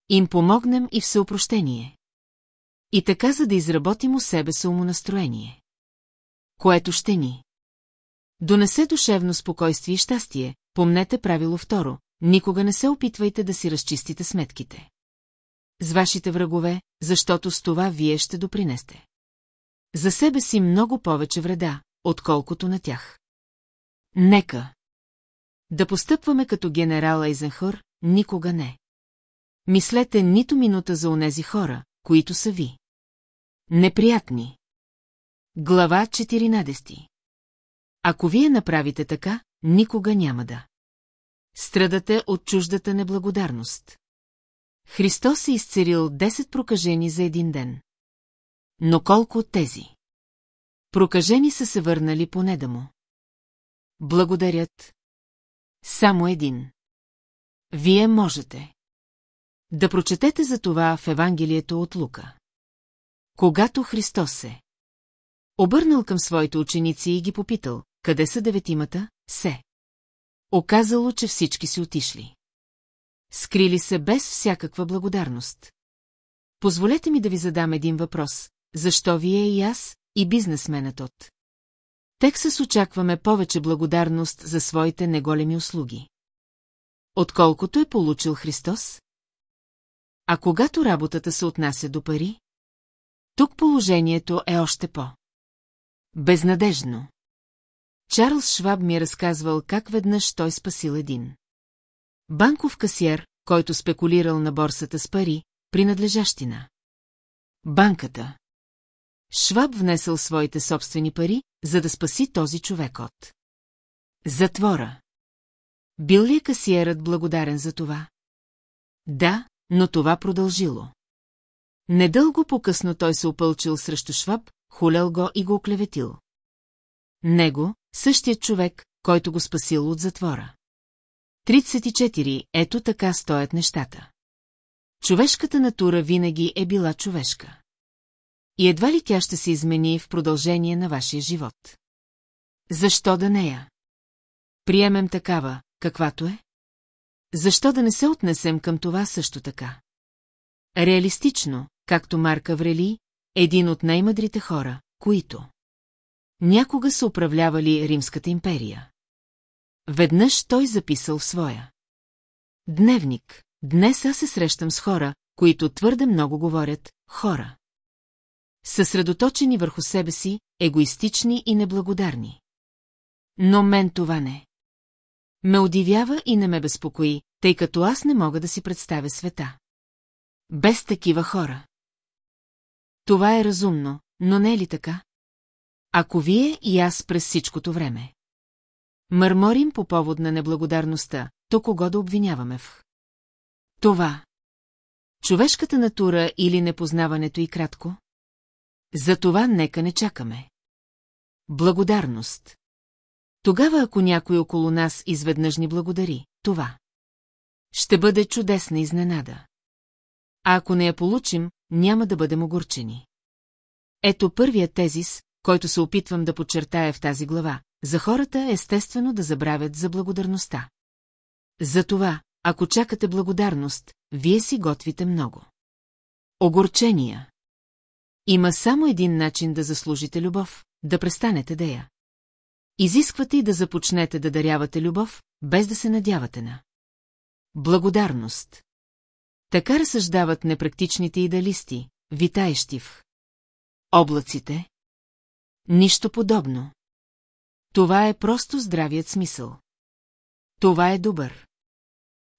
Им помогнем и в съопрощение. И така, за да изработим у себе се умонастроение. Което ще ни. Донесе душевно спокойствие и щастие, помнете правило второ, никога не се опитвайте да си разчистите сметките. С вашите врагове, защото с това вие ще допринесте. За себе си много повече вреда, отколкото на тях. Нека. Да постъпваме като генерал Айзенхър, никога не. Мислете нито минута за онези хора, които са ви. Неприятни. Глава 14 Ако вие направите така, никога няма да. Страдате от чуждата неблагодарност. Христос е изцерил 10 прокажени за един ден. Но колко от тези? Прокажени са се върнали поне да му. Благодарят. Само един. Вие можете. Да прочетете за това в Евангелието от Лука. Когато Христос се обърнал към своите ученици и ги попитал, къде са деветимата, се. Оказало, че всички си отишли. Скрили се без всякаква благодарност. Позволете ми да ви задам един въпрос. Защо вие и аз, и бизнесменът от? Тексас очакваме повече благодарност за своите неголеми услуги. Отколкото е получил Христос? А когато работата се отнася до пари? Тук положението е още по. Безнадежно. Чарлз Шваб ми е разказвал как веднъж той спасил един. Банков касиер, който спекулирал на борсата с пари, принадлежащи на банката. Шваб внесъл своите собствени пари, за да спаси този човек от затвора. Бил ли е касиерът благодарен за това? Да, но това продължило. Недълго по-късно той се опълчил срещу Шваб, хулял го и го оклеветил. Него, същият човек, който го спасил от затвора. 34. Ето така стоят нещата. Човешката натура винаги е била човешка. И едва ли тя ще се измени в продължение на вашия живот? Защо да нея? Приемем такава, каквато е? Защо да не се отнесем към това също така? Реалистично, както Марк Аврели, един от най-мъдрите хора, които някога са управлявали Римската империя. Веднъж той записал в своя. Дневник. Днес аз се срещам с хора, които твърде много говорят, хора. Съсредоточени върху себе си, егоистични и неблагодарни. Но мен това не. Ме удивява и не ме безпокои, тъй като аз не мога да си представя света. Без такива хора. Това е разумно, но не е ли така? Ако вие и аз през всичкото време. Мърморим по повод на неблагодарността, то кого да обвиняваме в? Това. Човешката натура или непознаването и кратко? За това нека не чакаме. Благодарност. Тогава, ако някой около нас изведнъж ни благодари, това ще бъде чудесна изненада. А ако не я получим, няма да бъдем огорчени. Ето първият тезис, който се опитвам да подчертая в тази глава. За хората е естествено да забравят за благодарността. Затова, ако чакате благодарност, вие си готвите много. Огорчения. Има само един начин да заслужите любов, да престанете да я. Изисквате и да започнете да дарявате любов, без да се надявате на. Благодарност. Така разсъждават непрактичните идеалисти, витаещи в облаците. Нищо подобно. Това е просто здравият смисъл. Това е добър.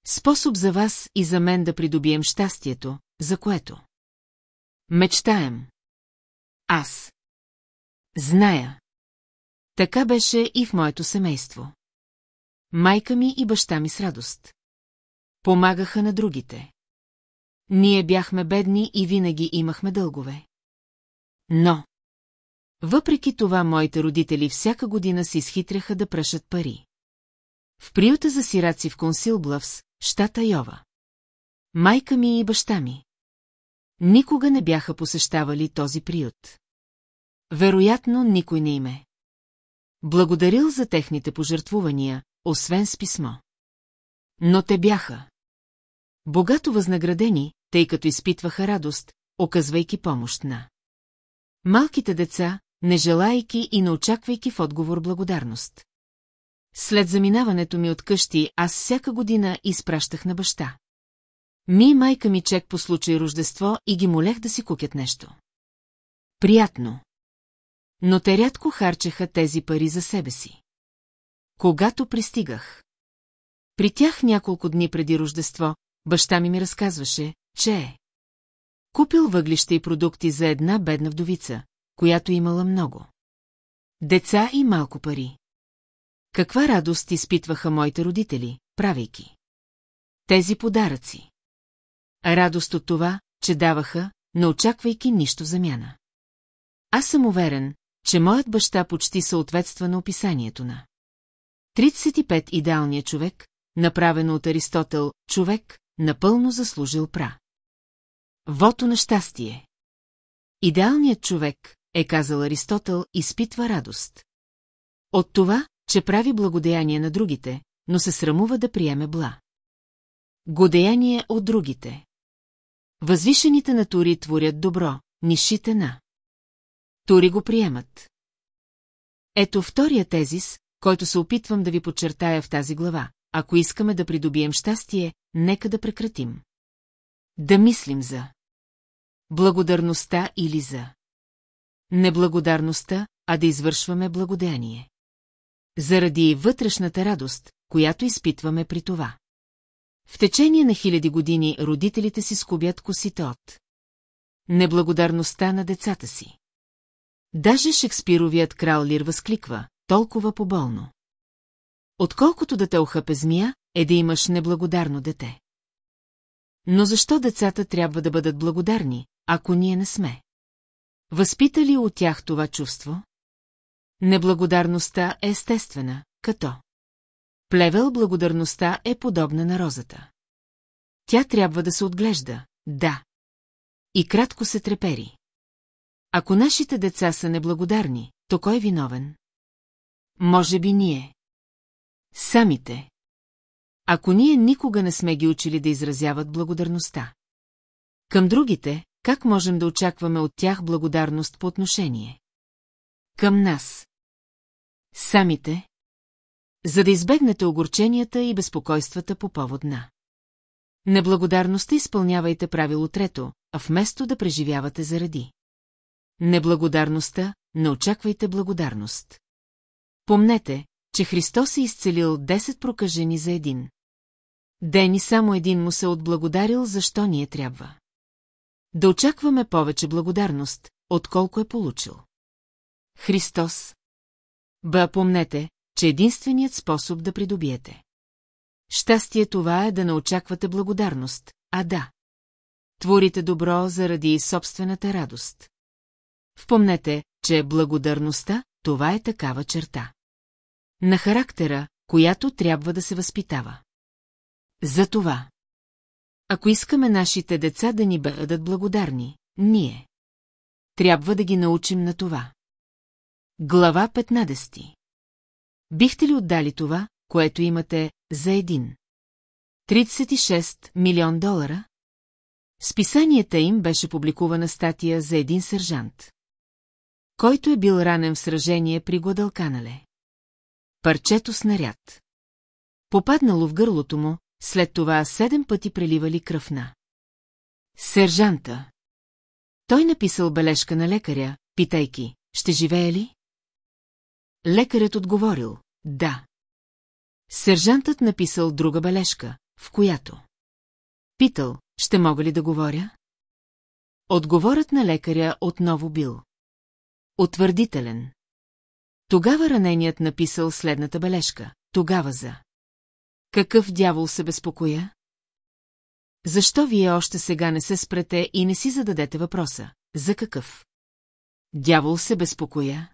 Способ за вас и за мен да придобием щастието, за което. Мечтаем. Аз. Зная. Така беше и в моето семейство. Майка ми и баща ми с радост. Помагаха на другите. Ние бяхме бедни и винаги имахме дългове. Но... Въпреки това, моите родители всяка година се изхитряха да пръшат пари. В приюта за сираци в Консилблъвс, щата Йова. Майка ми и баща ми. Никога не бяха посещавали този приют. Вероятно, никой не име. Благодарил за техните пожертвувания, освен с писмо. Но те бяха. Богато възнаградени, тъй като изпитваха радост, оказвайки помощ на. Малките деца, не желайки и не очаквайки в отговор благодарност. След заминаването ми от къщи, аз всяка година изпращах на баща. Ми и майка ми чек по случай Рождество и ги молех да си купят нещо. Приятно. Но те рядко харчеха тези пари за себе си. Когато пристигах. При тях няколко дни преди Рождество, баща ми ми разказваше, че е. Купил въглища и продукти за една бедна вдовица, която имала много. Деца и малко пари. Каква радост изпитваха моите родители, правейки. Тези подаръци. Радост от това, че даваха, не очаквайки нищо замяна. Аз съм уверен, че моят баща почти съответства на описанието на 35 идеалния човек, направено от Аристотел, човек, напълно заслужил пра. Вото на щастие. Идеалният човек, е казал Аристотел, изпитва радост. От това, че прави благодеяние на другите, но се срамува да приеме бла. Годеяние от другите. Възвишените натури творят добро, нишите на. Тури го приемат. Ето втория тезис, който се опитвам да ви подчертая в тази глава. Ако искаме да придобием щастие, нека да прекратим. Да мислим за благодарността или за неблагодарността, а да извършваме благодеяние. Заради вътрешната радост, която изпитваме при това. В течение на хиляди години родителите си скубят косите от неблагодарността на децата си. Даже Шекспировият крал Лир възкликва, толкова поболно. Отколкото да те охъпе змия, е да имаш неблагодарно дете. Но защо децата трябва да бъдат благодарни, ако ние не сме? Възпита ли от тях това чувство? Неблагодарността е естествена, като. Плевел благодарността е подобна на розата. Тя трябва да се отглежда, да. И кратко се трепери. Ако нашите деца са неблагодарни, то кой е виновен? Може би ние. Самите. Ако ние никога не сме ги учили да изразяват благодарността. Към другите, как можем да очакваме от тях благодарност по отношение? Към нас. Самите. За да избегнете огорченията и безпокойствата по повод на. Неблагодарността изпълнявайте правило трето, а вместо да преживявате заради. Неблагодарността, не очаквайте благодарност. Помнете, че Христос е изцелил 10 прокажени за един. Ден и само един му се отблагодарил, защо ние трябва. Да очакваме повече благодарност, отколко е получил. Христос. Ба, помнете, че единственият способ да придобиете. Щастие това е да не очаквате благодарност, а да. Творите добро заради собствената радост. Впомнете, че благодарността, това е такава черта. На характера, която трябва да се възпитава. За това. Ако искаме нашите деца да ни бъдат благодарни, ние. Трябва да ги научим на това. Глава 15 Бихте ли отдали това, което имате, за един? 36 милион долара? В списанията им беше публикувана статия за един сержант. Който е бил ранен в сражение при Гладалканале. Парчето снаряд. Попаднало в гърлото му, след това седем пъти преливали кръв на. Сержанта. Той написал бележка на лекаря, питайки, ще живее ли? Лекарят отговорил, да. Сержантът написал друга бележка, в която. Питал, ще мога ли да говоря? Отговорът на лекаря отново бил. Утвърдителен. Тогава раненият написал следната бележка. Тогава за. Какъв дявол се безпокоя? Защо вие още сега не се спрете и не си зададете въпроса? За какъв? Дявол се безпокоя?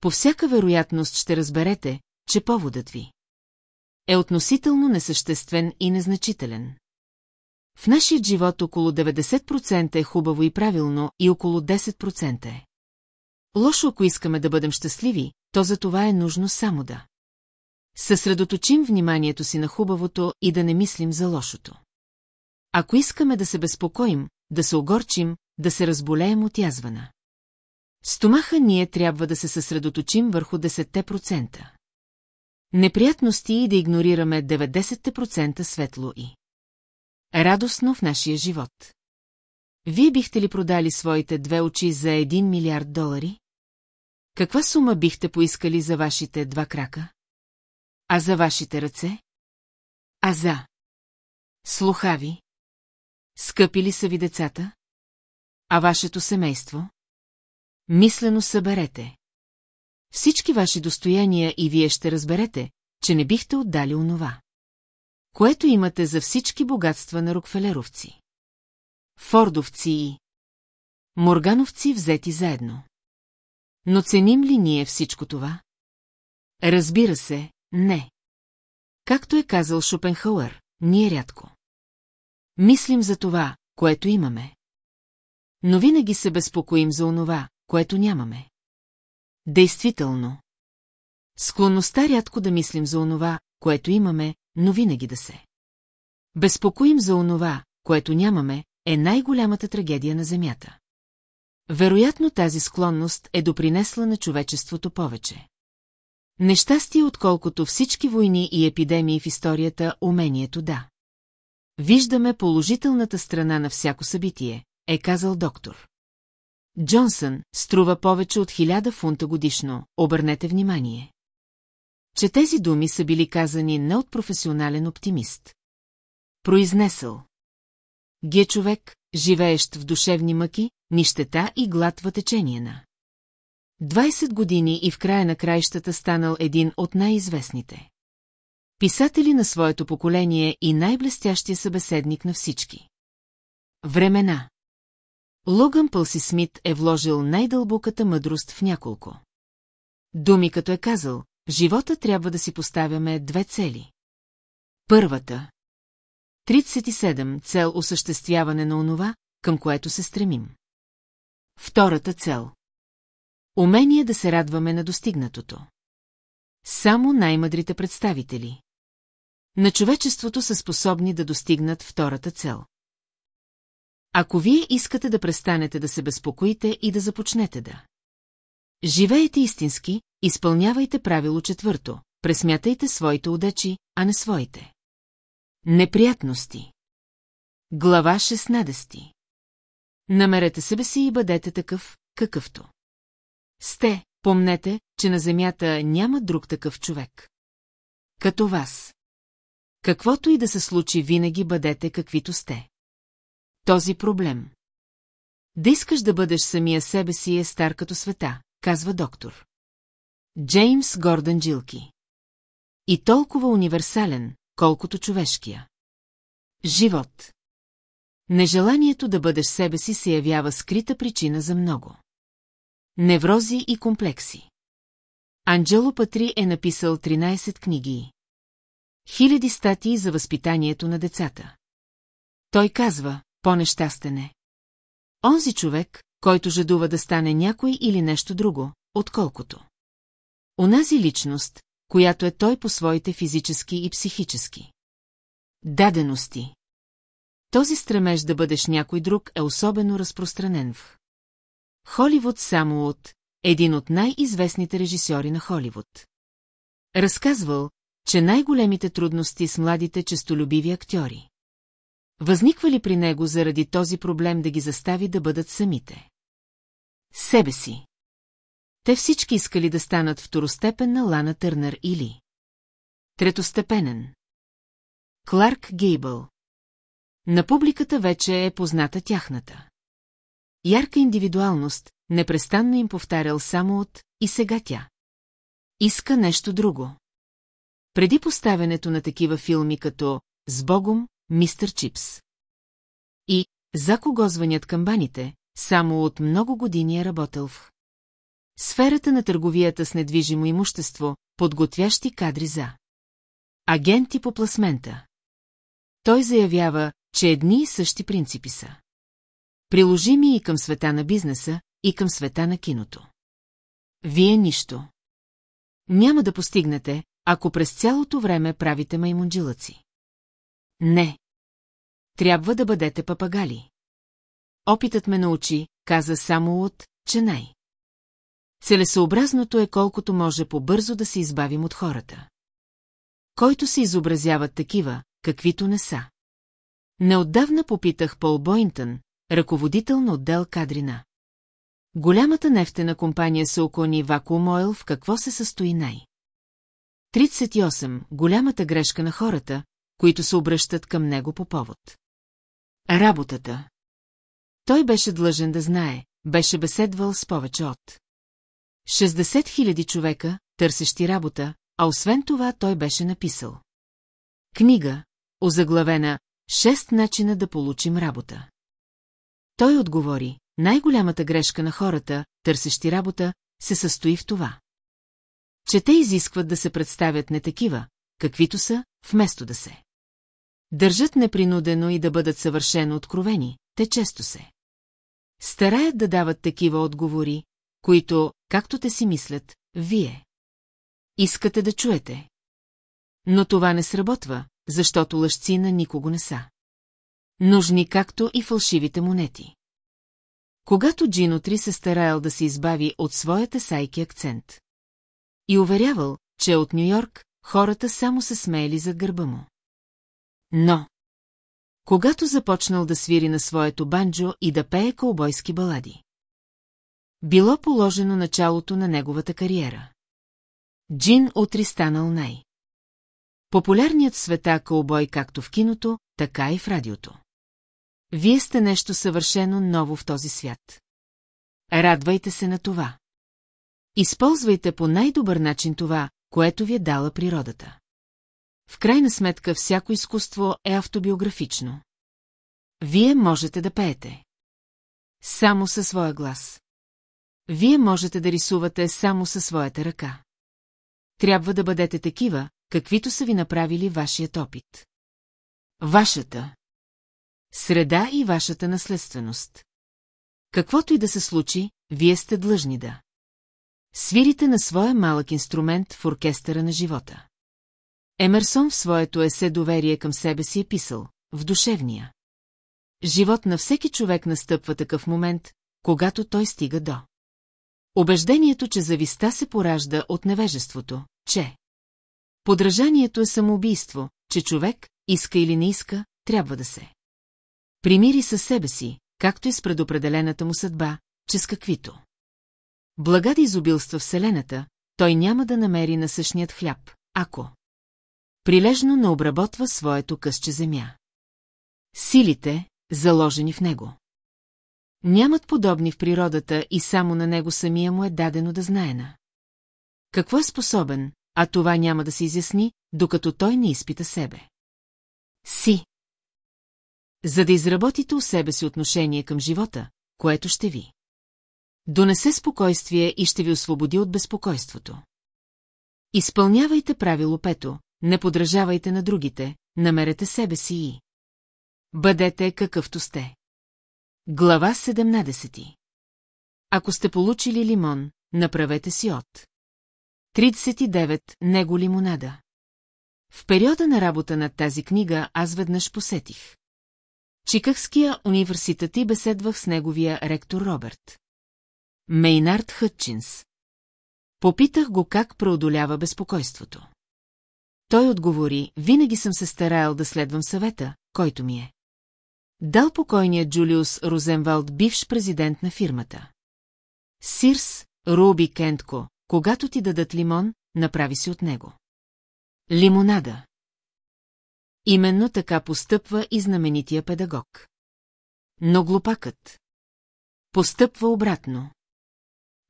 По всяка вероятност ще разберете, че поводът ви е относително несъществен и незначителен. В нашия живот около 90% е хубаво и правилно и около 10% е. Лошо, ако искаме да бъдем щастливи, то за това е нужно само да. Съсредоточим вниманието си на хубавото и да не мислим за лошото. Ако искаме да се безпокоим, да се огорчим, да се разболеем от язвана. Стомаха ние трябва да се съсредоточим върху 10%. Неприятности и да игнорираме 90% светло и радостно в нашия живот. Вие бихте ли продали своите две очи за 1 милиард долари? Каква сума бихте поискали за вашите два крака? А за вашите ръце? А за? Слухави? Скъпи ли са ви децата? А вашето семейство? Мислено съберете. Всички ваши достояния и вие ще разберете, че не бихте отдали онова. Което имате за всички богатства на Рокфелеровци. Фордовци и Моргановци взети заедно. Но ценим ли ние всичко това? Разбира се, не. Както е казал Шопенхауър, ние рядко. Мислим за това, което имаме. Но винаги се безпокоим за онова, което нямаме. Действително. Склонността рядко да мислим за онова, което имаме, но винаги да се. Безпокоим за онова, което нямаме, е най-голямата трагедия на Земята. Вероятно тази склонност е допринесла на човечеството повече. Нещастие, отколкото всички войни и епидемии в историята, умението да. Виждаме положителната страна на всяко събитие, е казал доктор. Джонсън струва повече от хиляда фунта годишно, обърнете внимание. Че тези думи са били казани не от професионален оптимист. Произнесъл. Ге човек, живеещ в душевни мъки, нищета и глад течение на. 20 години и в края на краищата станал един от най-известните. Писатели на своето поколение и най-блестящия събеседник на всички. Времена Логан Пълси Смит е вложил най-дълбоката мъдрост в няколко. Думи като е казал, живота трябва да си поставяме две цели. Първата. 37 цел осъществяване на онова, към което се стремим. Втората цел. Умение да се радваме на достигнатото. Само най-мъдрите представители. На човечеството са способни да достигнат втората цел. Ако вие искате да престанете да се безпокоите и да започнете да. Живеете истински, изпълнявайте правило четвърто, пресмятайте своите удачи, а не своите. Неприятности. Глава 16. Намерете себе си и бъдете такъв, какъвто. Сте, помнете, че на земята няма друг такъв човек. Като вас. Каквото и да се случи, винаги бъдете каквито сте. Този проблем. Да искаш да бъдеш самия себе си е стар като света, казва доктор. Джеймс Гордън Джилки. И толкова универсален, колкото човешкия. Живот. Нежеланието да бъдеш себе си се явява скрита причина за много. Неврози и комплекси. Анджело Патри е написал 13 книги. Хиляди статии за възпитанието на децата. Той казва, по-нещастен е. Онзи човек, който жадува да стане някой или нещо друго, отколкото. Онази личност, която е той по своите физически и психически. Дадености. Този стремеж да бъдеш някой друг е особено разпространен в Холивуд само от един от най-известните режисьори на Холивуд. Разказвал, че най-големите трудности с младите честолюбиви актьори. Възниква ли при него заради този проблем да ги застави да бъдат самите? Себе си. Те всички искали да станат второстепенна Лана Търнър или... Третостепенен. Кларк Гейбъл. На публиката вече е позната тяхната. Ярка индивидуалност, непрестанно им повтарял само от «и сега тя». Иска нещо друго. Преди поставянето на такива филми като «С Богом», «Мистер Чипс». И «За кого звънят камбаните», само от много години е работил в сферата на търговията с недвижимо имущество, подготвящи кадри за агенти по пласмента. Той заявява, че едни и същи принципи са. Приложими и към света на бизнеса, и към света на киното. Вие нищо. Няма да постигнете, ако през цялото време правите маймунджилъци. Не. Трябва да бъдете папагали. Опитът ме научи, каза само от, че най. Целесообразното е колкото може по-бързо да се избавим от хората. Който се изобразяват такива, каквито не са. Неотдавна попитах Пол Бойнтън, ръководител на отдел кадрина. Голямата нефтена компания се оклони Вакуум Ойл в какво се състои най. 38. Голямата грешка на хората, които се обръщат към него по повод. Работата. Той беше длъжен да знае, беше беседвал с повече от 60 000 човека, търсещи работа, а освен това той беше написал. Книга, озаглавена «Шест начина да получим работа». Той отговори, най-голямата грешка на хората, търсещи работа, се състои в това. Че те изискват да се представят не такива, каквито са, вместо да се. Държат непринудено и да бъдат съвършено откровени, те често се. Стараят да дават такива отговори, които, както те си мислят, вие. Искате да чуете. Но това не сработва, защото лъжци на никого не са. Нужни както и фалшивите монети. Когато Джинотри се стараял да се избави от своята сайки акцент. И уверявал, че от Нью-Йорк хората само се смеели за гърба му. Но... Когато започнал да свири на своето банджо и да пее кълбойски балади. Било положено началото на неговата кариера. Джин утри станал най. Популярният света кълбой както в киното, така и в радиото. Вие сте нещо съвършено ново в този свят. Радвайте се на това. Използвайте по най-добър начин това, което ви е дала природата. В крайна сметка всяко изкуство е автобиографично. Вие можете да пеете. Само със своя глас. Вие можете да рисувате само със своята ръка. Трябва да бъдете такива, каквито са ви направили вашият опит. Вашата. Среда и вашата наследственост. Каквото и да се случи, вие сте длъжни да. Свирите на своя малък инструмент в оркестъра на живота. Емерсон в своето есе доверие към себе си е писал, в душевния. Живот на всеки човек настъпва такъв момент, когато той стига до. Убеждението, че зависта се поражда от невежеството, че подражанието е самоубийство, че човек, иска или не иска, трябва да се. Примири със себе си, както и с предопределената му съдба, че с каквито. Блага да изобилства Вселената, той няма да намери насъщният хляб, ако прилежно не обработва своето късче земя. Силите, заложени в него. Нямат подобни в природата и само на него самия му е дадено да знае на. Какво е способен, а това няма да се изясни, докато той не изпита себе. Си. За да изработите у себе си отношение към живота, което ще ви. Донесе спокойствие и ще ви освободи от безпокойството. Изпълнявайте правило пето, не подражавайте на другите, намерете себе си и... Бъдете какъвто сте. Глава 17 Ако сте получили лимон, направете си от. 39. Него лимонада. В периода на работа над тази книга аз веднъж посетих. Чикагския университет и беседвах с неговия ректор Роберт. Мейнард Хътчинс. Попитах го как преодолява безпокойството. Той отговори, винаги съм се стараял да следвам съвета, който ми е. Дал покойният Джулиус Розенвалд, бивш президент на фирмата. Сирс, Руби Кентко, когато ти дадат лимон, направи си от него. Лимонада. Именно така постъпва и знаменития педагог. Но глупакът. Постъпва обратно.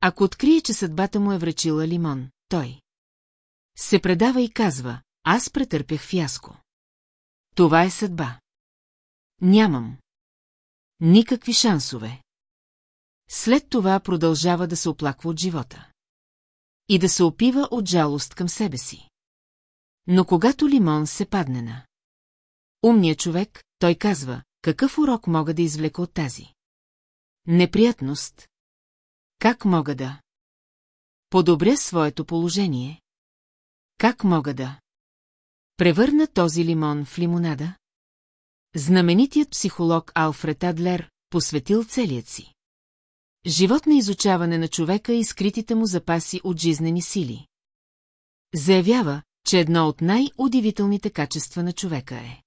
Ако открие, че съдбата му е връчила лимон, той се предава и казва, аз претърпях фиаско. Това е съдба. Нямам. Никакви шансове. След това продължава да се оплаква от живота. И да се опива от жалост към себе си. Но когато лимон се падне на умният човек, той казва, какъв урок мога да извлека от тази? Неприятност. Как мога да? подобря своето положение? Как мога да? Превърна този лимон в лимонада? Знаменитият психолог Алфред Адлер посветил целият си. Живот на изучаване на човека и скритите му запаси от жизнени сили. Заявява, че едно от най-удивителните качества на човека е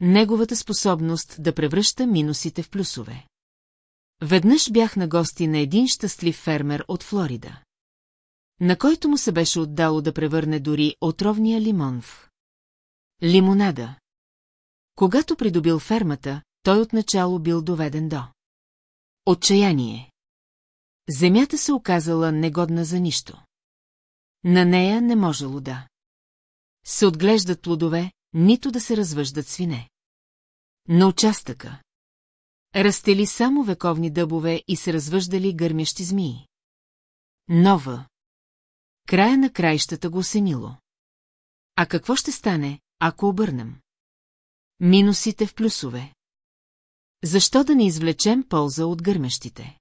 неговата способност да превръща минусите в плюсове. Веднъж бях на гости на един щастлив фермер от Флорида, на който му се беше отдало да превърне дори отровния лимон в лимонада. Когато придобил фермата, той отначало бил доведен до отчаяние. Земята се оказала негодна за нищо. На нея не можело да се отглеждат плодове, нито да се развъждат свине. На участъка. Растели само вековни дъбове и се развъждали гърмящи змии. Нова. Края на краищата го осенило. А какво ще стане, ако обърнем? Минусите в плюсове. Защо да не извлечем полза от гърмещите?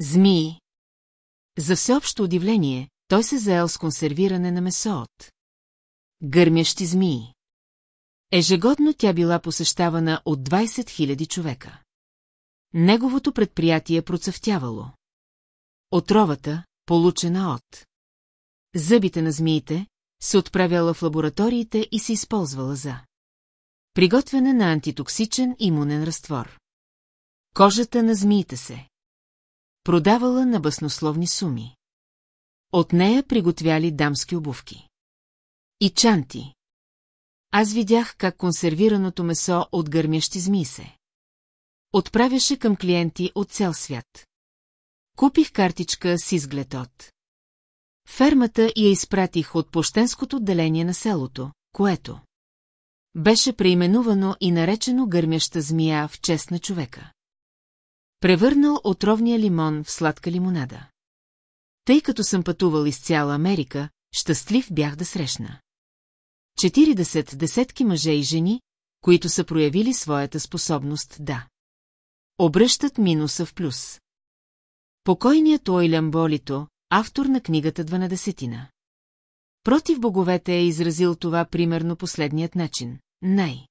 Змии. За всеобщо удивление, той се заел с консервиране на месо от гърмящи змии. Ежегодно тя била посещавана от 20 000 човека. Неговото предприятие процъфтявало. Отровата, получена от зъбите на змиите, се отправяла в лабораториите и се използвала за приготвяне на антитоксичен имунен разтвор. Кожата на змиите се продавала на баснословни суми. От нея приготвяли дамски обувки. И чанти. Аз видях как консервираното месо от гърмящи змии се. Отправяше към клиенти от цял свят. Купих картичка с изглед от. Фермата я изпратих от пощенското отделение на селото, което беше преименувано и наречено гърмяща змия в чест на човека. Превърнал отровния лимон в сладка лимонада. Тъй като съм пътувал из цяла Америка, щастлив бях да срещна. 40 десетки мъже и жени, които са проявили своята способност да. Обръщат минуса в плюс. Покойният Ойлям Болито, автор на книгата Дванадесетина. Против боговете е изразил това примерно последният начин. Най.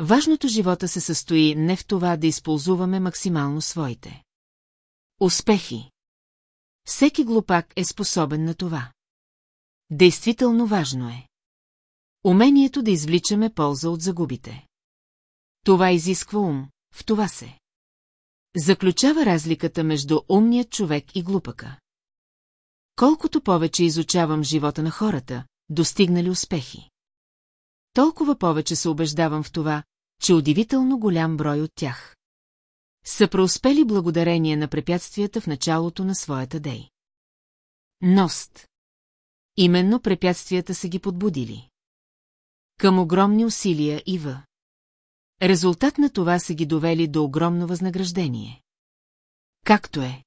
Важното живота се състои не в това да използваме максимално своите. Успехи. Всеки глупак е способен на това. Действително важно е. Умението да извличаме полза от загубите. Това изисква ум, в това се. Заключава разликата между умният човек и глупака. Колкото повече изучавам живота на хората, достигнали успехи. Толкова повече се убеждавам в това, че удивително голям брой от тях са преуспели благодарение на препятствията в началото на своята дей. Ност. Именно препятствията са ги подбудили. Към огромни усилия и в. Резултат на това са ги довели до огромно възнаграждение. Както е.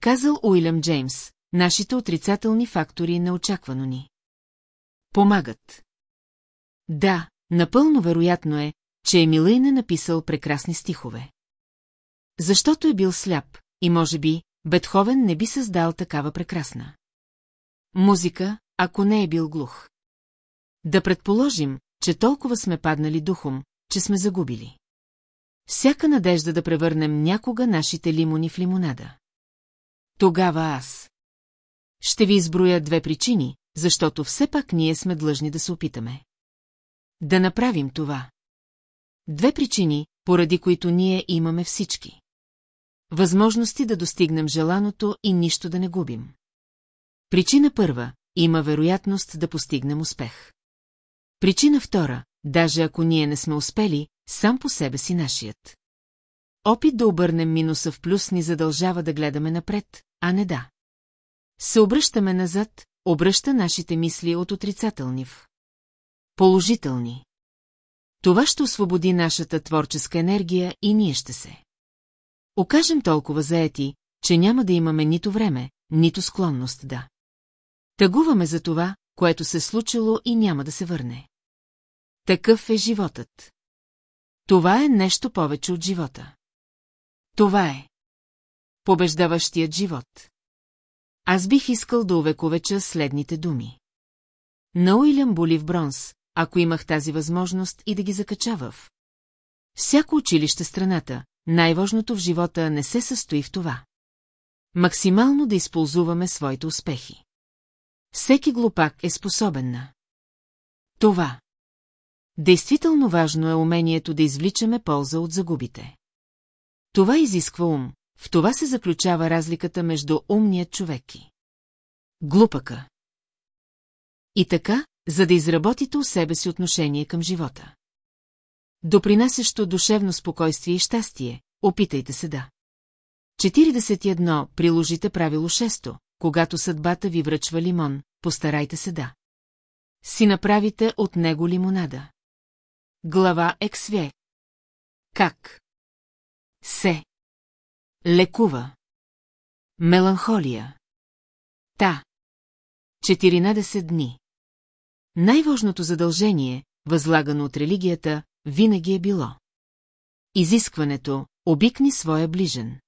Казал Уилям Джеймс, нашите отрицателни фактори неочаквано ни. Помагат. Да, напълно вероятно е, че Емилейн е написал прекрасни стихове. Защото е бил сляп, и може би, Бетховен не би създал такава прекрасна. Музика, ако не е бил глух. Да предположим, че толкова сме паднали духом, че сме загубили. Всяка надежда да превърнем някога нашите лимони в лимонада. Тогава аз. Ще ви изброя две причини, защото все пак ние сме длъжни да се опитаме. Да направим това. Две причини, поради които ние имаме всички. Възможности да достигнем желаното и нищо да не губим. Причина първа – има вероятност да постигнем успех. Причина втора, даже ако ние не сме успели, сам по себе си нашият. Опит да обърнем минуса в плюс ни задължава да гледаме напред, а не да. Се обръщаме назад, обръща нашите мисли от отрицателни в положителни. Това ще освободи нашата творческа енергия и ние ще се. Окажем толкова заети, че няма да имаме нито време, нито склонност да. Тъгуваме за това, което се случило и няма да се върне. Такъв е животът. Това е нещо повече от живота. Това е побеждаващият живот. Аз бих искал да увековеча следните думи. На Уилям боли в бронз, ако имах тази възможност и да ги закача в. Всяко училище страната, най-важното в живота не се състои в това. Максимално да използваме своите успехи. Всеки глупак е способен на. Това. Действително важно е умението да извличаме полза от загубите. Това изисква ум, в това се заключава разликата между умният човек и глупака. И така, за да изработите у себе си отношение към живота. Допринасящо душевно спокойствие и щастие, опитайте се да. 41. Приложите правило 6. Когато съдбата ви връчва лимон, постарайте се да. Си направите от него лимонада. Глава Ексве. Как? Се. Лекува. Меланхолия. Та. 14 дни. Най-важното задължение, възлагано от религията, винаги е било. Изискването обикни своя ближен.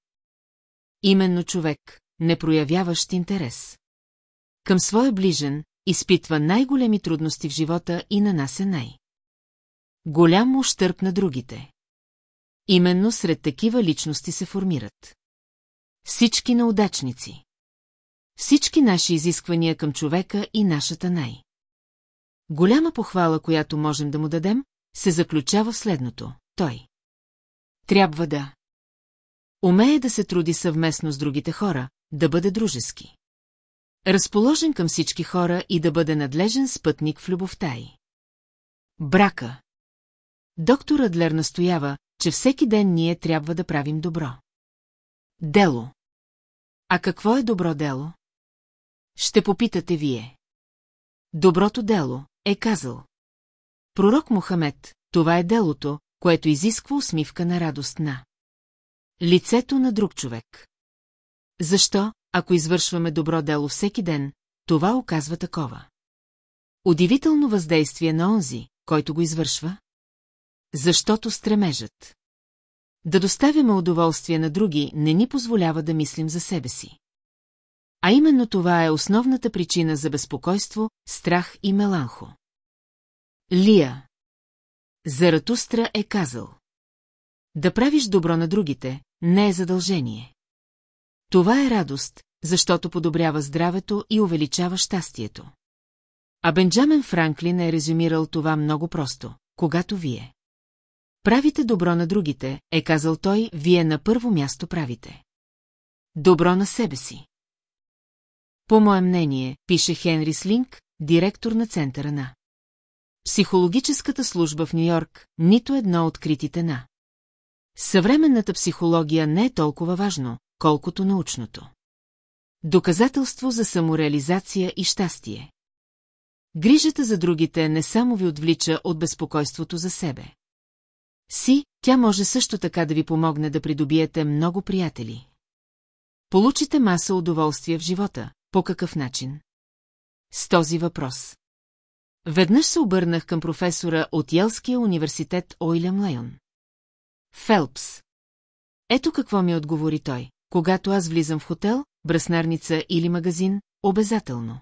Именно човек, не проявяващ интерес. Към своя ближен, изпитва най-големи трудности в живота и нанася най. Голям ущърп на другите. Именно сред такива личности се формират. Всички неудачници. Всички наши изисквания към човека и нашата най. Голяма похвала, която можем да му дадем, се заключава в следното. Той. Трябва да. Умее да се труди съвместно с другите хора, да бъде дружески. Разположен към всички хора и да бъде надлежен спътник в любовта й. Брака. Доктор Адлер настоява, че всеки ден ние трябва да правим добро. Дело. А какво е добро дело? Ще попитате вие. Доброто дело, е казал. Пророк Мохамед, това е делото, което изисква усмивка на радост на. Лицето на друг човек. Защо, ако извършваме добро дело всеки ден, това оказва такова? Удивително въздействие на онзи, който го извършва? Защото стремежът. Да доставяме удоволствие на други не ни позволява да мислим за себе си. А именно това е основната причина за безпокойство, страх и меланхо. Лия Заратустра е казал. Да правиш добро на другите, не е задължение. Това е радост, защото подобрява здравето и увеличава щастието. А Бенджамен Франклин е резюмирал това много просто. Когато вие правите добро на другите, е казал той, вие на първо място правите. Добро на себе си. По мое мнение, пише Хенри Слинг, директор на центъра на Психологическата служба в Нью-Йорк, нито едно от критите на. Съвременната психология не е толкова важно, колкото научното. Доказателство за самореализация и щастие. Грижата за другите не само ви отвлича от безпокойството за себе. Си, тя може също така да ви помогне да придобиете много приятели. Получите маса удоволствие в живота, по какъв начин? С този въпрос. Веднъж се обърнах към професора от Елския университет Ойлям Лейон. Фелпс. Ето какво ми отговори той. Когато аз влизам в хотел, браснарница или магазин, обязателно.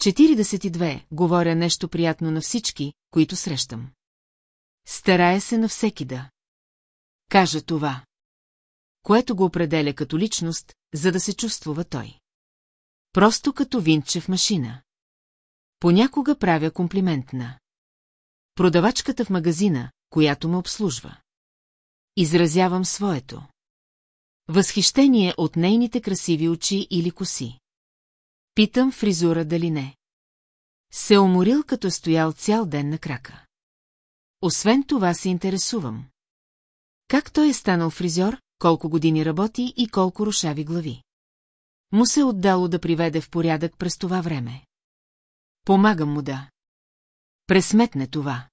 42. Говоря нещо приятно на всички, които срещам. Старая се на всеки да. Кажа това. Което го определя като личност, за да се чувствува той. Просто като винче в машина. Понякога правя комплимент на. Продавачката в магазина, която ме обслужва. Изразявам своето. Възхищение от нейните красиви очи или коси. Питам фризура дали не. Се уморил, като е стоял цял ден на крака. Освен това се интересувам. Как той е станал фризьор, колко години работи и колко рушави глави. Му се е отдало да приведе в порядък през това време. Помагам му да. Пресметне това.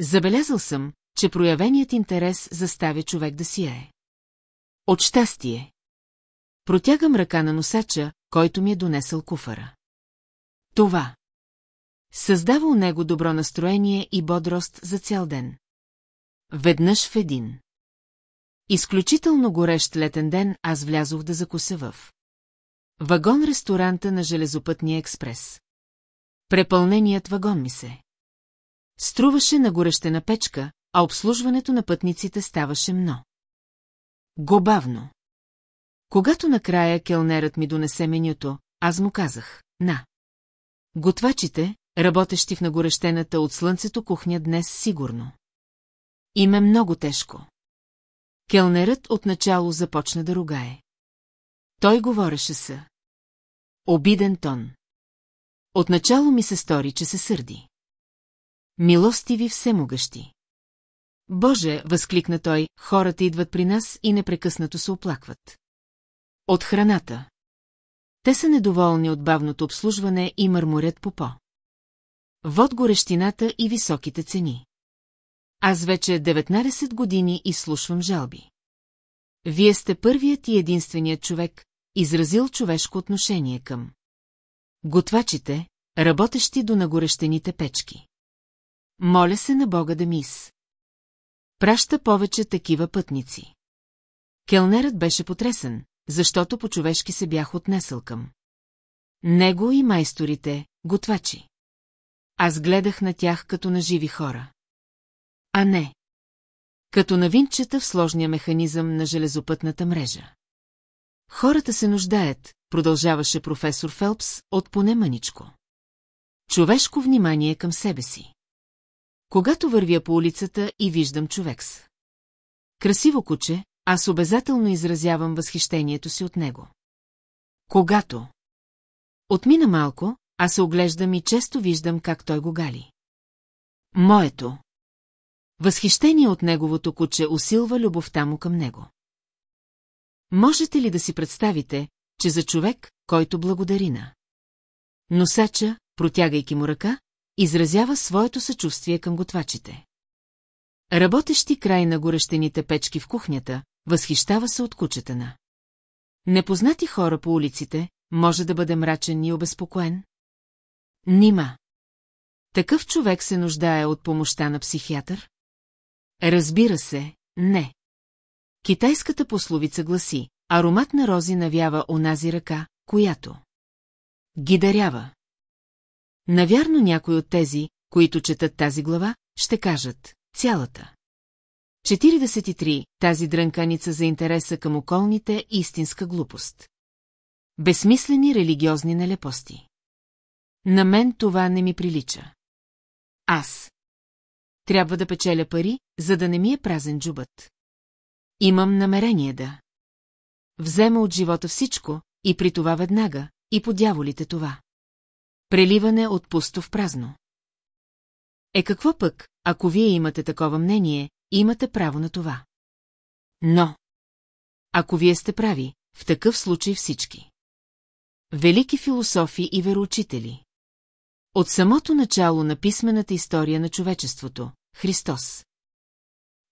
Забелязал съм, че проявеният интерес заставя човек да сияе. От щастие. Протягам ръка на носача, който ми е донесъл куфара. Това. Създава у него добро настроение и бодрост за цял ден. Веднъж в един. Изключително горещ летен ден аз влязох да закуся в. Вагон-ресторанта на Железопътния експрес. Препълненият вагон ми се. Струваше на горещена печка, а обслужването на пътниците ставаше мно. Гобавно. Когато накрая келнерът ми донесе менюто, аз му казах, на. Готвачите, работещи в нагорещената от слънцето кухня днес сигурно. Им е много тежко. Келнерът отначало започна да ругае. Той говореше с обиден тон. Отначало ми се стори, че се сърди. Милостиви всемогъщи. Боже, възкликна той, хората идват при нас и непрекъснато се оплакват. От храната. Те са недоволни от бавното обслужване и мърморят по по. Вод горещината и високите цени. Аз вече 19 години изслушвам жалби. Вие сте първият и единственият човек, изразил човешко отношение към. Готвачите, работещи до нагорещените печки. Моля се на Бога да мис. Праща повече такива пътници. Келнерът беше потресен, защото по-човешки се бях отнесъл към. Него и майсторите, готвачи. Аз гледах на тях като на живи хора. А не. Като на винчета в сложния механизъм на железопътната мрежа. Хората се нуждаят, продължаваше професор Фелпс, от поне мъничко. Човешко внимание към себе си. Когато вървя по улицата и виждам човек с. Красиво куче, аз обязателно изразявам възхищението си от него. Когато. Отмина малко, аз се оглеждам и често виждам как той го гали. Моето. Възхищение от неговото куче усилва любовта му към него. Можете ли да си представите, че за човек, който благодари на носача, протягайки му ръка, изразява своето съчувствие към готвачите. Работещи край на горещените печки в кухнята, възхищава се от кучета на. Непознати хора по улиците, може да бъде мрачен и обезпокоен? Нима. Такъв човек се нуждае от помощта на психиатър? Разбира се, не. Китайската пословица гласи, аромат на рози навява онази ръка, която ги дарява. Навярно някой от тези, които четат тази глава, ще кажат цялата. 43. Тази дрънканица за интереса към околните – истинска глупост. Безсмислени религиозни нелепости. На мен това не ми прилича. Аз. Трябва да печеля пари, за да не ми е празен джубът. Имам намерение да. Взема от живота всичко, и при това веднага, и по дяволите това. Преливане от пусто в празно. Е какво пък, ако вие имате такова мнение, имате право на това. Но, ако вие сте прави, в такъв случай всички. Велики философи и вероучители. От самото начало на писмената история на човечеството, Христос.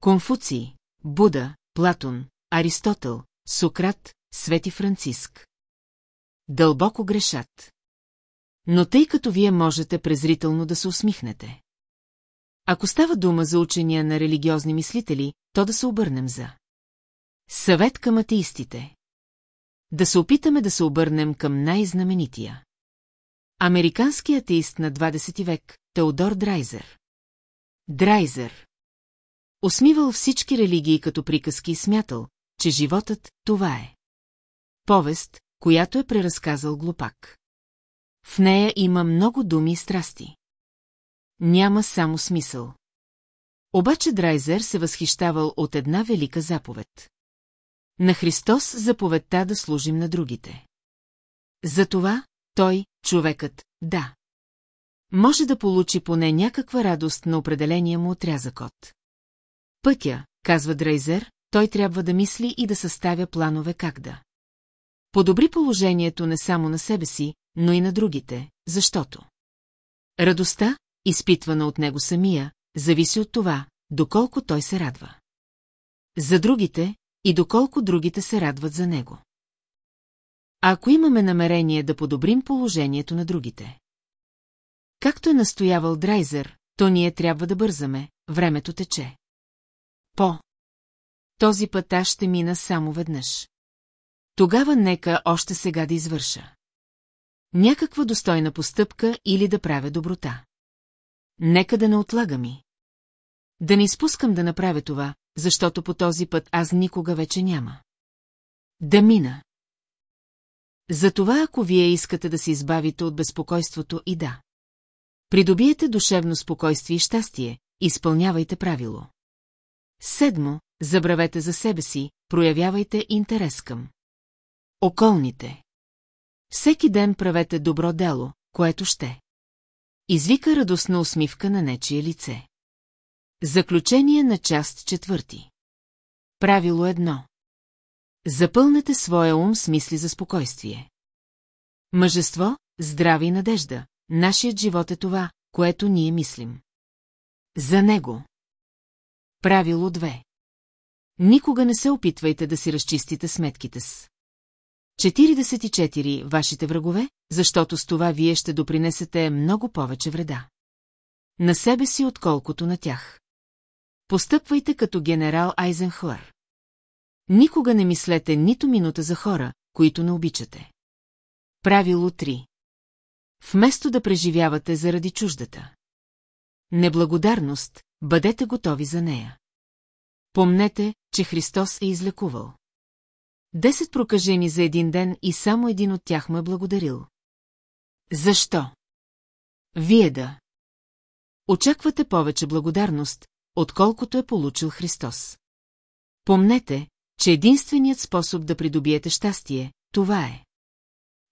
Конфуций, Буда, Платон, Аристотел, Сократ, Свети Франциск. Дълбоко грешат. Но тъй като вие можете презрително да се усмихнете. Ако става дума за учения на религиозни мислители, то да се обърнем за. Съвет към атеистите. Да се опитаме да се обърнем към най-знаменития. Американски атеист на 20 век, Теодор Драйзер. Драйзер. Усмивал всички религии като приказки и смятал, че животът това е. Повест, която е преразказал глупак. В нея има много думи и страсти. Няма само смисъл. Обаче Драйзер се възхищавал от една велика заповед. На Христос заповедта да служим на другите. Затова той, човекът, да. Може да получи поне някаква радост на определения му отрязък от. Пътя, казва Драйзер, той трябва да мисли и да съставя планове как да. Подобри положението не само на себе си, но и на другите, защото. Радостта, изпитвана от него самия, зависи от това, доколко той се радва. За другите и доколко другите се радват за него. Ако имаме намерение да подобрим положението на другите. Както е настоявал Драйзер, то ние трябва да бързаме, времето тече. По. Този път аз ще мина само веднъж. Тогава нека още сега да извърша. Някаква достойна постъпка или да правя доброта. Нека да не отлага ми. Да не изпускам да направя това, защото по този път аз никога вече няма. Да мина. Затова ако вие искате да се избавите от безпокойството и да. Придобиете душевно спокойствие и щастие, изпълнявайте правило. Седмо, забравете за себе си, проявявайте интерес към. Околните. Всеки ден правете добро дело, което ще. Извика радостна усмивка на нечие лице. Заключение на част четвърти. Правило едно. Запълнете своя ум с мисли за спокойствие. Мъжество, здраве и надежда. Нашият живот е това, което ние мислим. За него. Правило 2. Никога не се опитвайте да си разчистите сметките с. 44. Вашите врагове, защото с това вие ще допринесете много повече вреда. На себе си, отколкото на тях. Постъпвайте като генерал Айзенхуар. Никога не мислете нито минута за хора, които не обичате. Правило 3. Вместо да преживявате заради чуждата. Неблагодарност, бъдете готови за нея. Помнете, че Христос е излекувал. Десет прокажени за един ден и само един от тях му е благодарил. Защо? Вие да. Очаквате повече благодарност, отколкото е получил Христос. Помнете, че единственият способ да придобиете щастие, това е.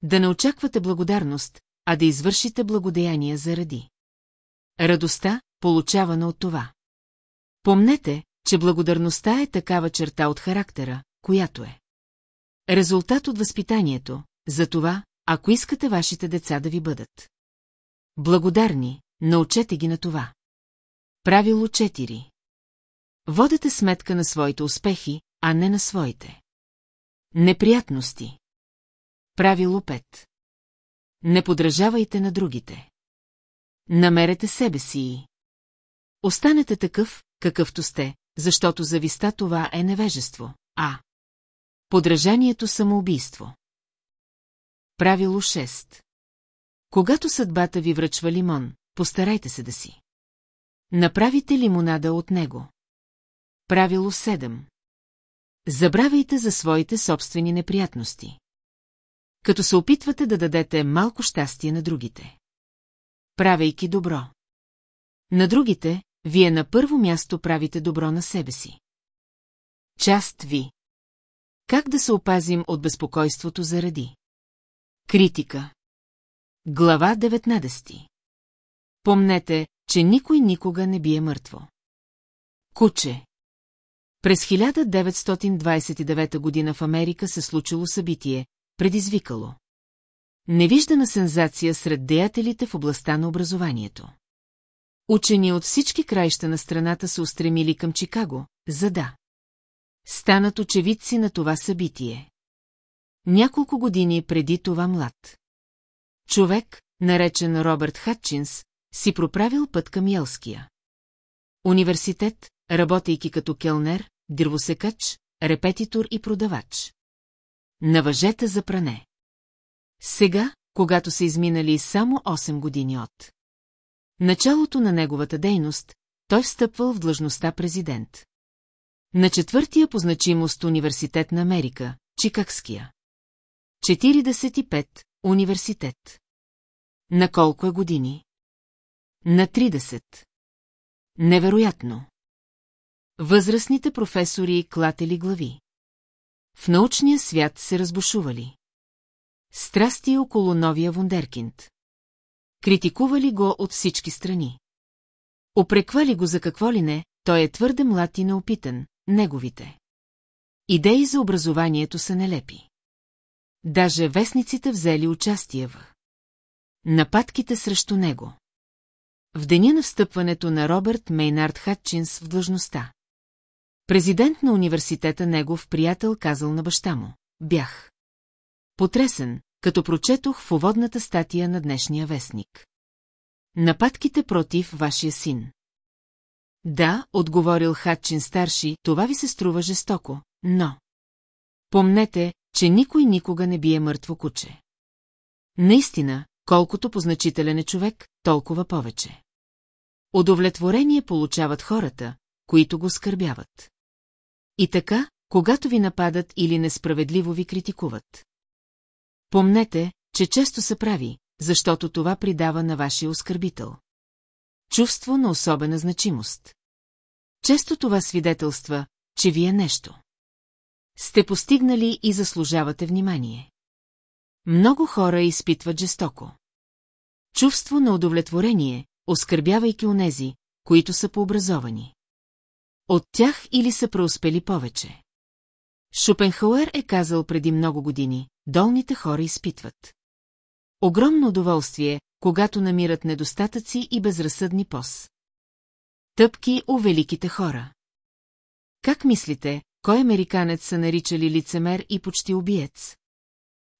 Да не очаквате благодарност, а да извършите благодеяния заради. Радостта, получавана от това. Помнете, че благодарността е такава черта от характера, която е. Резултат от възпитанието, за това, ако искате вашите деца да ви бъдат. Благодарни, научете ги на това. Правило 4. Водете сметка на своите успехи, а не на своите. Неприятности. Правило 5. Не подражавайте на другите. Намерете себе си и... Останете такъв, какъвто сте, защото зависта това е невежество, а... Подражанието самоубийство. Правило 6. Когато съдбата ви връчва лимон, постарайте се да си. Направите лимонада от него. Правило 7. Забравяйте за своите собствени неприятности. Като се опитвате да дадете малко щастие на другите. Правейки добро. На другите, вие на първо място правите добро на себе си. Част ви. Как да се опазим от безпокойството заради? Критика. Глава 19. Помнете, че никой никога не бие мъртво. Куче. През 1929 година в Америка се случило събитие, предизвикало. Невиждана сензация сред деятелите в областта на образованието. Учени от всички краища на страната се устремили към Чикаго, за да станат очевидци на това събитие. Няколко години преди това млад. Човек, наречен Робърт Хатчинс, си проправил път към Елския. Университет, работейки като келнер, дървосекач, репетитор и продавач. На въжета за пране. Сега, когато са изминали само 8 години от началото на неговата дейност, той встъпвал в длъжността президент. На четвъртия по значимост университет на Америка, Чикагския. 45. Университет. На колко е години? На 30. Невероятно. Възрастните професори клатели глави. В научния свят се разбушували. Страсти около новия вундеркинд. Критикували го от всички страни. Опреквали го за какво ли не, той е твърде млад и неопитан, неговите. Идеи за образованието са нелепи. Даже вестниците взели участие в нападките срещу него. В деня на встъпването на Робърт Мейнард Хатчинс в длъжността. Президент на университета негов приятел казал на баща му. Бях. Потресен, като прочетох в уводната статия на днешния вестник. Нападките против вашия син. Да, отговорил Хатчин старши, това ви се струва жестоко, но... Помнете, че никой никога не бие мъртво куче. Наистина, колкото позначителен е човек, толкова повече. Удовлетворение получават хората, които го скърбяват. И така, когато ви нападат или несправедливо ви критикуват. Помнете, че често се прави, защото това придава на вашия оскърбител. Чувство на особена значимост. Често това свидетелства, че вие нещо. Сте постигнали и заслужавате внимание. Много хора изпитват жестоко. Чувство на удовлетворение, оскърбявайки онези, които са пообразовани. От тях или са преуспели повече. Шопенхауер е казал преди много години, долните хора изпитват. Огромно удоволствие, когато намират недостатъци и безразсъдни пос. Тъпки у великите хора. Как мислите, кой американец са наричали лицемер и почти убиец?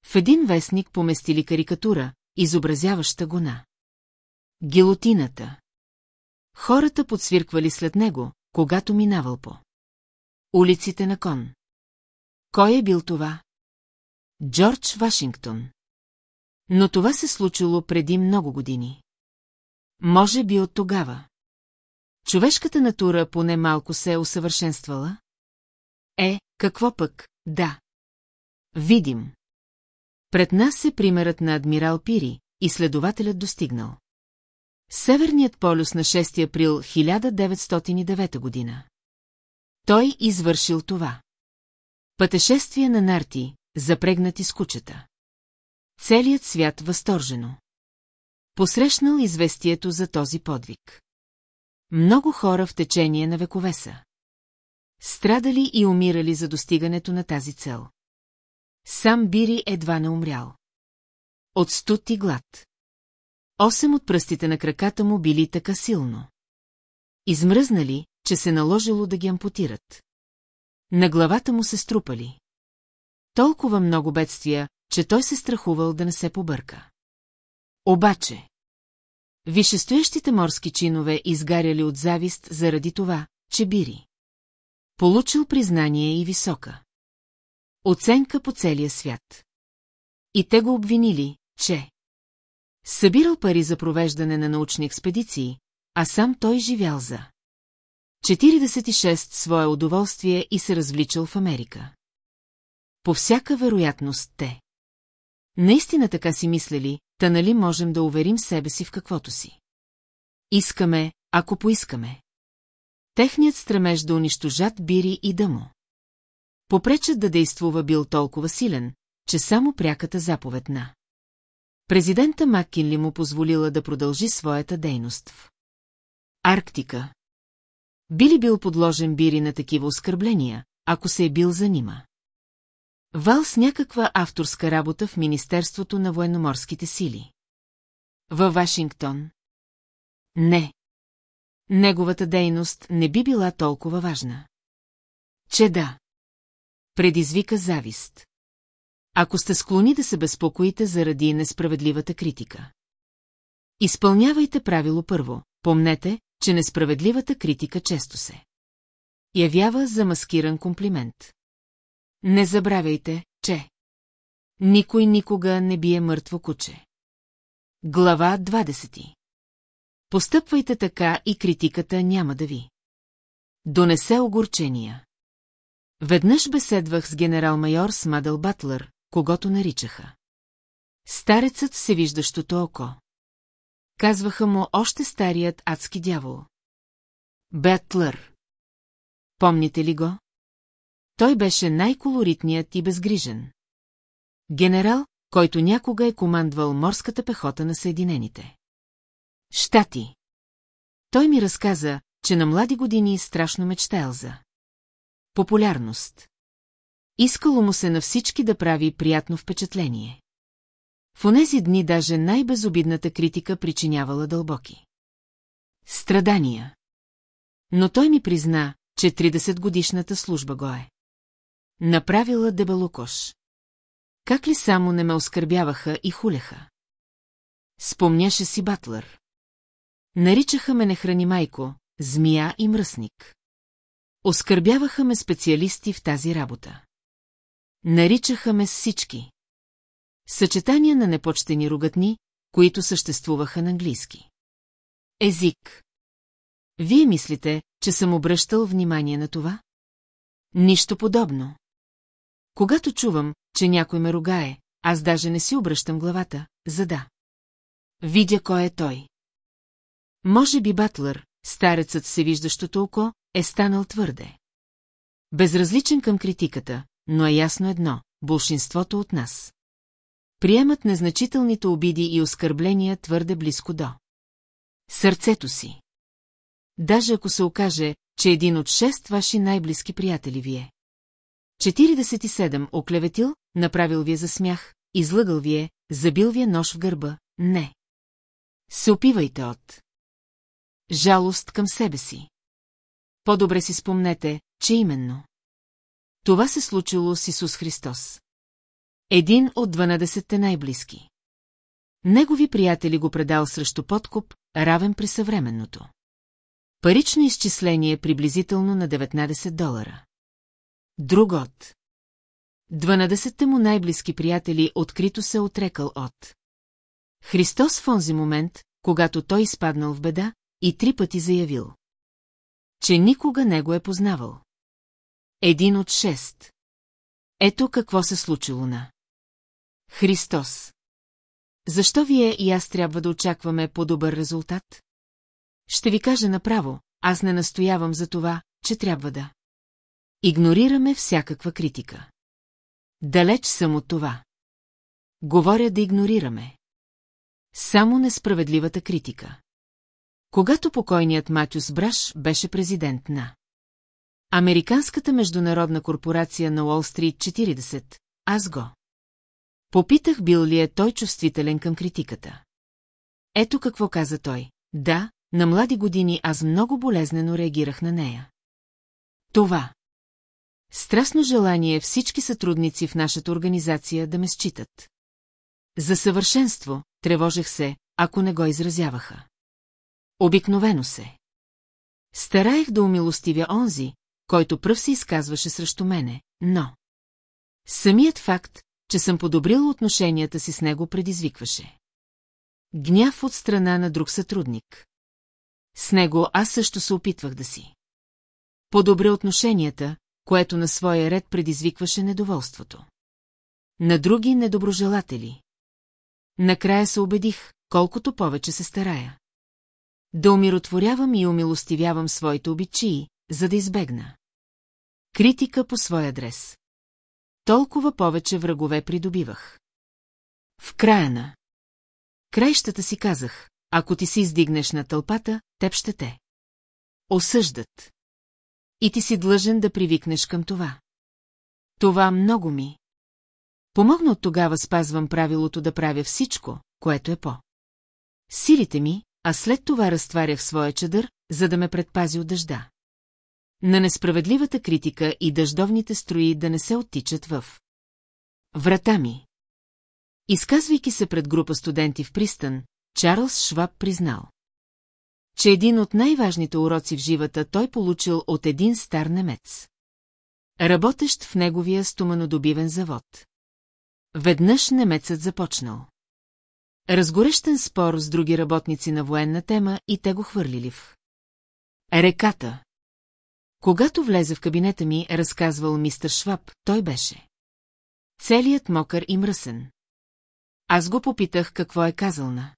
В един вестник поместили карикатура, изобразяваща гона. Гилотината. Хората подсвирквали след него, когато минавал по. Улиците на кон. Кой е бил това? Джордж Вашингтон. Но това се случило преди много години. Може би от тогава. Човешката натура поне малко се е усъвършенствала? Е, какво пък, да. Видим. Пред нас е примерът на адмирал Пири, изследователят достигнал. Северният полюс на 6 април 1909 година. Той извършил това. Пътешествие на нарти, запрегнати с кучета. Целият свят възторжено. Посрещнал известието за този подвиг. Много хора в течение на векове са. Страдали и умирали за достигането на тази цел. Сам Бири едва не умрял. От студ и глад. Осем от пръстите на краката му били така силно. Измръзнали, че се наложило да ги ампутират. На главата му се струпали. Толкова много бедствия, че той се страхувал да не се побърка. Обаче... Вишестоящите морски чинове изгаряли от завист заради това, че бири. Получил признание и висока. Оценка по целия свят. И те го обвинили, че... Събирал пари за провеждане на научни експедиции, а сам той живял за... 46 свое удоволствие и се развличал в Америка. По всяка вероятност те. Наистина така си мислели, та нали можем да уверим себе си в каквото си. Искаме, ако поискаме. Техният стремеж да унищожат бири и да му. Попречът да действува бил толкова силен, че само пряката заповед на. Президента Маккинли му позволила да продължи своята дейност в Арктика. Би ли бил подложен Бири на такива оскърбления, ако се е бил занима? Вал с някаква авторска работа в Министерството на военноморските сили. Във Вашингтон? Не. Неговата дейност не би била толкова важна. Че да. Предизвика завист. Ако сте склони да се безпокоите заради несправедливата критика. Изпълнявайте правило първо. Помнете, че несправедливата критика често се явява замаскиран комплимент. Не забравяйте, че никой никога не бие мъртво куче. Глава 20 Постъпвайте така и критиката няма да ви. Донесе огорчения. Веднъж беседвах с генерал-майор Смадъл Батлър, когато наричаха. Старецът всевиждащото око. Казваха му още старият адски дявол. Бетлър. Помните ли го? Той беше най-колоритният и безгрижен. Генерал, който някога е командвал морската пехота на Съединените. Штати. Той ми разказа, че на млади години страшно мечтаял за популярност. Искало му се на всички да прави приятно впечатление. В онези дни даже най-безобидната критика причинявала дълбоки. Страдания. Но той ми призна, че 30-годишната служба го е. Направила дебелокош. Как ли само не ме оскърбяваха и хулеха? Спомняше си Батлър. Наричаха ме нехрани майко, змия и мръсник. Оскърбяваха ме специалисти в тази работа. Наричаха ме всички. Съчетания на непочтени ругатни, които съществуваха на английски. Език. Вие мислите, че съм обръщал внимание на това? Нищо подобно. Когато чувам, че някой ме ругае, аз даже не си обръщам главата, за да. Видя кой е той. Може би Батлър, старецът всевиждащото око, е станал твърде. Безразличен към критиката, но е ясно едно – большинството от нас. Приемат незначителните обиди и оскърбления твърде близко до. Сърцето си. Даже ако се окаже, че един от шест ваши най-близки приятели вие. 47 оклеветил, направил ви за смях, излъгал ви е, забил ви е нож в гърба, не. Се опивайте от. Жалост към себе си. По-добре си спомнете, че именно. Това се случило с Исус Христос. Един от дванадесетте най-близки. Негови приятели го предал срещу подкуп, равен при съвременното. Парично изчисление приблизително на 19 долара. Друг от. Дванадесетте му най-близки приятели открито се отрекал от. Христос в онзи момент, когато той изпаднал в беда, и три пъти заявил. Че никога не го е познавал. Един от шест. Ето какво се случило на. Христос. Защо вие и аз трябва да очакваме по-добър резултат? Ще ви кажа направо, аз не настоявам за това, че трябва да. Игнорираме всякаква критика. Далеч съм от това. Говоря да игнорираме. Само несправедливата критика. Когато покойният Матюс Браш беше президент на Американската международна корпорация на Уолл-стрит 40, аз го. Попитах бил ли е той чувствителен към критиката. Ето какво каза той. Да, на млади години аз много болезнено реагирах на нея. Това. Страстно желание всички сътрудници в нашата организация да ме считат. За съвършенство, тревожех се, ако не го изразяваха. Обикновено се. Стараех да умилостивя онзи, който пръв се изказваше срещу мене, но... Самият факт, че съм подобрил отношенията си с него, предизвикваше. Гняв от страна на друг сътрудник. С него аз също се опитвах да си. Подобря отношенията, което на своя ред предизвикваше недоволството. На други недоброжелатели. Накрая се убедих, колкото повече се старая. Да умиротворявам и умилостивявам своите обичаи, за да избегна. Критика по свой адрес. Толкова повече врагове придобивах. В края на краищата си казах, ако ти си издигнеш на тълпата, теб ще те. Осъждат. И ти си длъжен да привикнеш към това. Това много ми. Помогна от тогава спазвам правилото да правя всичко, което е по. Силите ми, а след това разтварях своя чадър, за да ме предпази от дъжда. На несправедливата критика и дъждовните строи да не се оттичат в. Врата ми. Изказвайки се пред група студенти в пристан, Чарлз Шваб признал. Че един от най-важните уроци в живата той получил от един стар немец. Работещ в неговия стоманодобивен завод. Веднъж немецът започнал. Разгорещен спор с други работници на военна тема и те го хвърлили в. Реката. Когато влезе в кабинета ми, разказвал мистер Шваб, той беше. Целият мокър и мръсен. Аз го попитах какво е казал на.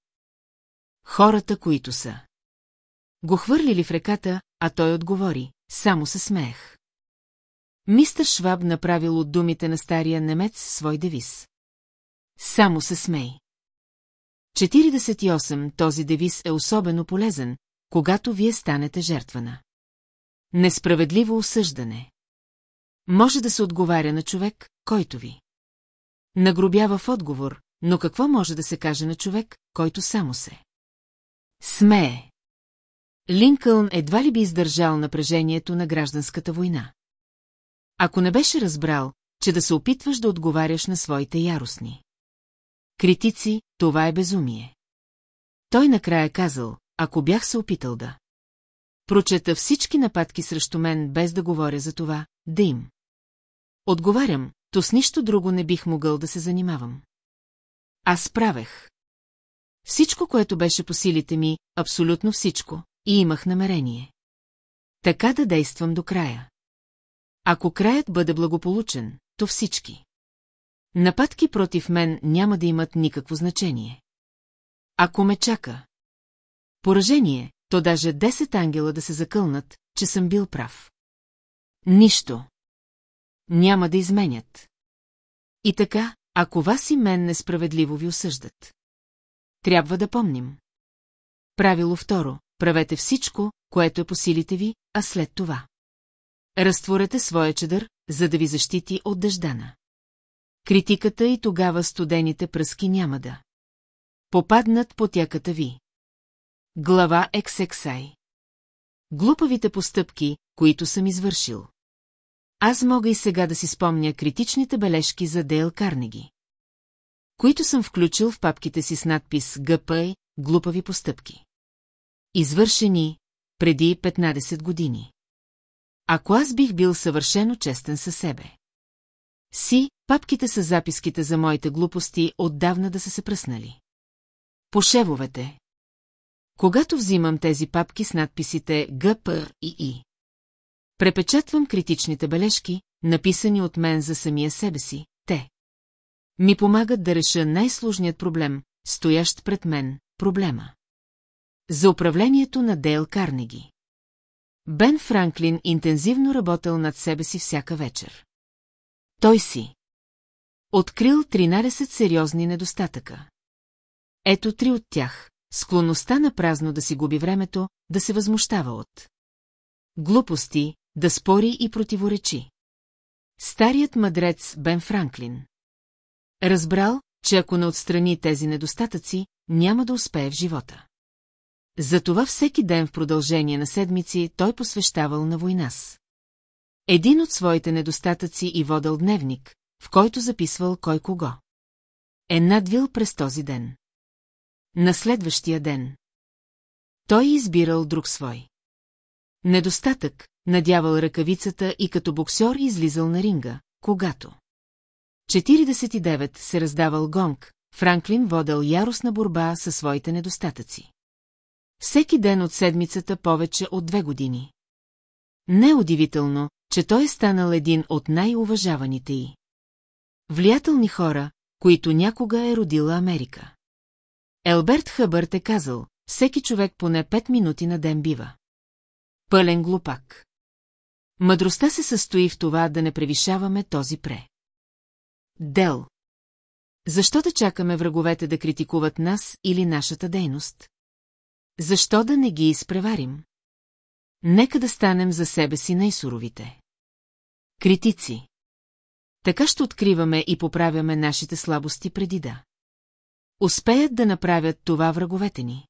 Хората, които са. Го хвърлили в реката, а той отговори, само се смеех. Мистер Шваб направил от думите на стария немец свой девиз. Само се смей. 48. Този девиз е особено полезен, когато вие станете жертвана. Несправедливо осъждане. Може да се отговаря на човек, който ви. Нагробява в отговор, но какво може да се каже на човек, който само се. Смее. Линкълн едва ли би издържал напрежението на гражданската война. Ако не беше разбрал, че да се опитваш да отговаряш на своите яростни. Критици, това е безумие. Той накрая казал, ако бях се опитал да. Прочета всички нападки срещу мен, без да говоря за това, да им. Отговарям, то с нищо друго не бих могъл да се занимавам. Аз справех. Всичко, което беше по силите ми, абсолютно всичко, и имах намерение. Така да действам до края. Ако краят бъде благополучен, то всички. Нападки против мен няма да имат никакво значение. Ако ме чака. Поражение, то даже 10 ангела да се закълнат, че съм бил прав. Нищо. Няма да изменят. И така, ако вас и мен несправедливо ви осъждат. Трябва да помним. Правило второ. Правете всичко, което е по силите ви, а след това. Разтворете своя чадър, за да ви защити от дъждана. Критиката и тогава студените пръски няма да. Попаднат по тяката ви. Глава XXI Глупавите постъпки, които съм извършил. Аз мога и сега да си спомня критичните бележки за Дейл Карнеги, които съм включил в папките си с надпис ГП глупави постъпки. Извършени преди 15 години. Ако аз бих бил съвършено честен със себе. Си, папките с записките за моите глупости отдавна да са се пръснали. По шевовете. Когато взимам тези папки с надписите ГП и И. Препечатвам критичните бележки, написани от мен за самия себе си, те. Ми помагат да реша най-сложният проблем, стоящ пред мен, проблема. За управлението на Дейл Карнеги. Бен Франклин интензивно работил над себе си всяка вечер. Той си. Открил 13 сериозни недостатъка. Ето три от тях. Склонността на празно да си губи времето, да се възмущава от. Глупости, да спори и противоречи. Старият мъдрец Бен Франклин. Разбрал, че ако не отстрани тези недостатъци, няма да успее в живота. Затова всеки ден в продължение на седмици той посвещавал на война с. Един от своите недостатъци и водал дневник, в който записвал кой кого. Е надвил през този ден. На следващия ден. Той избирал друг свой. Недостатък, надявал ръкавицата и като боксер излизал на ринга, когато. 49 се раздавал гонг, Франклин водел яростна борба със своите недостатъци. Всеки ден от седмицата повече от две години. Не е удивително, че той е станал един от най-уважаваните й. Влиятелни хора, които някога е родила Америка. Елберт Хъбърт е казал, всеки човек поне пет минути на ден бива. Пълен глупак. Мъдростта се състои в това да не превишаваме този пре. Дел. Защо да чакаме враговете да критикуват нас или нашата дейност? Защо да не ги изпреварим? Нека да станем за себе си най-суровите. Критици. Така ще откриваме и поправяме нашите слабости преди да. Успеят да направят това враговете ни.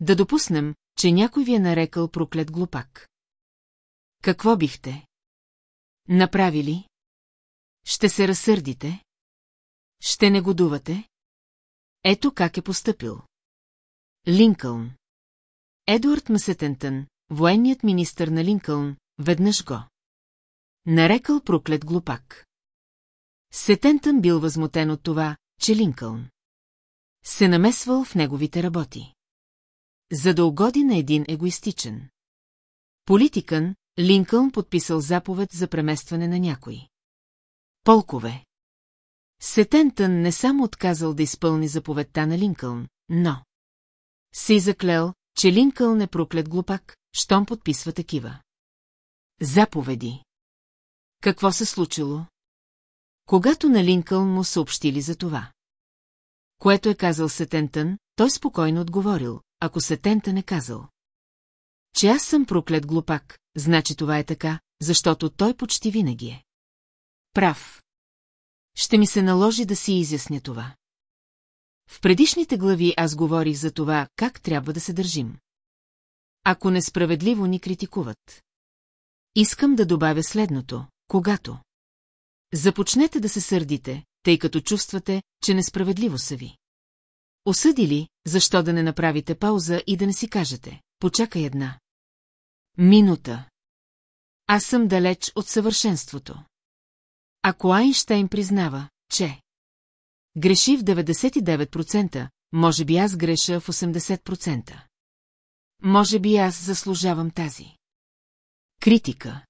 Да допуснем, че някой ви е нарекал проклет глупак. Какво бихте? Направили? Ще се разсърдите? Ще негодувате? Ето как е поступил. Линкълн. Едуард Масетентън, военният министър на Линкълн, веднъж го. Нарекал проклет глупак. Сетентън бил възмутен от това, че Линкълн се намесвал в неговите работи. За да угоди на един егоистичен. Политикън, Линкълн подписал заповед за преместване на някой. Полкове. Сетентън не само отказал да изпълни заповедта на Линкълн, но се заклел, че Линкълн е проклет глупак, щом подписва такива. Заповеди. Какво се случило? Когато на Линкълн му съобщили за това. Което е казал Сетентън, той спокойно отговорил, ако Сетентън е казал. Че аз съм проклет глупак, значи това е така, защото той почти винаги е. Прав. Ще ми се наложи да си изясня това. В предишните глави аз говорих за това, как трябва да се държим. Ако несправедливо ни критикуват. Искам да добавя следното, когато. Започнете да се сърдите, тъй като чувствате, че несправедливо са ви. Осъдили, защо да не направите пауза и да не си кажете, почакай една. Минута. Аз съм далеч от съвършенството. Ако Айнштейн признава, че греши в 99%, може би аз греша в 80%. Може би аз заслужавам тази. Критика.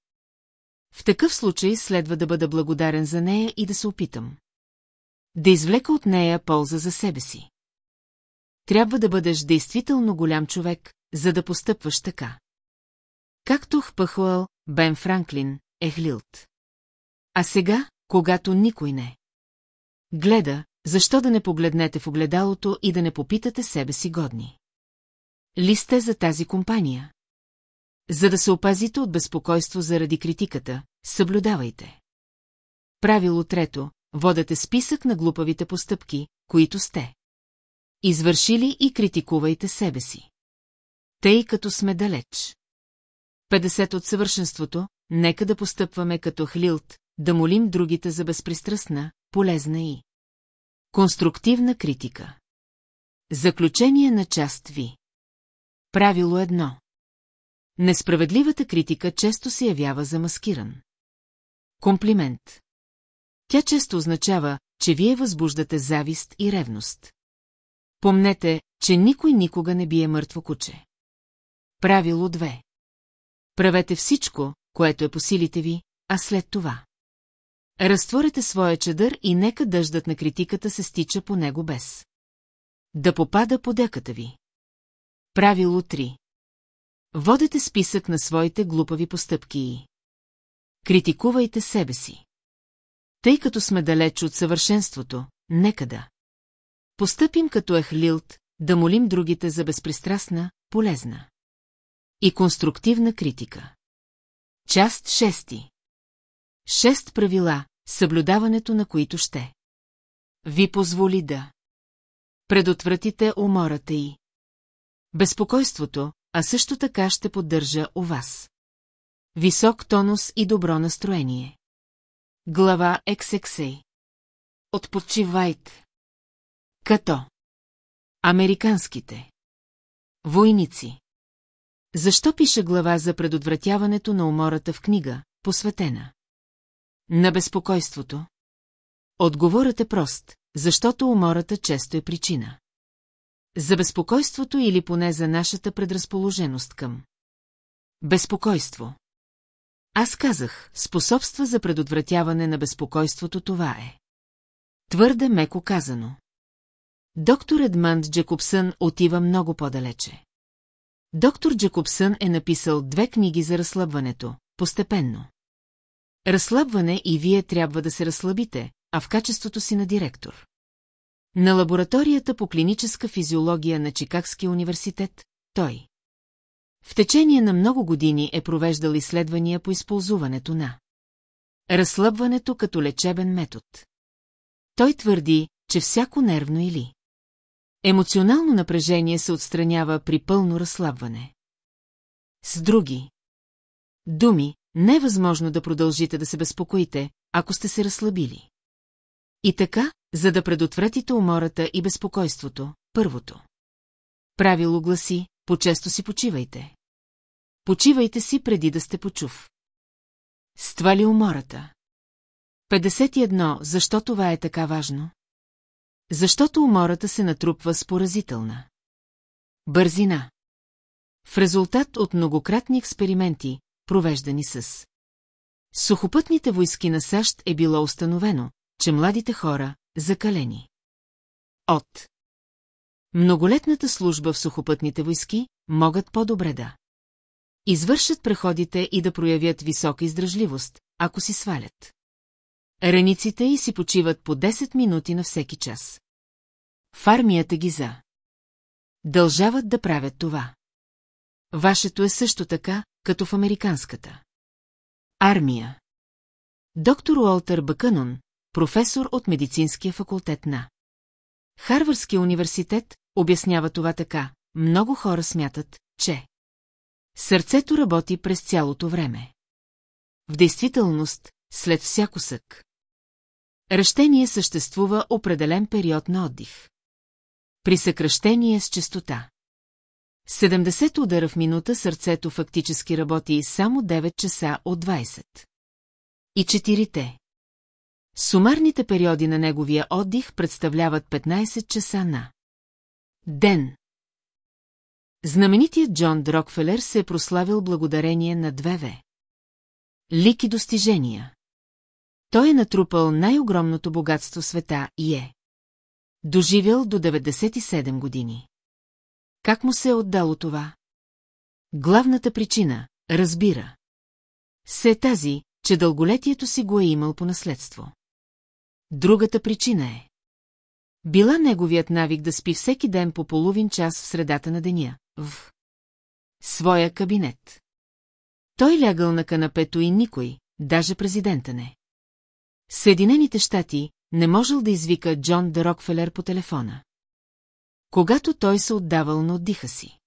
В такъв случай следва да бъда благодарен за нея и да се опитам. Да извлека от нея полза за себе си. Трябва да бъдеш действително голям човек, за да постъпваш така. Както Хпъхуал, Бен Франклин, Ехлилт. А сега, когато никой не гледа, защо да не погледнете в огледалото и да не попитате себе си годни? Ли сте за тази компания? За да се опазите от безпокойство заради критиката, съблюдавайте. Правило трето, водете списък на глупавите постъпки, които сте. Извършили и критикувайте себе си. Тъй като сме далеч. 50 от съвършенството, нека да постъпваме като хлилт, да молим другите за безпристрастна, полезна и конструктивна критика. Заключение на част Ви. Правило едно. Несправедливата критика често се явява замаскиран. Комплимент. Тя често означава, че вие възбуждате завист и ревност. Помнете, че никой никога не бие мъртво куче. Правило 2. Правете всичко, което е по силите ви, а след това. Разтворете своя чадър и нека дъждът на критиката се стича по него без. Да попада по дъката ви. Правило 3. Водете списък на своите глупави постъпки и... Критикувайте себе си. Тъй като сме далеч от съвършенството, нека да. Постъпим като ехлилт, да молим другите за безпристрастна, полезна и конструктивна критика. Част 6. Шест правила, съблюдаването на които ще. Ви позволи да. Предотвратите умората и. Безпокойството, а също така ще поддържа у вас. Висок тонус и добро настроение. Глава XXA. Отпочивайте. Като. Американските. Войници. Защо пише глава за предотвратяването на умората в книга, посветена? На безпокойството. Отговорът е прост, защото умората често е причина. За безпокойството или поне за нашата предразположеност към. Безпокойство. Аз казах, способства за предотвратяване на безпокойството това е. Твърде меко казано. Доктор Едманд Джекобсън отива много по-далече. Доктор Джекобсън е написал две книги за разслабването, постепенно. Разслабване и вие трябва да се разслабите, а в качеството си на директор. На лабораторията по клиническа физиология на Чикагския университет, той. В течение на много години е провеждал изследвания по използването на разслабването като лечебен метод. Той твърди, че всяко нервно или емоционално напрежение се отстранява при пълно разслабване. С други думи, не е възможно да продължите да се безпокоите, ако сте се разслабили. И така, за да предотвратите умората и безпокойството, първото. Правило гласи, по-често си почивайте. Почивайте си преди да сте почув. Ства ли умората? 51. Защо това е така важно? Защото умората се натрупва с. Бързина. В резултат от многократни експерименти, провеждани с Сухопътните войски на САЩ е било установено, че младите хора, закалени от многолетната служба в сухопътните войски, могат по-добре да извършат преходите и да проявят висока издръжливост, ако си свалят. Раниците и си почиват по 10 минути на всеки час. В армията ги за. Дължават да правят това. Вашето е също така, като в американската. Армия. Доктор Уолтер Бакънон, професор от медицинския факултет на Харвардския университет, обяснява това така. Много хора смятат, че сърцето работи през цялото време. В действителност, след всяко сък. Ръщение съществува определен период на отдих. При съкръщение с частота. 70 удара в минута сърцето фактически работи само 9 часа от 20. И четирите. Сумарните периоди на неговия отдих представляват 15 часа на ден. Знаменитият Джон Дрокфелер се е прославил благодарение на две В. Лики достижения. Той е натрупал най-огромното богатство света и е. Доживял до 97 години. Как му се е отдало това? Главната причина, разбира. Се е тази, че дълголетието си го е имал по наследство. Другата причина е. Била неговият навик да спи всеки ден по половин час в средата на деня, в своя кабинет. Той лягал на канапето и никой, даже президента не. Съединените щати не можел да извика Джон Де Рокфелер по телефона. Когато той се отдавал на отдиха си.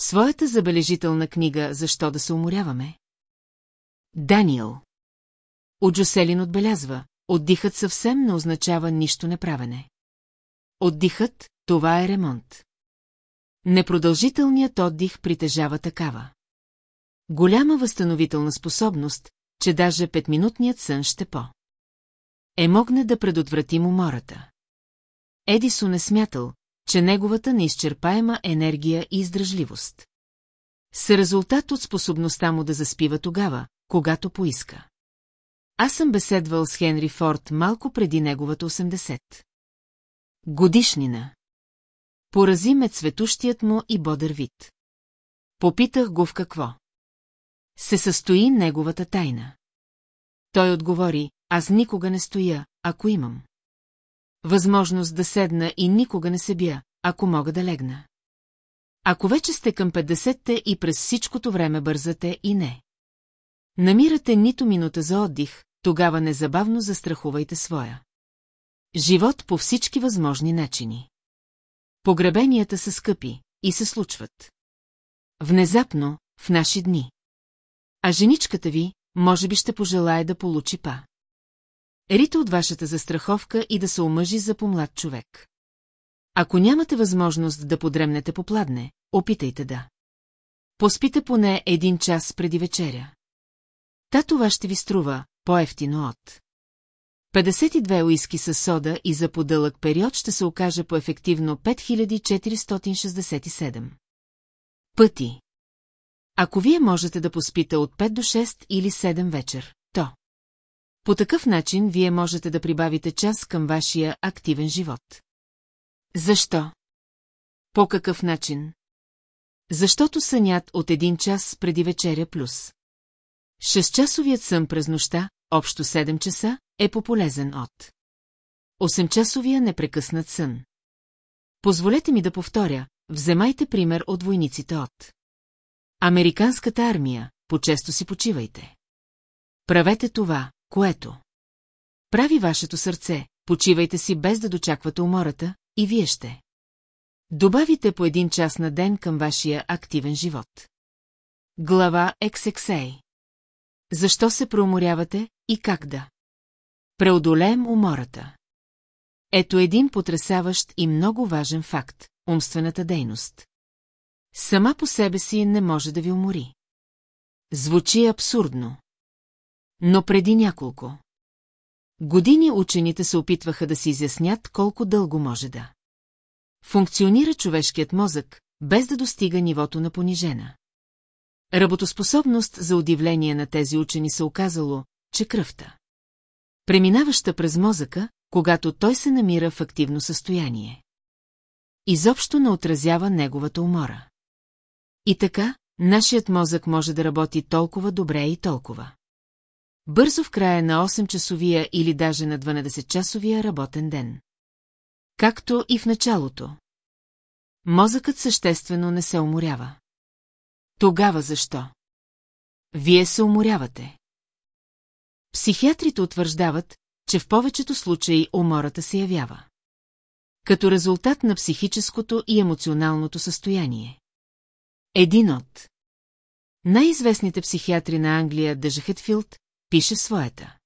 Своята забележителна книга «Защо да се уморяваме?» Даниел. От Джоселин отбелязва, отдихът съвсем не означава нищо неправене. Отдихът, това е ремонт. Непродължителният отдих притежава такава. Голяма възстановителна способност, че даже петминутният сън ще по. Е могне да предотвратим умората. Едисон е смятал, че неговата неизчерпаема енергия и издръжливост са резултат от способността му да заспива тогава, когато поиска. Аз съм беседвал с Хенри Форд малко преди неговата 80. Годишнина. Порази ме цветущият му и бодър вид. Попитах го в какво. Се състои неговата тайна. Той отговори, аз никога не стоя, ако имам. Възможност да седна и никога не се бия, ако мога да легна. Ако вече сте към 50-те и през всичкото време бързате и не. Намирате нито минута за отдих, тогава незабавно застрахувайте своя. Живот по всички възможни начини. Погребенията са скъпи и се случват. Внезапно, в наши дни. А женичката ви, може би ще пожелая да получи па. Рита от вашата застраховка и да се омъжи за помлад човек. Ако нямате възможност да подремнете попладне, опитайте да. Поспите поне един час преди вечеря. Та това ще ви струва по-ефтино от. 52 уиски с сода и за подълъг период ще се окаже по-ефективно 5467. Пъти. Ако вие можете да поспите от 5 до 6 или 7 вечер. По такъв начин вие можете да прибавите час към вашия активен живот. Защо? По какъв начин? Защото сънят от един час преди вечеря плюс. Шестчасовият сън през нощта, общо 7 часа, е пополезен от 8-часовия непрекъснат сън. Позволете ми да повторя, вземайте пример от войниците от Американската армия, по-често си почивайте. Правете това, което прави вашето сърце, почивайте си без да дочаквате умората, и вие ще. Добавите по един час на ден към вашия активен живот. Глава XXA Защо се преуморявате и как да? Преодолеем умората. Ето един потрясаващ и много важен факт – умствената дейност. Сама по себе си не може да ви умори. Звучи абсурдно. Но преди няколко. Години учените се опитваха да си изяснят колко дълго може да. Функционира човешкият мозък, без да достига нивото на понижена. Работоспособност за удивление на тези учени се оказало, че кръвта. Преминаваща през мозъка, когато той се намира в активно състояние. Изобщо не отразява неговата умора. И така, нашият мозък може да работи толкова добре и толкова. Бързо в края на 8-часовия или даже на 12-часовия работен ден. Както и в началото. Мозъкът съществено не се уморява. Тогава защо? Вие се уморявате. Психиатрите утвърждават, че в повечето случаи умората се явява. Като резултат на психическото и емоционалното състояние. Един от най-известните психиатри на Англия, Дъжахетфилд, пише своята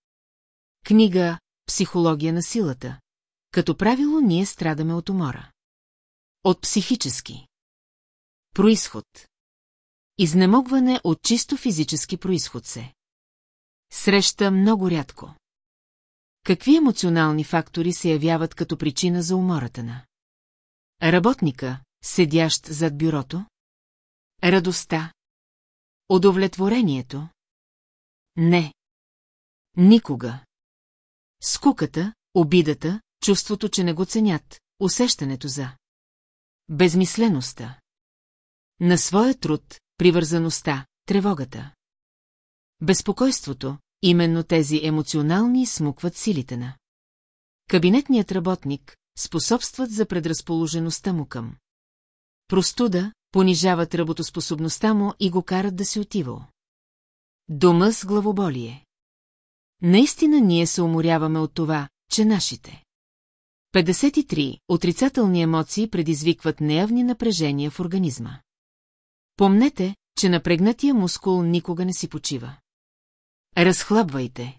книга «Психология на силата». Като правило ние страдаме от умора. От психически. Происход. Изнемогване от чисто физически происход се. Среща много рядко. Какви емоционални фактори се явяват като причина за умората на? Работника, седящ зад бюрото? Радостта? Удовлетворението? Не. Никога. Скуката, обидата, чувството, че не го ценят, усещането за безмислеността. На своя труд, привързаността, тревогата. Безпокойството, именно тези емоционални смукват силите на. Кабинетният работник способстват за предразположеността му към. Простуда, понижават работоспособността му и го карат да се отива. Дома с главоболие. Наистина ние се уморяваме от това, че нашите. 53. Отрицателни емоции предизвикват неявни напрежения в организма. Помнете, че напрегнатия мускул никога не си почива. Разхлабвайте.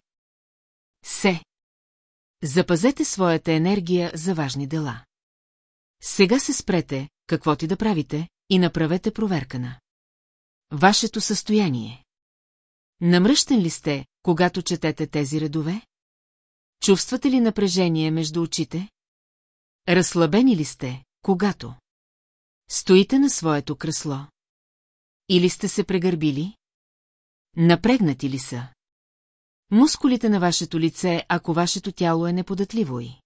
Се. Запазете своята енергия за важни дела. Сега се спрете, какво ти да правите, и направете проверка на. Вашето състояние. Намръщен ли сте, когато четете тези редове? Чувствате ли напрежение между очите? Разслабени ли сте, когато? Стоите на своето кресло. Или сте се прегърбили? Напрегнати ли са? Мускулите на вашето лице, ако вашето тяло е неподатливо и.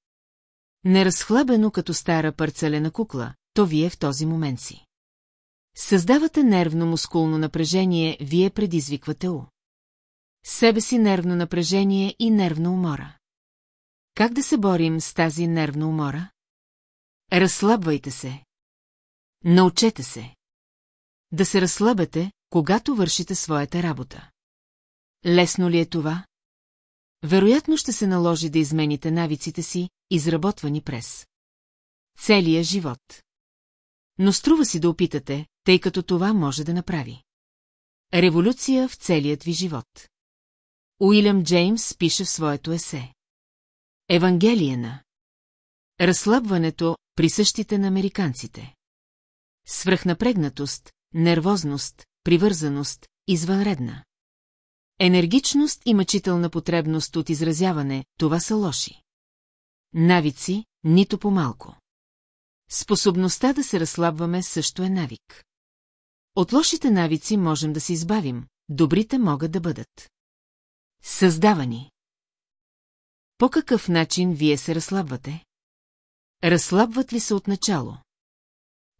Неразхлабено като стара парцелена кукла, то вие в този момент си. Създавате нервно-мускулно напрежение, вие предизвиквате у. Себе си нервно напрежение и нервна умора. Как да се борим с тази нервна умора? Разслабвайте се. Научете се. Да се разслабете, когато вършите своята работа. Лесно ли е това? Вероятно ще се наложи да измените навиците си, изработвани през целия живот. Но струва си да опитате, тъй като това може да направи. Революция в целият ви живот. Уилям Джеймс пише в своето есе. Евангелие на Разслабването, присъщите на американците. Свръхнапрегнатост, нервозност, привързаност, извънредна. Енергичност и мъчителна потребност от изразяване, това са лоши. Навици, нито по-малко. Способността да се разслабваме също е навик. От лошите навици можем да се избавим, добрите могат да бъдат. Създавани. По какъв начин вие се разслабвате? Разслабват ли се от начало?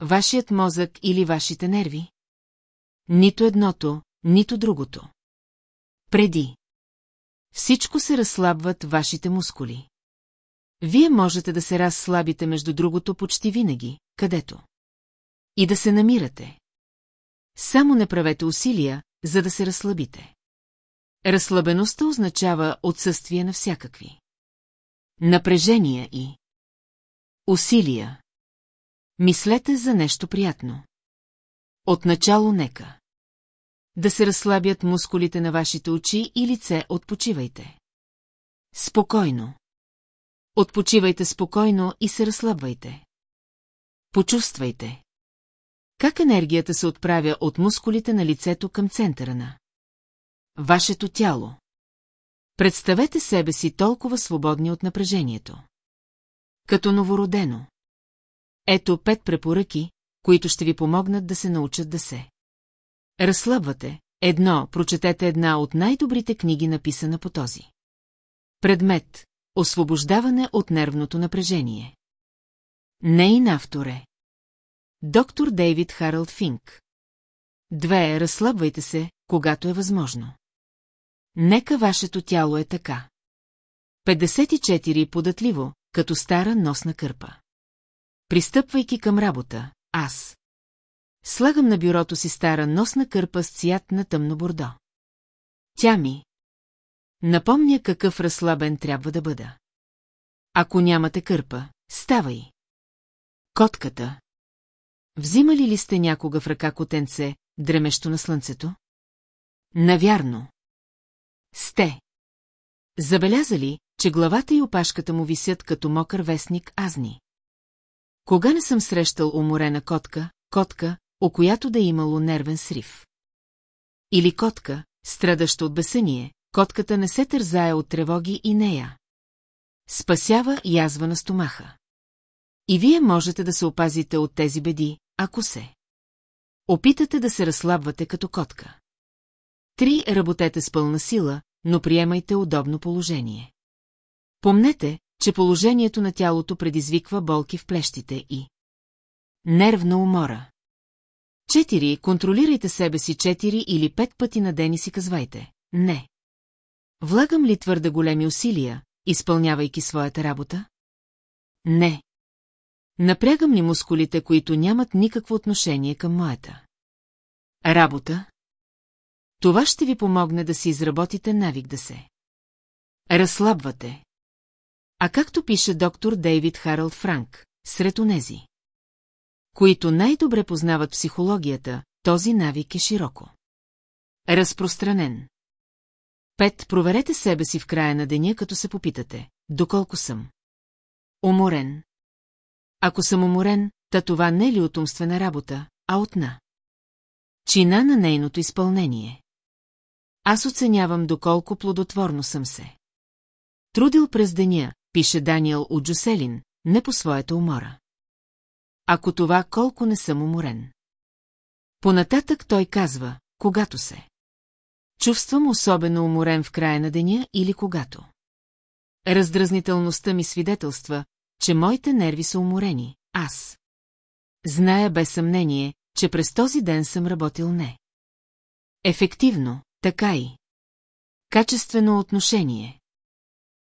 Вашият мозък или вашите нерви? Нито едното, нито другото. Преди. Всичко се разслабват вашите мускули. Вие можете да се разслабите между другото почти винаги, където. И да се намирате. Само не правете усилия, за да се разслабите. Разслабеността означава отсъствие на всякакви. Напрежения и усилия. Мислете за нещо приятно. Отначало нека. Да се разслабят мускулите на вашите очи и лице, отпочивайте. Спокойно. Отпочивайте спокойно и се разслабвайте. Почувствайте. Как енергията се отправя от мускулите на лицето към центъра на вашето тяло. Представете себе си толкова свободни от напрежението. Като новородено. Ето пет препоръки, които ще ви помогнат да се научат да се. Разслабвате. Едно, прочетете една от най-добрите книги, написана по този. Предмет. Освобождаване от нервното напрежение. Нейн автор е. Доктор Дейвид Харалд Финк. Две, разслабвайте се, когато е възможно. Нека вашето тяло е така. 54 податливо, като стара носна кърпа. Пристъпвайки към работа, аз. Слагам на бюрото си стара носна кърпа с цвят на тъмно бордо. Тя ми. Напомня какъв разслабен трябва да бъда. Ако нямате кърпа, ставай. Котката. Взимали ли сте някога в ръка котенце, дремещо на слънцето? Навярно. Сте. Забелязали, че главата и опашката му висят като мокър вестник азни. Кога не съм срещал уморена котка, котка, о която да е имало нервен срив. Или котка, страдаща от бесъние, котката не се тързае от тревоги и нея. Спасява язва на стомаха. И вие можете да се опазите от тези беди, ако се. Опитате да се разслабвате като котка. Три, работете с пълна сила, но приемайте удобно положение. Помнете, че положението на тялото предизвиква болки в плещите и нервна умора. Четири, контролирайте себе си четири или пет пъти на ден и си казвайте «Не». Влагам ли твърде големи усилия, изпълнявайки своята работа? Не. Напрягам ли мускулите, които нямат никакво отношение към моята? Работа? Това ще ви помогне да си изработите навик да се. Разслабвате. А както пише доктор Дейвид Харалд Франк, сред онези, които най-добре познават психологията, този навик е широко. Разпространен. Пет, проверете себе си в края на деня, като се попитате, доколко съм. Уморен. Ако съм уморен, та това не е ли от умствена работа, а от на. Чина на нейното изпълнение. Аз оценявам доколко плодотворно съм се. Трудил през деня, пише Даниел от Джуселин, не по своята умора. Ако това колко не съм уморен. Понататък той казва, когато се. Чувствам особено уморен в края на деня или когато. Раздразнителността ми свидетелства, че моите нерви са уморени, аз. Зная без съмнение, че през този ден съм работил не. Ефективно, така и. Качествено отношение.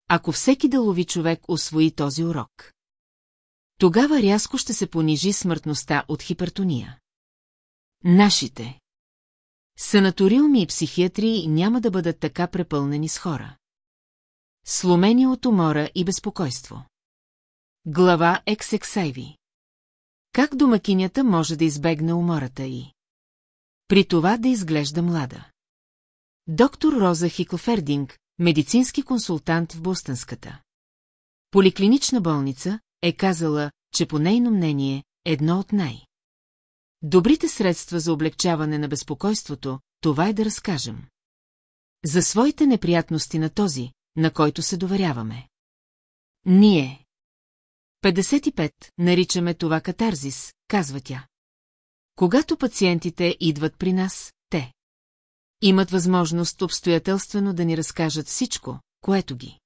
Ако всеки делови човек освои този урок. Тогава рязко ще се понижи смъртността от хипертония. Нашите. Санаториуми и психиатрии няма да бъдат така препълнени с хора. Сломени от умора и безпокойство. Глава Ексексайви. Как домакинята може да избегне умората и? При това да изглежда млада. Доктор Роза Хиклфердинг, медицински консултант в Бостънската. Поликлинична болница е казала, че по нейно мнение едно от най- Добрите средства за облегчаване на безпокойството, това е да разкажем. За своите неприятности на този, на който се доверяваме. Ние. 55 наричаме това катарзис, казва тя. Когато пациентите идват при нас, имат възможност обстоятелствено да ни разкажат всичко, което ги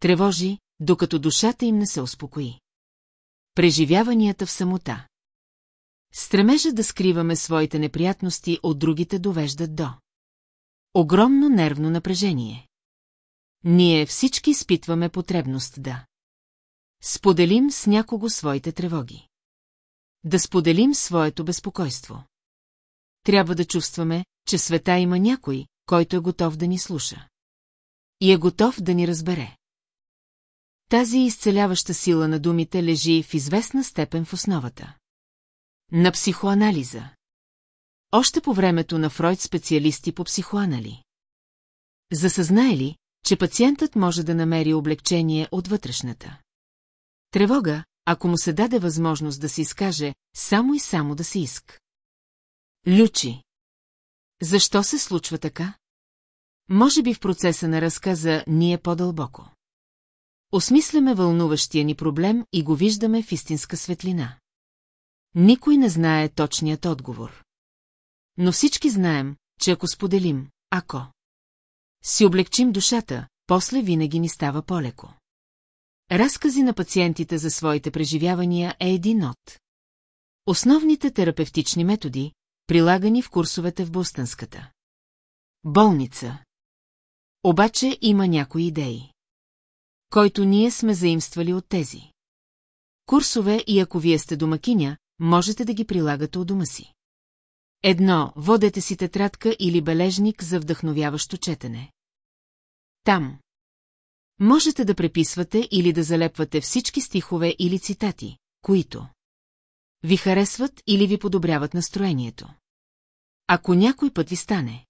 тревожи, докато душата им не се успокои. Преживяванията в самота. Стремежа да скриваме своите неприятности от другите довеждат до. Огромно нервно напрежение. Ние всички изпитваме потребност да. Споделим с някого своите тревоги. Да споделим своето безпокойство. Трябва да чувстваме, че света има някой, който е готов да ни слуша. И е готов да ни разбере. Тази изцеляваща сила на думите лежи в известна степен в основата. На психоанализа. Още по времето на Фройд специалисти по психоанали. Засъзнае ли, че пациентът може да намери облегчение от вътрешната? Тревога, ако му се даде възможност да се изкаже, само и само да се иск. Лючи. Защо се случва така? Може би в процеса на разказа ние по-дълбоко. Осмисляме вълнуващия ни проблем и го виждаме в истинска светлина. Никой не знае точният отговор. Но всички знаем, че ако споделим, ако си облегчим душата, после винаги ни става по-леко. Разкази на пациентите за своите преживявания е един от основните терапевтични методи, прилагани в курсовете в Бостънската. Болница. Обаче има някои идеи. Който ние сме заимствали от тези. Курсове и ако вие сте домакиня, можете да ги прилагате у дома си. Едно, водете си тетрадка или бележник за вдъхновяващо четене. Там. Можете да преписвате или да залепвате всички стихове или цитати, които ви харесват или ви подобряват настроението. Ако някой път ви стане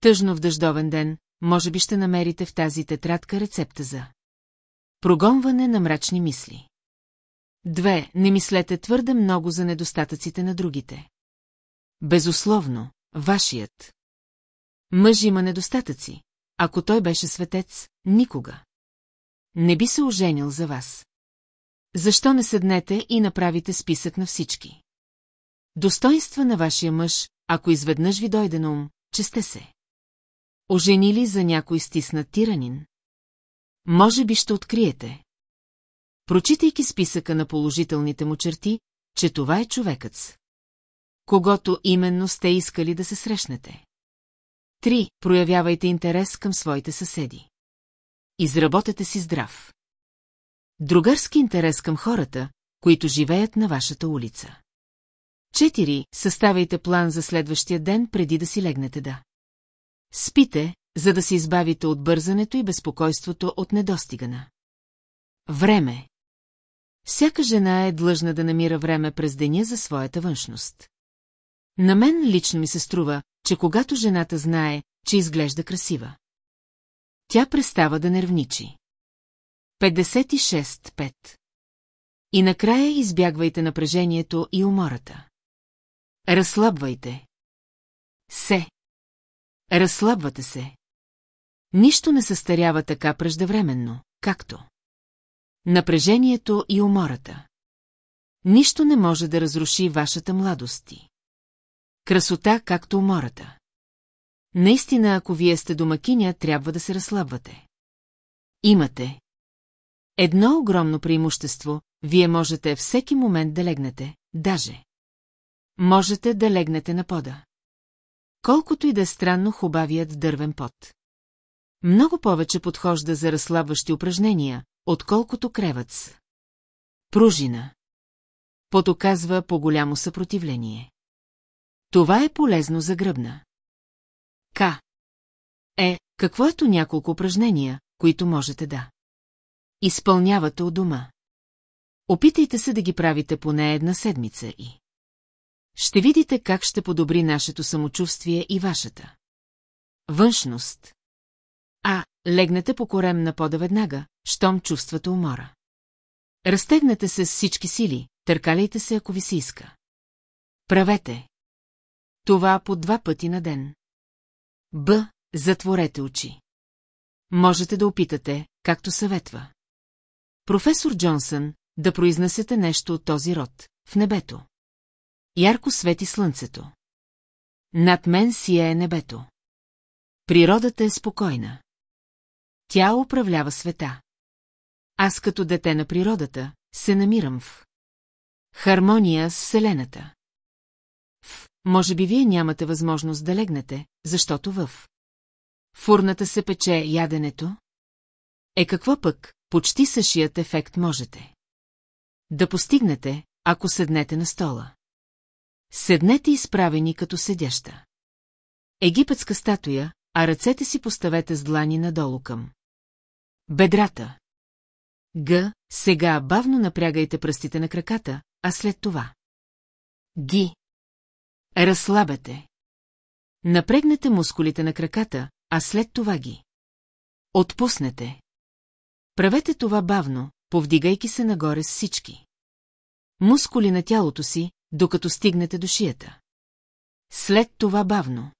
тъжно в дъждовен ден, може би ще намерите в тази тетрадка рецепта за прогонване на мрачни мисли. Две, не мислете твърде много за недостатъците на другите. Безусловно, вашият. Мъж има недостатъци. Ако той беше светец, никога. не би се оженил за вас. Защо не седнете и направите списък на всички? Достоинства на вашия мъж, ако изведнъж ви дойде на ум, че сте се. Оженили за някой стиснат тиранин? Може би ще откриете. Прочитайки списъка на положителните му черти, че това е човекът. Когато именно сте искали да се срещнете. Три. Проявявайте интерес към своите съседи. Изработете си здрав. Другарски интерес към хората, които живеят на вашата улица. 4. Съставяйте план за следващия ден преди да си легнете да. Спите, за да се избавите от бързането и безпокойството от недостигана. Време. Всяка жена е длъжна да намира време през деня за своята външност. На мен лично ми се струва, че когато жената знае, че изглежда красива. Тя престава да нервничи. 56-5 И накрая избягвайте напрежението и умората. Разслабвайте. Се. Разслабвате се. Нищо не състарява така преждевременно, както. Напрежението и умората. Нищо не може да разруши вашата младост. Красота, както умората. Наистина, ако вие сте домакиня, трябва да се разслабвате. Имате. Едно огромно преимущество, вие можете всеки момент да легнете, даже. Можете да легнете на пода. Колкото и да е странно хубавият дървен пот. Много повече подхожда за разслабващи упражнения, отколкото кревъц. Пружина. Пот оказва по-голямо съпротивление. Това е полезно за гръбна. К. Е, какво ето няколко упражнения, които можете да. Изпълнявате у дома. Опитайте се да ги правите поне една седмица и... Ще видите как ще подобри нашето самочувствие и вашата. Външност. А, легнете по корем на пода веднага, щом чувствате умора. Разтегнете се с всички сили, търкаляйте се, ако ви се иска. Правете. Това по два пъти на ден. Б. Затворете очи. Можете да опитате, както съветва. Професор Джонсън, да произнесете нещо от този род, в небето. Ярко свети слънцето. Над мен сие е небето. Природата е спокойна. Тя управлява света. Аз като дете на природата се намирам в хармония с Вселената. В, може би вие нямате възможност да легнете, защото в фурната се пече яденето? Е какво пък, почти същият ефект можете. Да постигнете, ако седнете на стола. Седнете изправени като седяща. Египетска статуя, а ръцете си поставете с длани надолу към. Бедрата. Г. Сега бавно напрягайте пръстите на краката, а след това. Ги. Разслабете. Напрегнете мускулите на краката, а след това ги. Отпуснете. Правете това бавно, повдигайки се нагоре с всички. Мускули на тялото си, докато стигнете до шията. След това бавно.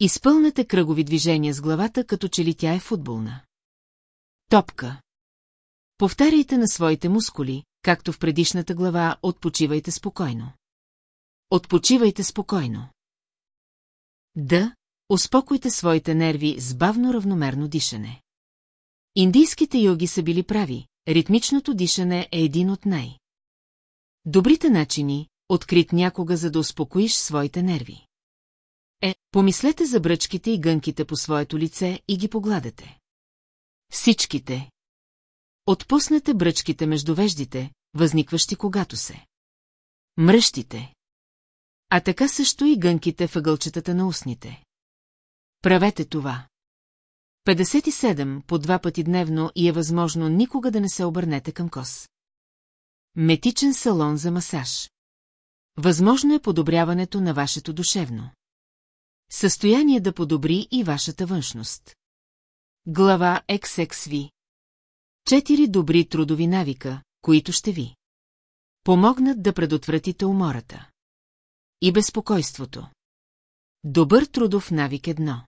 Изпълнете кръгови движения с главата, като че ли тя е футболна. Топка. Повтаряйте на своите мускули, както в предишната глава, отпочивайте спокойно. Отпочивайте спокойно. Да, успокойте своите нерви с бавно равномерно дишане. Индийските йоги са били прави, ритмичното дишане е един от най- Добрите начини, открит някога, за да успокоиш своите нерви. Е, помислете за бръчките и гънките по своето лице и ги погладете. Всичките. Отпуснете бръчките между веждите, възникващи когато се. Мръщите. А така също и гънките въгълчетата на устните. Правете това. 57 по два пъти дневно и е възможно никога да не се обърнете към кос. Метичен салон за масаж. Възможно е подобряването на вашето душевно. Състояние да подобри и вашата външност. Глава XXV. Четири добри трудови навика, които ще ви помогнат да предотвратите умората. И безпокойството. Добър трудов навик едно.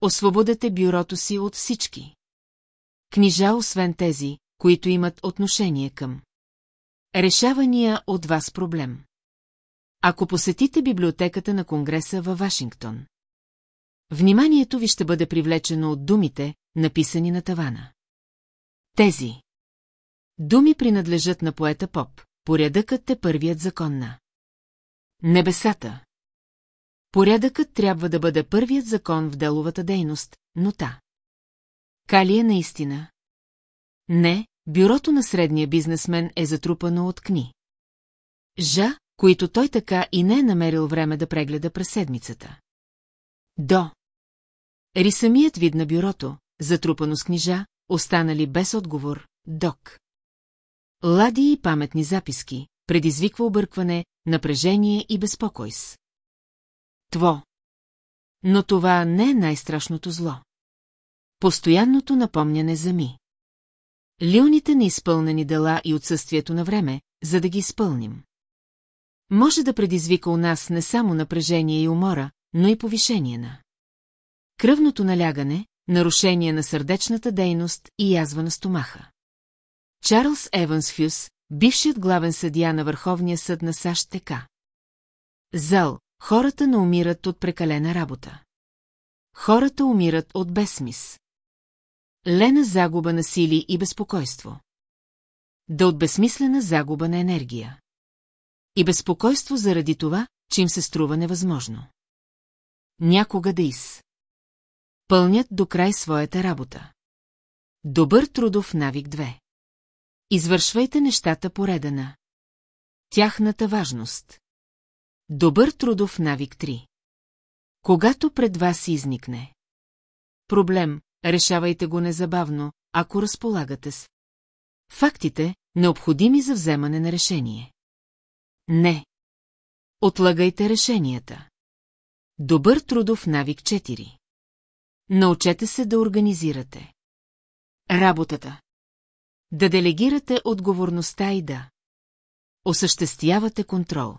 Освободете бюрото си от всички. Книжа, освен тези, които имат отношение към решавания от вас проблем. Ако посетите библиотеката на Конгреса във Вашингтон, вниманието ви ще бъде привлечено от думите, написани на тавана. Тези думи принадлежат на поета Поп, порядъкът е първият закон на небесата. Порядъкът трябва да бъде първият закон в деловата дейност, но та. Кали е наистина? Не, бюрото на средния бизнесмен е затрупано от кни. Жа, които той така и не е намерил време да прегледа през седмицата. До. Ри самият вид на бюрото, затрупано с книжа, останали без отговор, док. Лади и паметни записки, предизвиква объркване, напрежение и безпокойс. Тво. Но това не е най-страшното зло. Постоянното напомняне за ми. Лилните неизпълнени дела и отсъствието на време, за да ги изпълним. Може да предизвика у нас не само напрежение и умора, но и повишение на кръвното налягане, нарушение на сърдечната дейност и язва на стомаха. Чарлз Еванс Хюс, бившият главен съдия на Върховния съд на САЩ ТК. Зал, хората не умират от прекалена работа. Хората умират от безсмис. Лена загуба на сили и безпокойство. Да от безсмислена загуба на енергия. И безпокойство заради това, че им се струва невъзможно. Някога да из. Пълнят до край своята работа. Добър трудов навик 2. Извършвайте нещата по реда на тяхната важност. Добър трудов навик 3. Когато пред вас изникне проблем, решавайте го незабавно, ако разполагате с фактите, необходими за вземане на решение. Не. Отлагайте решенията. Добър трудов навик 4. Научете се да организирате. Работата. Да делегирате отговорността и да. Осъществявате контрол.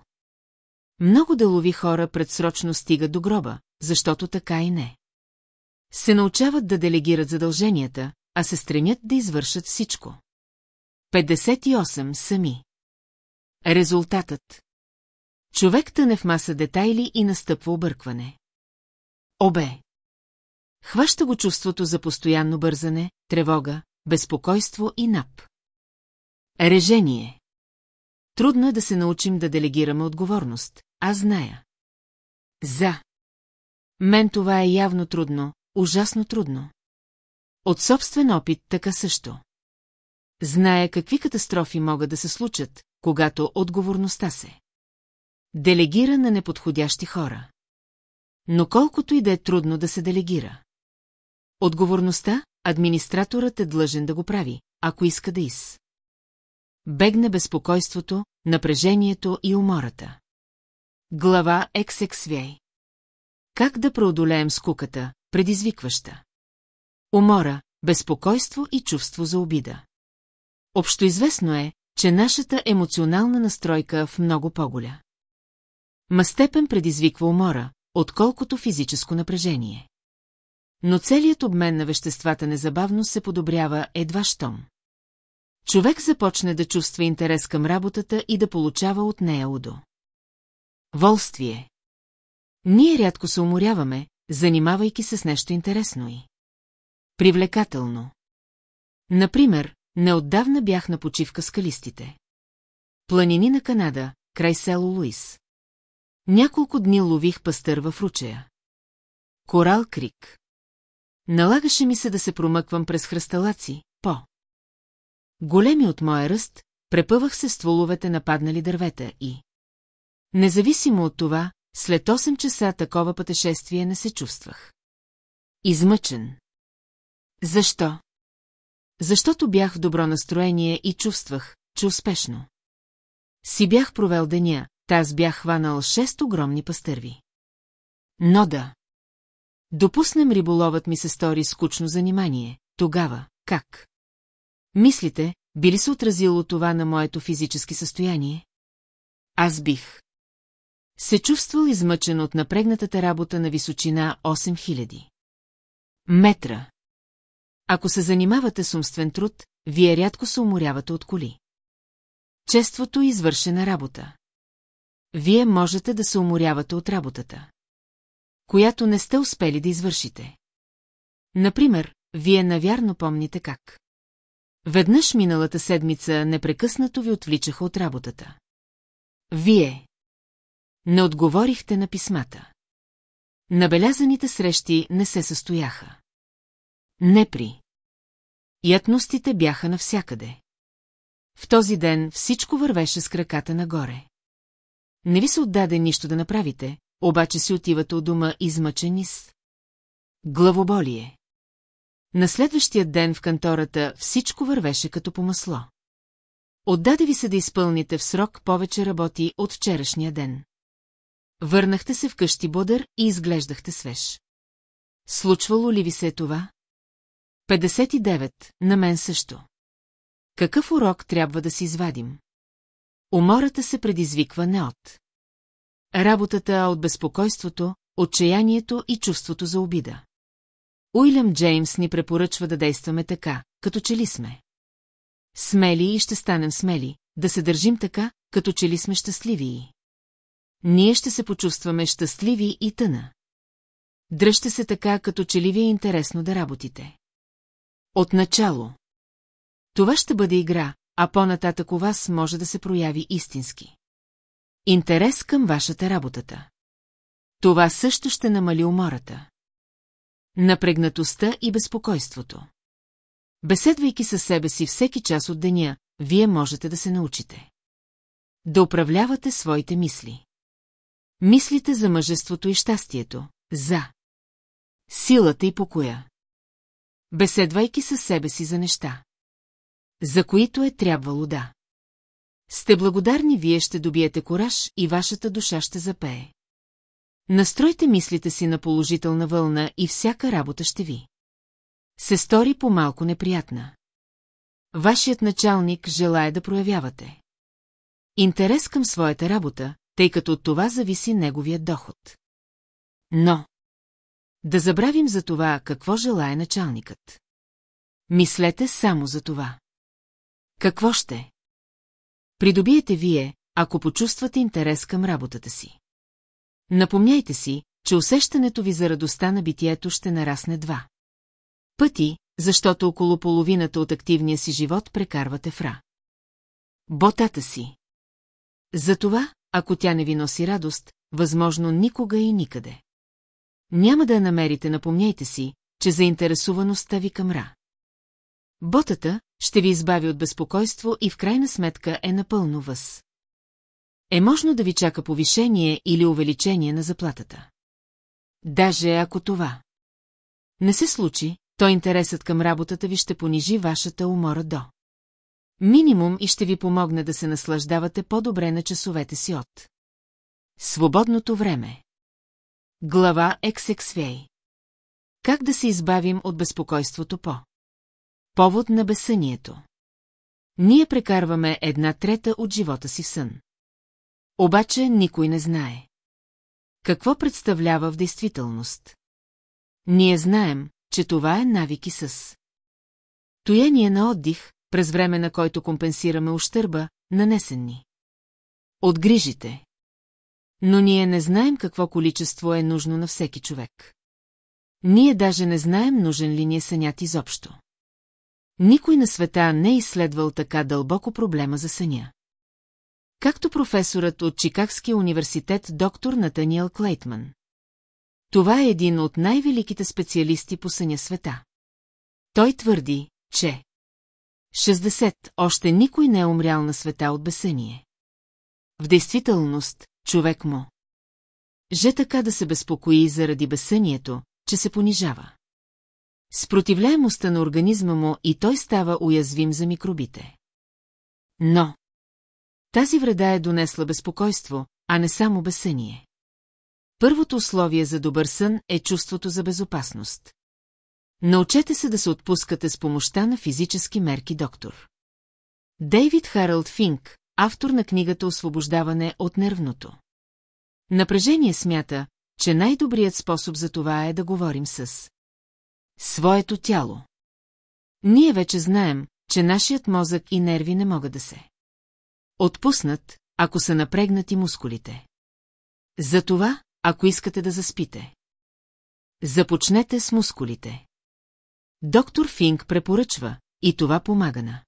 Много делови хора предсрочно стигат до гроба, защото така и не. Се научават да делегират задълженията, а се стремят да извършат всичко. 58 сами. Резултатът. Човек тъне в маса детайли и настъпва объркване. Обе. Хваща го чувството за постоянно бързане, тревога, безпокойство и нап. Режение. Трудно е да се научим да делегираме отговорност, аз зная. За. Мен това е явно трудно, ужасно трудно. От собствен опит така също. Зная какви катастрофи могат да се случат, когато отговорността се делегира на неподходящи хора. Но колкото и да е трудно да се делегира. Отговорността, администраторът е длъжен да го прави, ако иска да из. Бегне безпокойството, напрежението и умората. Глава XXV Как да преодолеем скуката, предизвикваща? Умора, безпокойство и чувство за обида. Общоизвестно е, че нашата емоционална настройка в много по-голя. Мастепен предизвиква умора, отколкото физическо напрежение. Но целият обмен на веществата незабавно се подобрява едва щом. Човек започне да чувства интерес към работата и да получава от нея удо. Волствие. Ние рядко се уморяваме, занимавайки се с нещо интересно и привлекателно. Например, неотдавна бях на почивка с калистите. Планини на Канада, край село Луис. Няколко дни лових пастър в ручея. Корал Крик. Налагаше ми се да се промъквам през хръсталаци, по. Големи от моя ръст, препъвах се стволовете на паднали дървета и... Независимо от това, след 8 часа такова пътешествие не се чувствах. Измъчен. Защо? Защото бях в добро настроение и чувствах, че успешно. Си бях провел деня, таз бях хванал шест огромни пастърви. Но да. Допуснем риболовът ми се стори скучно занимание. Тогава, как? Мислите, би ли се отразило това на моето физически състояние? Аз бих. Се чувствал измъчен от напрегнатата работа на височина 8000. Метра. Ако се занимавате с умствен труд, вие рядко се уморявате от коли. Чеството извършена работа. Вие можете да се уморявате от работата, която не сте успели да извършите. Например, вие навярно помните как. Веднъж миналата седмица непрекъснато ви отвличаха от работата. Вие не отговорихте на писмата. Набелязаните срещи не се състояха. Не при. Ятностите бяха навсякъде. В този ден всичко вървеше с краката нагоре. Не ви се отдаде нищо да направите, обаче си отивате от дома измъчени с... Главоболие. На следващия ден в кантората всичко вървеше като по масло. Отдаде ви се да изпълните в срок повече работи от вчерашния ден. Върнахте се вкъщи бодър и изглеждахте свеж. Случвало ли ви се е това? 59. На мен също. Какъв урок трябва да си извадим? Умората се предизвиква не от. Работата, от безпокойството, отчаянието и чувството за обида. Уилям Джеймс ни препоръчва да действаме така, като че ли сме. Смели и ще станем смели, да се държим така, като че ли сме щастливи. Ние ще се почувстваме щастливи и тъна. Дръжте се така, като че ли ви е интересно да работите. Отначало. Това ще бъде игра, а по-нататък у вас може да се прояви истински. Интерес към вашата работата. Това също ще намали умората. Напрегнатостта и безпокойството. Беседвайки със себе си всеки час от деня, вие можете да се научите. Да управлявате своите мисли. Мислите за мъжеството и щастието, за силата и покоя. Беседвайки със себе си за неща, за които е трябвало да. Сте благодарни, вие ще добиете кораж и вашата душа ще запее. Настройте мислите си на положителна вълна и всяка работа ще ви. Се стори по-малко неприятна. Вашият началник желая да проявявате. Интерес към своята работа, тъй като от това зависи неговият доход. Но... Да забравим за това, какво желая началникът. Мислете само за това. Какво ще? Придобиете вие, ако почувствате интерес към работата си. Напомняйте си, че усещането ви за радостта на битието ще нарасне два. Пъти, защото около половината от активния си живот прекарвате в ра. Ботата си. Затова, ако тя не ви носи радост, възможно никога и никъде. Няма да я намерите, напомняйте си, че заинтересуваността ви към ра. Ботата ще ви избави от безпокойство и в крайна сметка е напълно въз. Е можно да ви чака повишение или увеличение на заплатата. Даже ако това не се случи, то интересът към работата ви ще понижи вашата умора до. Минимум и ще ви помогне да се наслаждавате по-добре на часовете си от. Свободното време. Глава XXVA. Как да се избавим от безпокойството по? Повод на безсънието. Ние прекарваме една трета от живота си в сън. Обаче никой не знае. Какво представлява в действителност? Ние знаем, че това е навики с. Тояние на отдих, през време на който компенсираме ущърба, нанесен ни. От грижите. Но ние не знаем какво количество е нужно на всеки човек. Ние даже не знаем нужен ли ни е сънят изобщо. Никой на света не е изследвал така дълбоко проблема за съня. Както професорът от Чикагския университет доктор Натаниел Клейтман. Това е един от най-великите специалисти по съня света. Той твърди, че 60 още никой не е умрял на света от бесение. В действителност, човек му. Же така да се безпокои заради бесението, че се понижава. Спротивляемостта на организма му и той става уязвим за микробите. Но... Тази вреда е донесла безпокойство, а не само бесение. Първото условие за добър сън е чувството за безопасност. Научете се да се отпускате с помощта на физически мерки, доктор. Дейвид Харалд Финк, автор на книгата Освобождаване от нервното. Напрежение смята, че най-добрият способ за това е да говорим с своето тяло. Ние вече знаем, че нашият мозък и нерви не могат да се отпуснат, ако са напрегнати мускулите. Затова, ако искате да заспите. Започнете с мускулите. Доктор Финк препоръчва, и това помага на.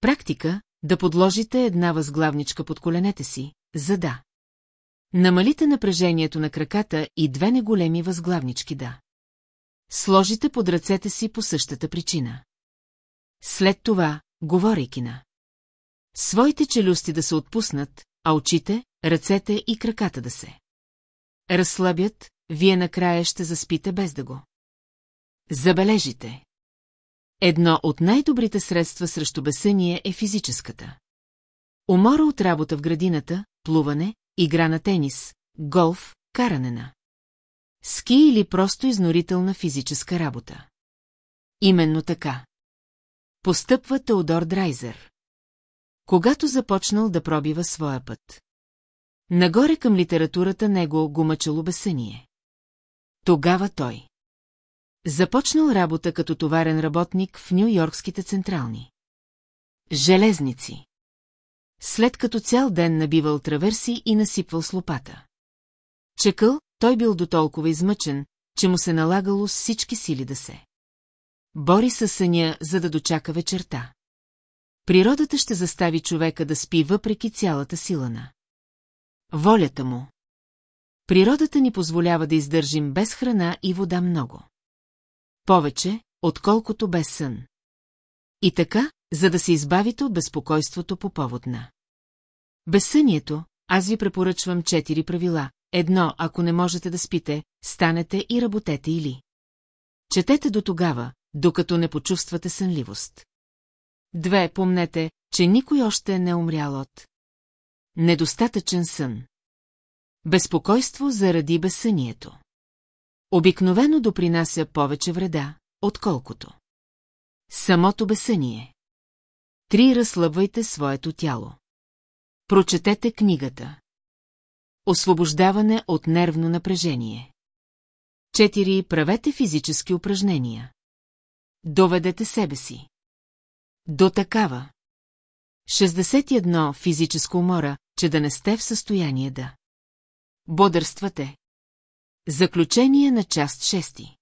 Практика, да подложите една възглавничка под коленете си, за да. Намалите напрежението на краката и две неголеми възглавнички да. Сложите под ръцете си по същата причина. След това, говорейки на. Своите челюсти да се отпуснат, а очите, ръцете и краката да се. Разслабят, вие накрая ще заспите без да го. Забележите. Едно от най-добрите средства срещу бесъние е физическата. Умора от работа в градината, плуване, игра на тенис, голф, каране на. Ски или просто изнорителна физическа работа. Именно така. Постъпва Теодор Драйзер. Когато започнал да пробива своя път. Нагоре към литературата него го мъчало бесъние. Тогава той. Започнал работа като товарен работник в Нью-Йоркските централни. Железници. След като цял ден набивал траверси и насипвал с лопата. Чекъл, той бил до толкова измъчен, че му се налагало с всички сили да се. Бори със съня, за да дочака вечерта. Природата ще застави човека да спи въпреки цялата сила на. Волята му. Природата ни позволява да издържим без храна и вода много. Повече, отколкото без сън. И така, за да се избавите от безпокойството по повод на. Безсънието, аз ви препоръчвам четири правила. Едно, ако не можете да спите, станете и работете или. Четете до тогава, докато не почувствате сънливост. Две, помнете, че никой още не е умрял от. Недостатъчен сън. Безпокойство заради безсънието. Обикновено допринася повече вреда, отколкото. Самото безсъние. Три разслабвайте своето тяло. Прочетете книгата. Освобождаване от нервно напрежение. Четири Правете физически упражнения. Доведете себе си. До такава. 61. Физическо умора, че да не сте в състояние да. Бодърствате. Заключение на част 6.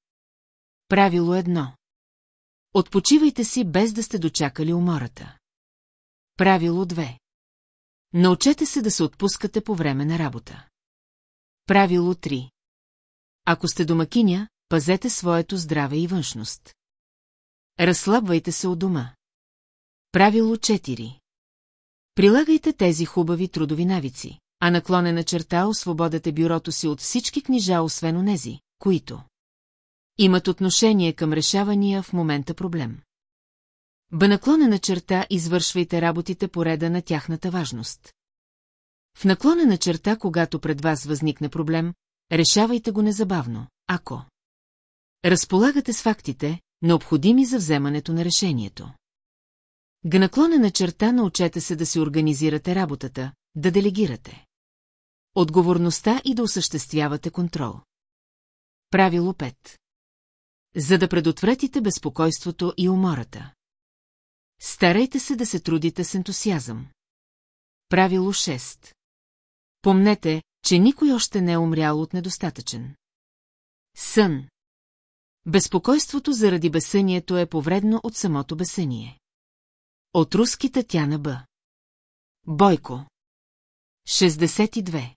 Правило едно. Отпочивайте си без да сте дочакали умората. Правило 2. Научете се да се отпускате по време на работа. Правило 3. Ако сте домакиня, пазете своето здраве и външност. Разслабвайте се от дома. Правило 4. Прилагайте тези хубави трудови навици, а наклонена черта освободете бюрото си от всички книжа, освен онези, които имат отношение към решавания в момента проблем. Б наклонена черта извършвайте работите по реда на тяхната важност. В наклонена черта, когато пред вас възникне проблем, решавайте го незабавно, ако разполагате с фактите, необходими за вземането на решението. Г наклонена черта научете се да си организирате работата, да делегирате. Отговорността и да осъществявате контрол. Правило 5. За да предотвратите безпокойството и умората. Старайте се да се трудите с ентусиазъм. Правило 6. Помнете, че никой още не е умрял от недостатъчен. Сън. Безпокойството заради безсънието е повредно от самото безсъние. От руски Татяна Б. Бойко. 62.